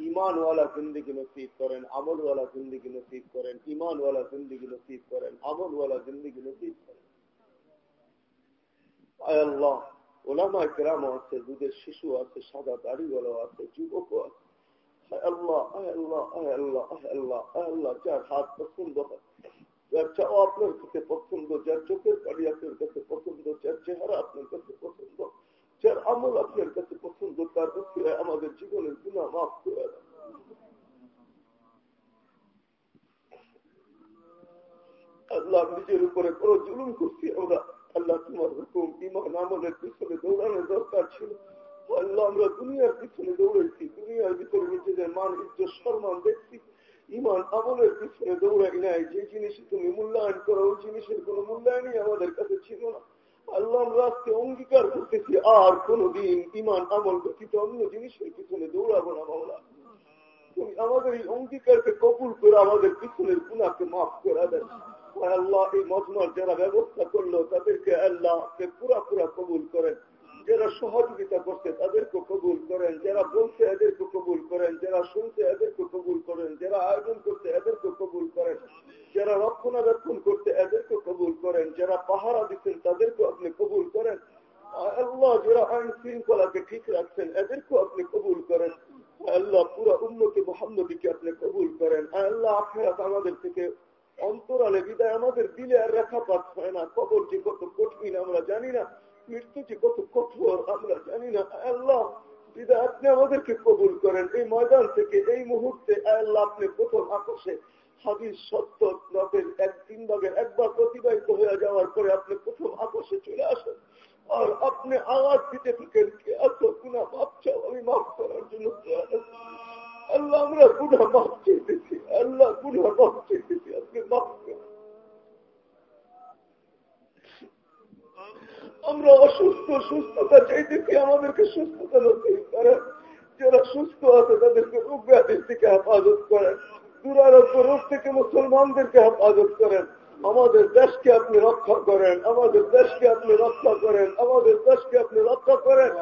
[SPEAKER 2] ইমানওয়ালা জিন্দিগি নসিব করেন, আমলওয়ালা জিন্দিগি নসিব করেন ইমানওয়ালা জিন্দিগি নসিব করেন, আমলওয়ালা জিন্দিগি নসিব করেন। আয়াল্লাহ আছে, দুধের শিশু আছে, সাদা দাড়িওয়ালা আছে যুবক আছে। আল্লাহ আপনার কাছে পছন্দ, যার চোখের আপনার কাছে পছন্দ, যার চেহারা আপনার কাছে পছন্দ, যার আমল আপনার কাছে পছন্দ, তার আমাদের জীবনের গুণা মাফ করে আল্লাহ নিজের উপরে কোন জুলুম করছি আমরা। আল্লাহ তোমার হুকুম ইমান আমলের পিছনে দৌড়ানোর দরকার ছিল। আল্লাহ, আমরা দুনিয়ার পিছনে দৌড়াইছি, দুনিয়ার ভিতরে নিজেদের মান, ইজ্জত, সম্মান দেখছি ইমান আমলের পিছনে দৌড়াই নাই, যে জিনিস তুমি মূল্যায়ন করো, ওই জিনিসের কোন মূল্যায়নই আমাদের কাছে ছিল না। আল্লাহ আজকে অঙ্গীকার করতেছি, আর কোনদিন ইমান আমল ব্যতীত অন্য জিনিসের পিছনে দৌড়াবো না, মাওলা। তুমি আমাদের এই অঙ্গীকারকে কবুল করে আমাদের পিছনের গুণাকে মাফ করে দেন আল্লাহ, এই মজমার যারা ব্যবস্থা করল, তাদেরকে আল্লাহ পুরা পুরা কবুল করেন। যারা সহযোগিতা করছে, তাদেরকে কবুল করেন। যারা বলছে, এদেরকে কবুল করেন। যারা শুনছে, এদেরকে কবুল করেন। যারা আয়োজন করছে, এদেরকে কবুল করেন। যারা রক্ষণাবেক্ষণ করছে, এদেরকে কবুল করেন। যারা পাহারা দিচ্ছেন, তাদেরকে আপনি কবুল করেন। আল্লাহ, যারা আইন শৃঙ্খলাকে ঠিক রাখছেন, এদেরকেও আপনি কবুল করেন। আল্লাহ, পুরো উন্নতি মোহাম্মদীকে আপনি কবুল করেন। আল্লাহ, আখেরাত আমাদের থেকে অন্তরালে বিদায় আমাদের দিলে আর রেখা হয় না কবর যে কত কঠিন আমরা জানি না। মৃত্যু যে কত কঠোর, আমরা জানি না। আল্লাহ বিদায় আপনি আমাদেরকে কবুল করেন। এই ময়দান থেকে, এই মুহূর্তে আল্লাহ আপনি প্রথম আকাশে সত্য এক তিন ভাগের একবার প্রতিবাহিত হয়ে যাওয়ার পরে আপনি প্রথম চলে আসেন। আর আপনি আওয়াজ দিতে থাকেন, কে এত গুণা মাপ চাও, আমি মাফ করার জন্য আল্লাহ আমরা গুণা মাফ চেয়েছি আল্লাহ গুণা মাফ চেয়েছি আপনি মাফ করেন। আমরা অসুস্থ সুস্থতা চাইতেছি আমাদেরকে সুস্থতা নসিব করেন যারা সুস্থ আছে তাদেরকে রোগ ব্যাধির থেকে হেফাজত করেন দুরারোগ্য রোগ থেকে মুসলমানদেরকে হেফাজত করেন আমাদের দেশকে আপনি রক্ষা করেন আমাদের দেশকে আপনি রক্ষা করেন আমাদের দেশকে আপনি রক্ষা করেন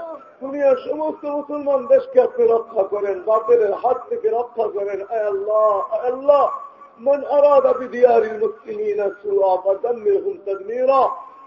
[SPEAKER 2] দুনিয়ার সমস্ত মুসলমান দেশকে আপনি রক্ষা করেন বাপের হাত থেকে রক্ষা করেন আল্লাহ আল্লাহ من أراد بديار المسلمين سوءا فدمرهم تدميرا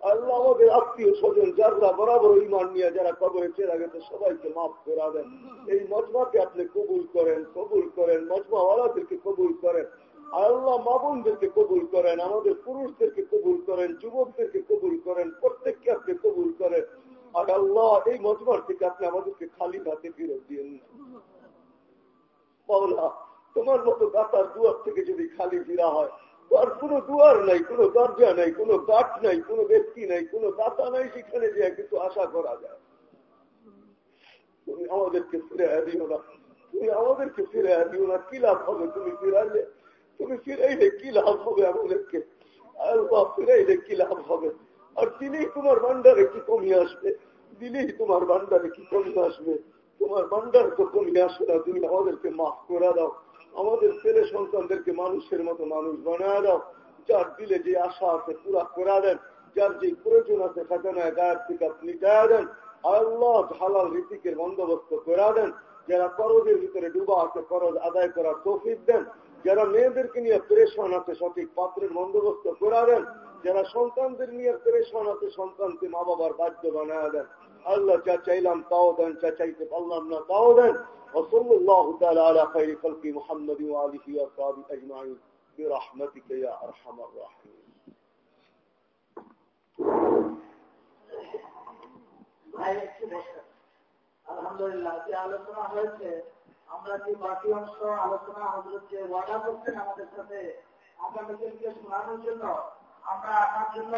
[SPEAKER 2] আল্লাহ আমাদের আত্মীয় স্বজন যারা বরাবর ইমান নিয়ে যারা কবরে চেরা গেছে সবাইকে মাফ এই মজমাকে আপনি কবুল করেন কবুল করেন, মজমাওয়ালাদেরকে কবুল করেন, আল্লাহ মাবনদেরকে কবুল করেন, আমাদের পুরুষদেরকে কবুল করেন, যুবকদেরকে কবুল করেন, প্রত্যেককে আপনি কবুল করেন। আর আল্লাহ এই মজমার থেকে আপনি আমাদেরকে খালি হাতে ফিরত দিন। পাওলা তোমার মতো দাতার দুয়ার থেকে যদি খালি ফিরা হয় আর কোনো দুয়ার নাই, কোনো দরজা নাই, কোনো গাছ নাই, কোনো ব্যক্তি নাই, কোনো দাতা নাই, সেখানে যে কিছু আশা করা যায়। তুমি আমাদেরকে ফিরে দিও না। তুমি আমাদেরকে ফিরে দিও না। কি লাভ হবে তুমি ফিরাইলে? তুমি ফিরাইলে কি লাভ হবে আমাদেরকে? ফিরাইলে কি লাভ হবে? আর দিলেই তোমার ভান্ডারে কি কমে আসবে? দিলেই তোমার ভান্ডারে কি কমে আসবে? তোমার ভান্ডার তো কমে আসবে না। তুমি আমাদেরকে মাফ করে দাও। আমাদের ছেলে সন্তানদেরকে মানুষের মতো মানুষ বানায় দাও। যার দিলে যে আশা আছে পুরা করে দেন। যার যে প্রয়োজন আছে খাজানায় গায়ের থেকে আপনি গায়ে দেন। আল্লাহ হালাল রীতিকের বন্দোবস্ত করে দেন। যারা করজের ভিতরে ডুবা আছে করজ আদায় করার তৌফিক দেন। যারা মেয়েদেরকে নিয়ে প্রেশন আছে, সঠিক পাত্রের বন্দোবস্ত করে দেন। যারা সন্তানদের নিয়ে প্রেশন আছে, সন্তানকে মা বাবার বাধ্য বানায় দেন। আল্লাহ যা চাইলাম তাও দেন, যা চাইতে পারলাম না তাও দেন। وصلى الله تعالى على خير خلق محمد وآله وصحبه أجمعين برحمتك يا أرحم الراحمين
[SPEAKER 3] ভাই একটু বসেন আলহামদুলিল্লাহ যে আলোচনা হয়েছে আমরা যে বাকি অংশ আলোচনা হজরত যে ওয়াদা করছেন আমাদের সাথে আগামীকালকে শোনানোর জন্য আমরা আপনার জন্য